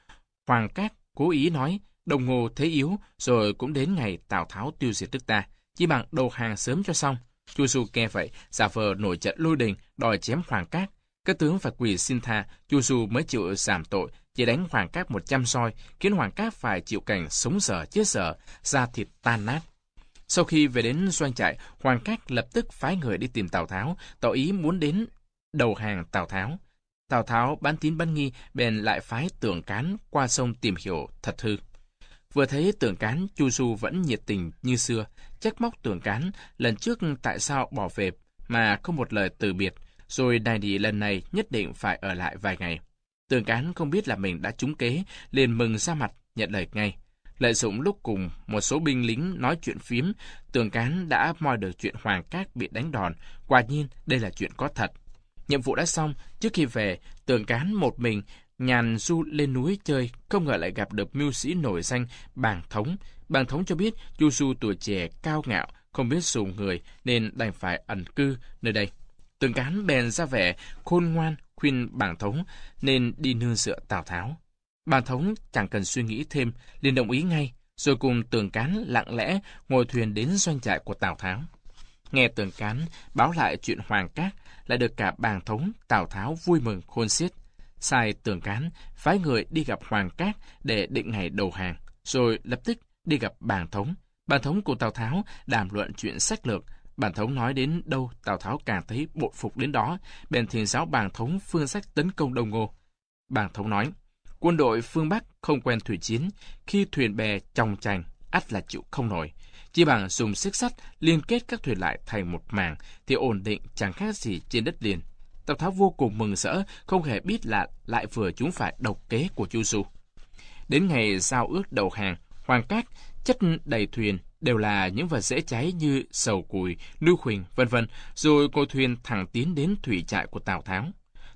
Speaker 1: Hoàng Cát cố ý nói, đồng ngô thế yếu, rồi cũng đến ngày Tào Tháo tiêu diệt nước ta, chỉ bằng đầu hàng sớm cho xong. Chu Su nghe vậy, giả vờ nổi trận lôi đình, đòi chém Hoàng Cát. Các tướng phải quỳ xin tha, Chu Su mới chịu giảm tội, chỉ đánh Hoàng Cát 100 roi, khiến Hoàng Cát phải chịu cảnh sống dở chết dở, da thịt tan nát. Sau khi về đến doanh trại, Hoàng Cát lập tức phái người đi tìm Tào Tháo, tỏ ý muốn đến đầu hàng Tào Tháo. Tào Tháo bán tín bán nghi, bèn lại phái tưởng cán qua sông tìm hiểu thật hư. Vừa thấy tưởng cán, Chu Du vẫn nhiệt tình như xưa, trách móc tưởng cán lần trước tại sao bỏ về mà không một lời từ biệt, rồi đài đi lần này nhất định phải ở lại vài ngày. Tường cán không biết là mình đã trúng kế, liền mừng ra mặt, nhận lời ngay. Lợi dụng lúc cùng một số binh lính nói chuyện phím, tường cán đã moi được chuyện Hoàng Cát bị đánh đòn. Quả nhiên, đây là chuyện có thật. Nhiệm vụ đã xong, trước khi về, tường cán một mình nhàn du lên núi chơi, không ngờ lại gặp được mưu sĩ nổi danh Bàng Thống. Bàng Thống cho biết Chu Du tuổi trẻ cao ngạo, không biết dùng người nên đành phải ẩn cư nơi đây. Tường cán bèn ra vẻ khôn ngoan khuyên Bàng Thống nên đi nương dựa Tào Tháo. Bàng Thống chẳng cần suy nghĩ thêm, liền đồng ý ngay, rồi cùng tường cán lặng lẽ ngồi thuyền đến doanh trại của Tào Tháo. Nghe tường cán báo lại chuyện Hoàng Cát lại được cả Bàng Thống, Tào Tháo vui mừng khôn xiết sai tường cán, phái người đi gặp Hoàng Cát để định ngày đầu hàng, rồi lập tức đi gặp bàn thống. Bàn thống của Tào Tháo đàm luận chuyện sách lược. Bàn thống nói đến đâu Tào Tháo càng thấy bội phục đến đó, bèn thiền giáo bàn thống phương sách tấn công Đông Ngô. Bàn thống nói, quân đội phương Bắc không quen thủy chiến, khi thuyền bè chồng chành, ắt là chịu không nổi. Chỉ bằng dùng xích sắt liên kết các thuyền lại thành một mảng thì ổn định chẳng khác gì trên đất liền. Tào Tháo vô cùng mừng rỡ, không hề biết là lại vừa chúng phải độc kế của Chu Du. Đến ngày giao ước đầu hàng, Hoàng Cát chất đầy thuyền đều là những vật dễ cháy như sầu cùi, lưu huỳnh, vân vân, rồi cô thuyền thẳng tiến đến thủy trại của Tào Tháo.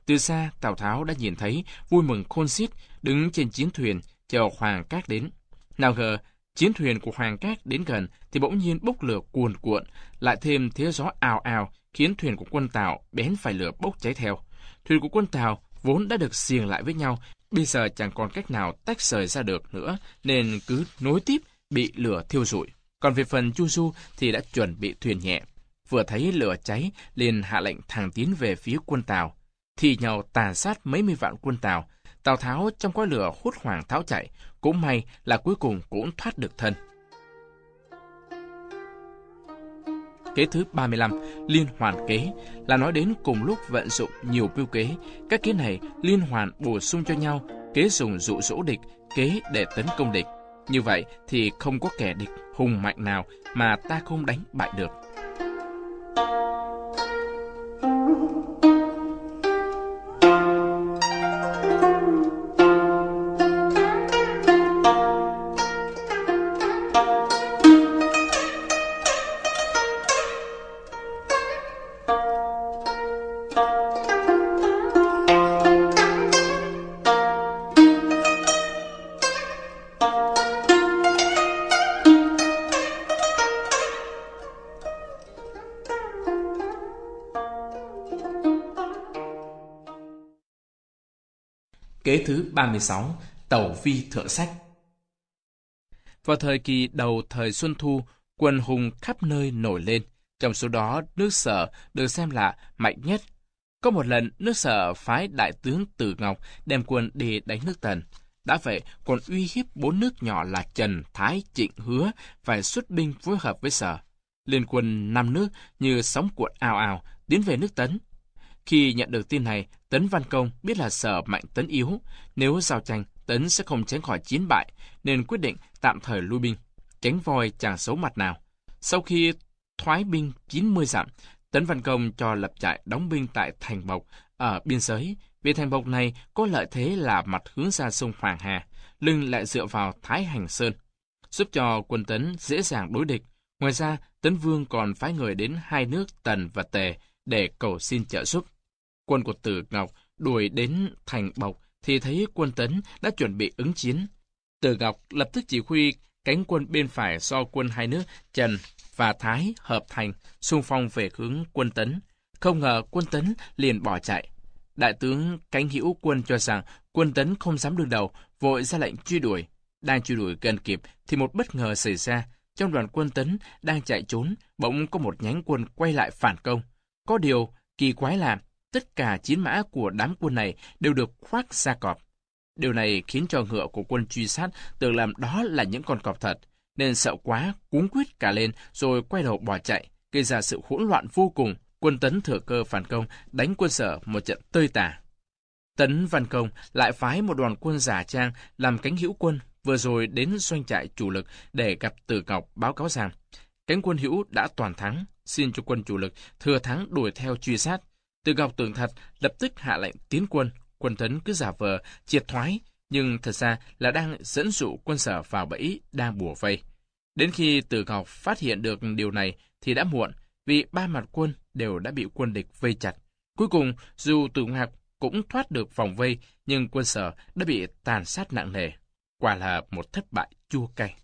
Speaker 1: Từ xa, Tào Tháo đã nhìn thấy, vui mừng khôn xiết, đứng trên chiến thuyền, chờ Hoàng Cát đến. Nào ngờ, chiến thuyền của Hoàng Cát đến gần thì bỗng nhiên bốc lửa cuồn cuộn, lại thêm thế gió ào ào, khiến thuyền của quân Tàu bén phải lửa bốc cháy theo. Thuyền của quân Tàu vốn đã được xiềng lại với nhau, bây giờ chẳng còn cách nào tách rời ra được nữa, nên cứ nối tiếp bị lửa thiêu rụi. Còn về phần Chu Du thì đã chuẩn bị thuyền nhẹ. Vừa thấy lửa cháy, liền hạ lệnh thẳng tiến về phía quân Tàu. Thì nhau tàn sát mấy mươi vạn quân Tàu. Tào Tháo trong khói lửa hút hoàng tháo chạy. Cũng may là cuối cùng cũng thoát được thân. Kế thứ 35, liên hoàn kế, là nói đến cùng lúc vận dụng nhiều mưu kế. Các kế này liên hoàn bổ sung cho nhau, kế dùng dụ dỗ địch, kế để tấn công địch. Như vậy thì không có kẻ địch hùng mạnh nào mà ta không đánh bại được. 36, Tẩu Vi Thượng Sách Vào thời kỳ đầu thời Xuân Thu, quân hùng khắp nơi nổi lên. Trong số đó, nước sở được xem là mạnh nhất. Có một lần, nước sở phái đại tướng Tử Ngọc đem quân đi đánh nước Tần. Đã vậy, còn uy hiếp bốn nước nhỏ là Trần, Thái, Trịnh, Hứa phải xuất binh phối hợp với sở. Liên quân năm nước như sóng cuộn ào ào tiến về nước Tấn. Khi nhận được tin này, Tấn Văn Công biết là sở mạnh Tấn yếu. Nếu giao tranh, Tấn sẽ không tránh khỏi chiến bại, nên quyết định tạm thời lui binh. Tránh voi chẳng xấu mặt nào. Sau khi thoái binh 90 dặm, Tấn Văn Công cho lập trại đóng binh tại Thành Bộc, ở biên giới. Vì Thành Bộc này có lợi thế là mặt hướng ra sông Hoàng Hà, lưng lại dựa vào Thái Hành Sơn, giúp cho quân Tấn dễ dàng đối địch. Ngoài ra, Tấn Vương còn phái người đến hai nước Tần và Tề để cầu xin trợ giúp. Quân của Tử Ngọc đuổi đến thành Bộc thì thấy quân Tấn đã chuẩn bị ứng chiến. Tử Ngọc lập tức chỉ huy cánh quân bên phải do quân hai nước Trần và Thái hợp thành xung phong về hướng quân Tấn. Không ngờ quân Tấn liền bỏ chạy. Đại tướng cánh hữu quân cho rằng quân Tấn không dám đương đầu, vội ra lệnh truy đuổi. Đang truy đuổi gần kịp thì một bất ngờ xảy ra. Trong đoàn quân Tấn đang chạy trốn, bỗng có một nhánh quân quay lại phản công. Có điều, kỳ quái là tất cả chiến mã của đám quân này đều được khoác da cọp. Điều này khiến cho ngựa của quân truy sát tưởng làm đó là những con cọp thật, nên sợ quá, cuống quýt cả lên rồi quay đầu bỏ chạy, gây ra sự hỗn loạn vô cùng. Quân Tấn thừa cơ phản công, đánh quân sở một trận tơi tả. Tấn Văn Công lại phái một đoàn quân giả trang làm cánh hữu quân vừa rồi đến doanh trại chủ lực để gặp Tử Ngọc báo cáo rằng cánh quân hữu đã toàn thắng, xin cho quân chủ lực thừa thắng đuổi theo truy sát. Từ Ngọc tưởng thật lập tức hạ lệnh tiến quân, quân tấn cứ giả vờ triệt thoái, nhưng thật ra là đang dẫn dụ quân sở vào bẫy đang bùa vây. Đến khi Tử Ngọc phát hiện được điều này thì đã muộn, vì ba mặt quân đều đã bị quân địch vây chặt. Cuối cùng, dù Tử Ngọc cũng thoát được vòng vây, nhưng quân sở đã bị tàn sát nặng nề. Quả là một thất bại chua cay.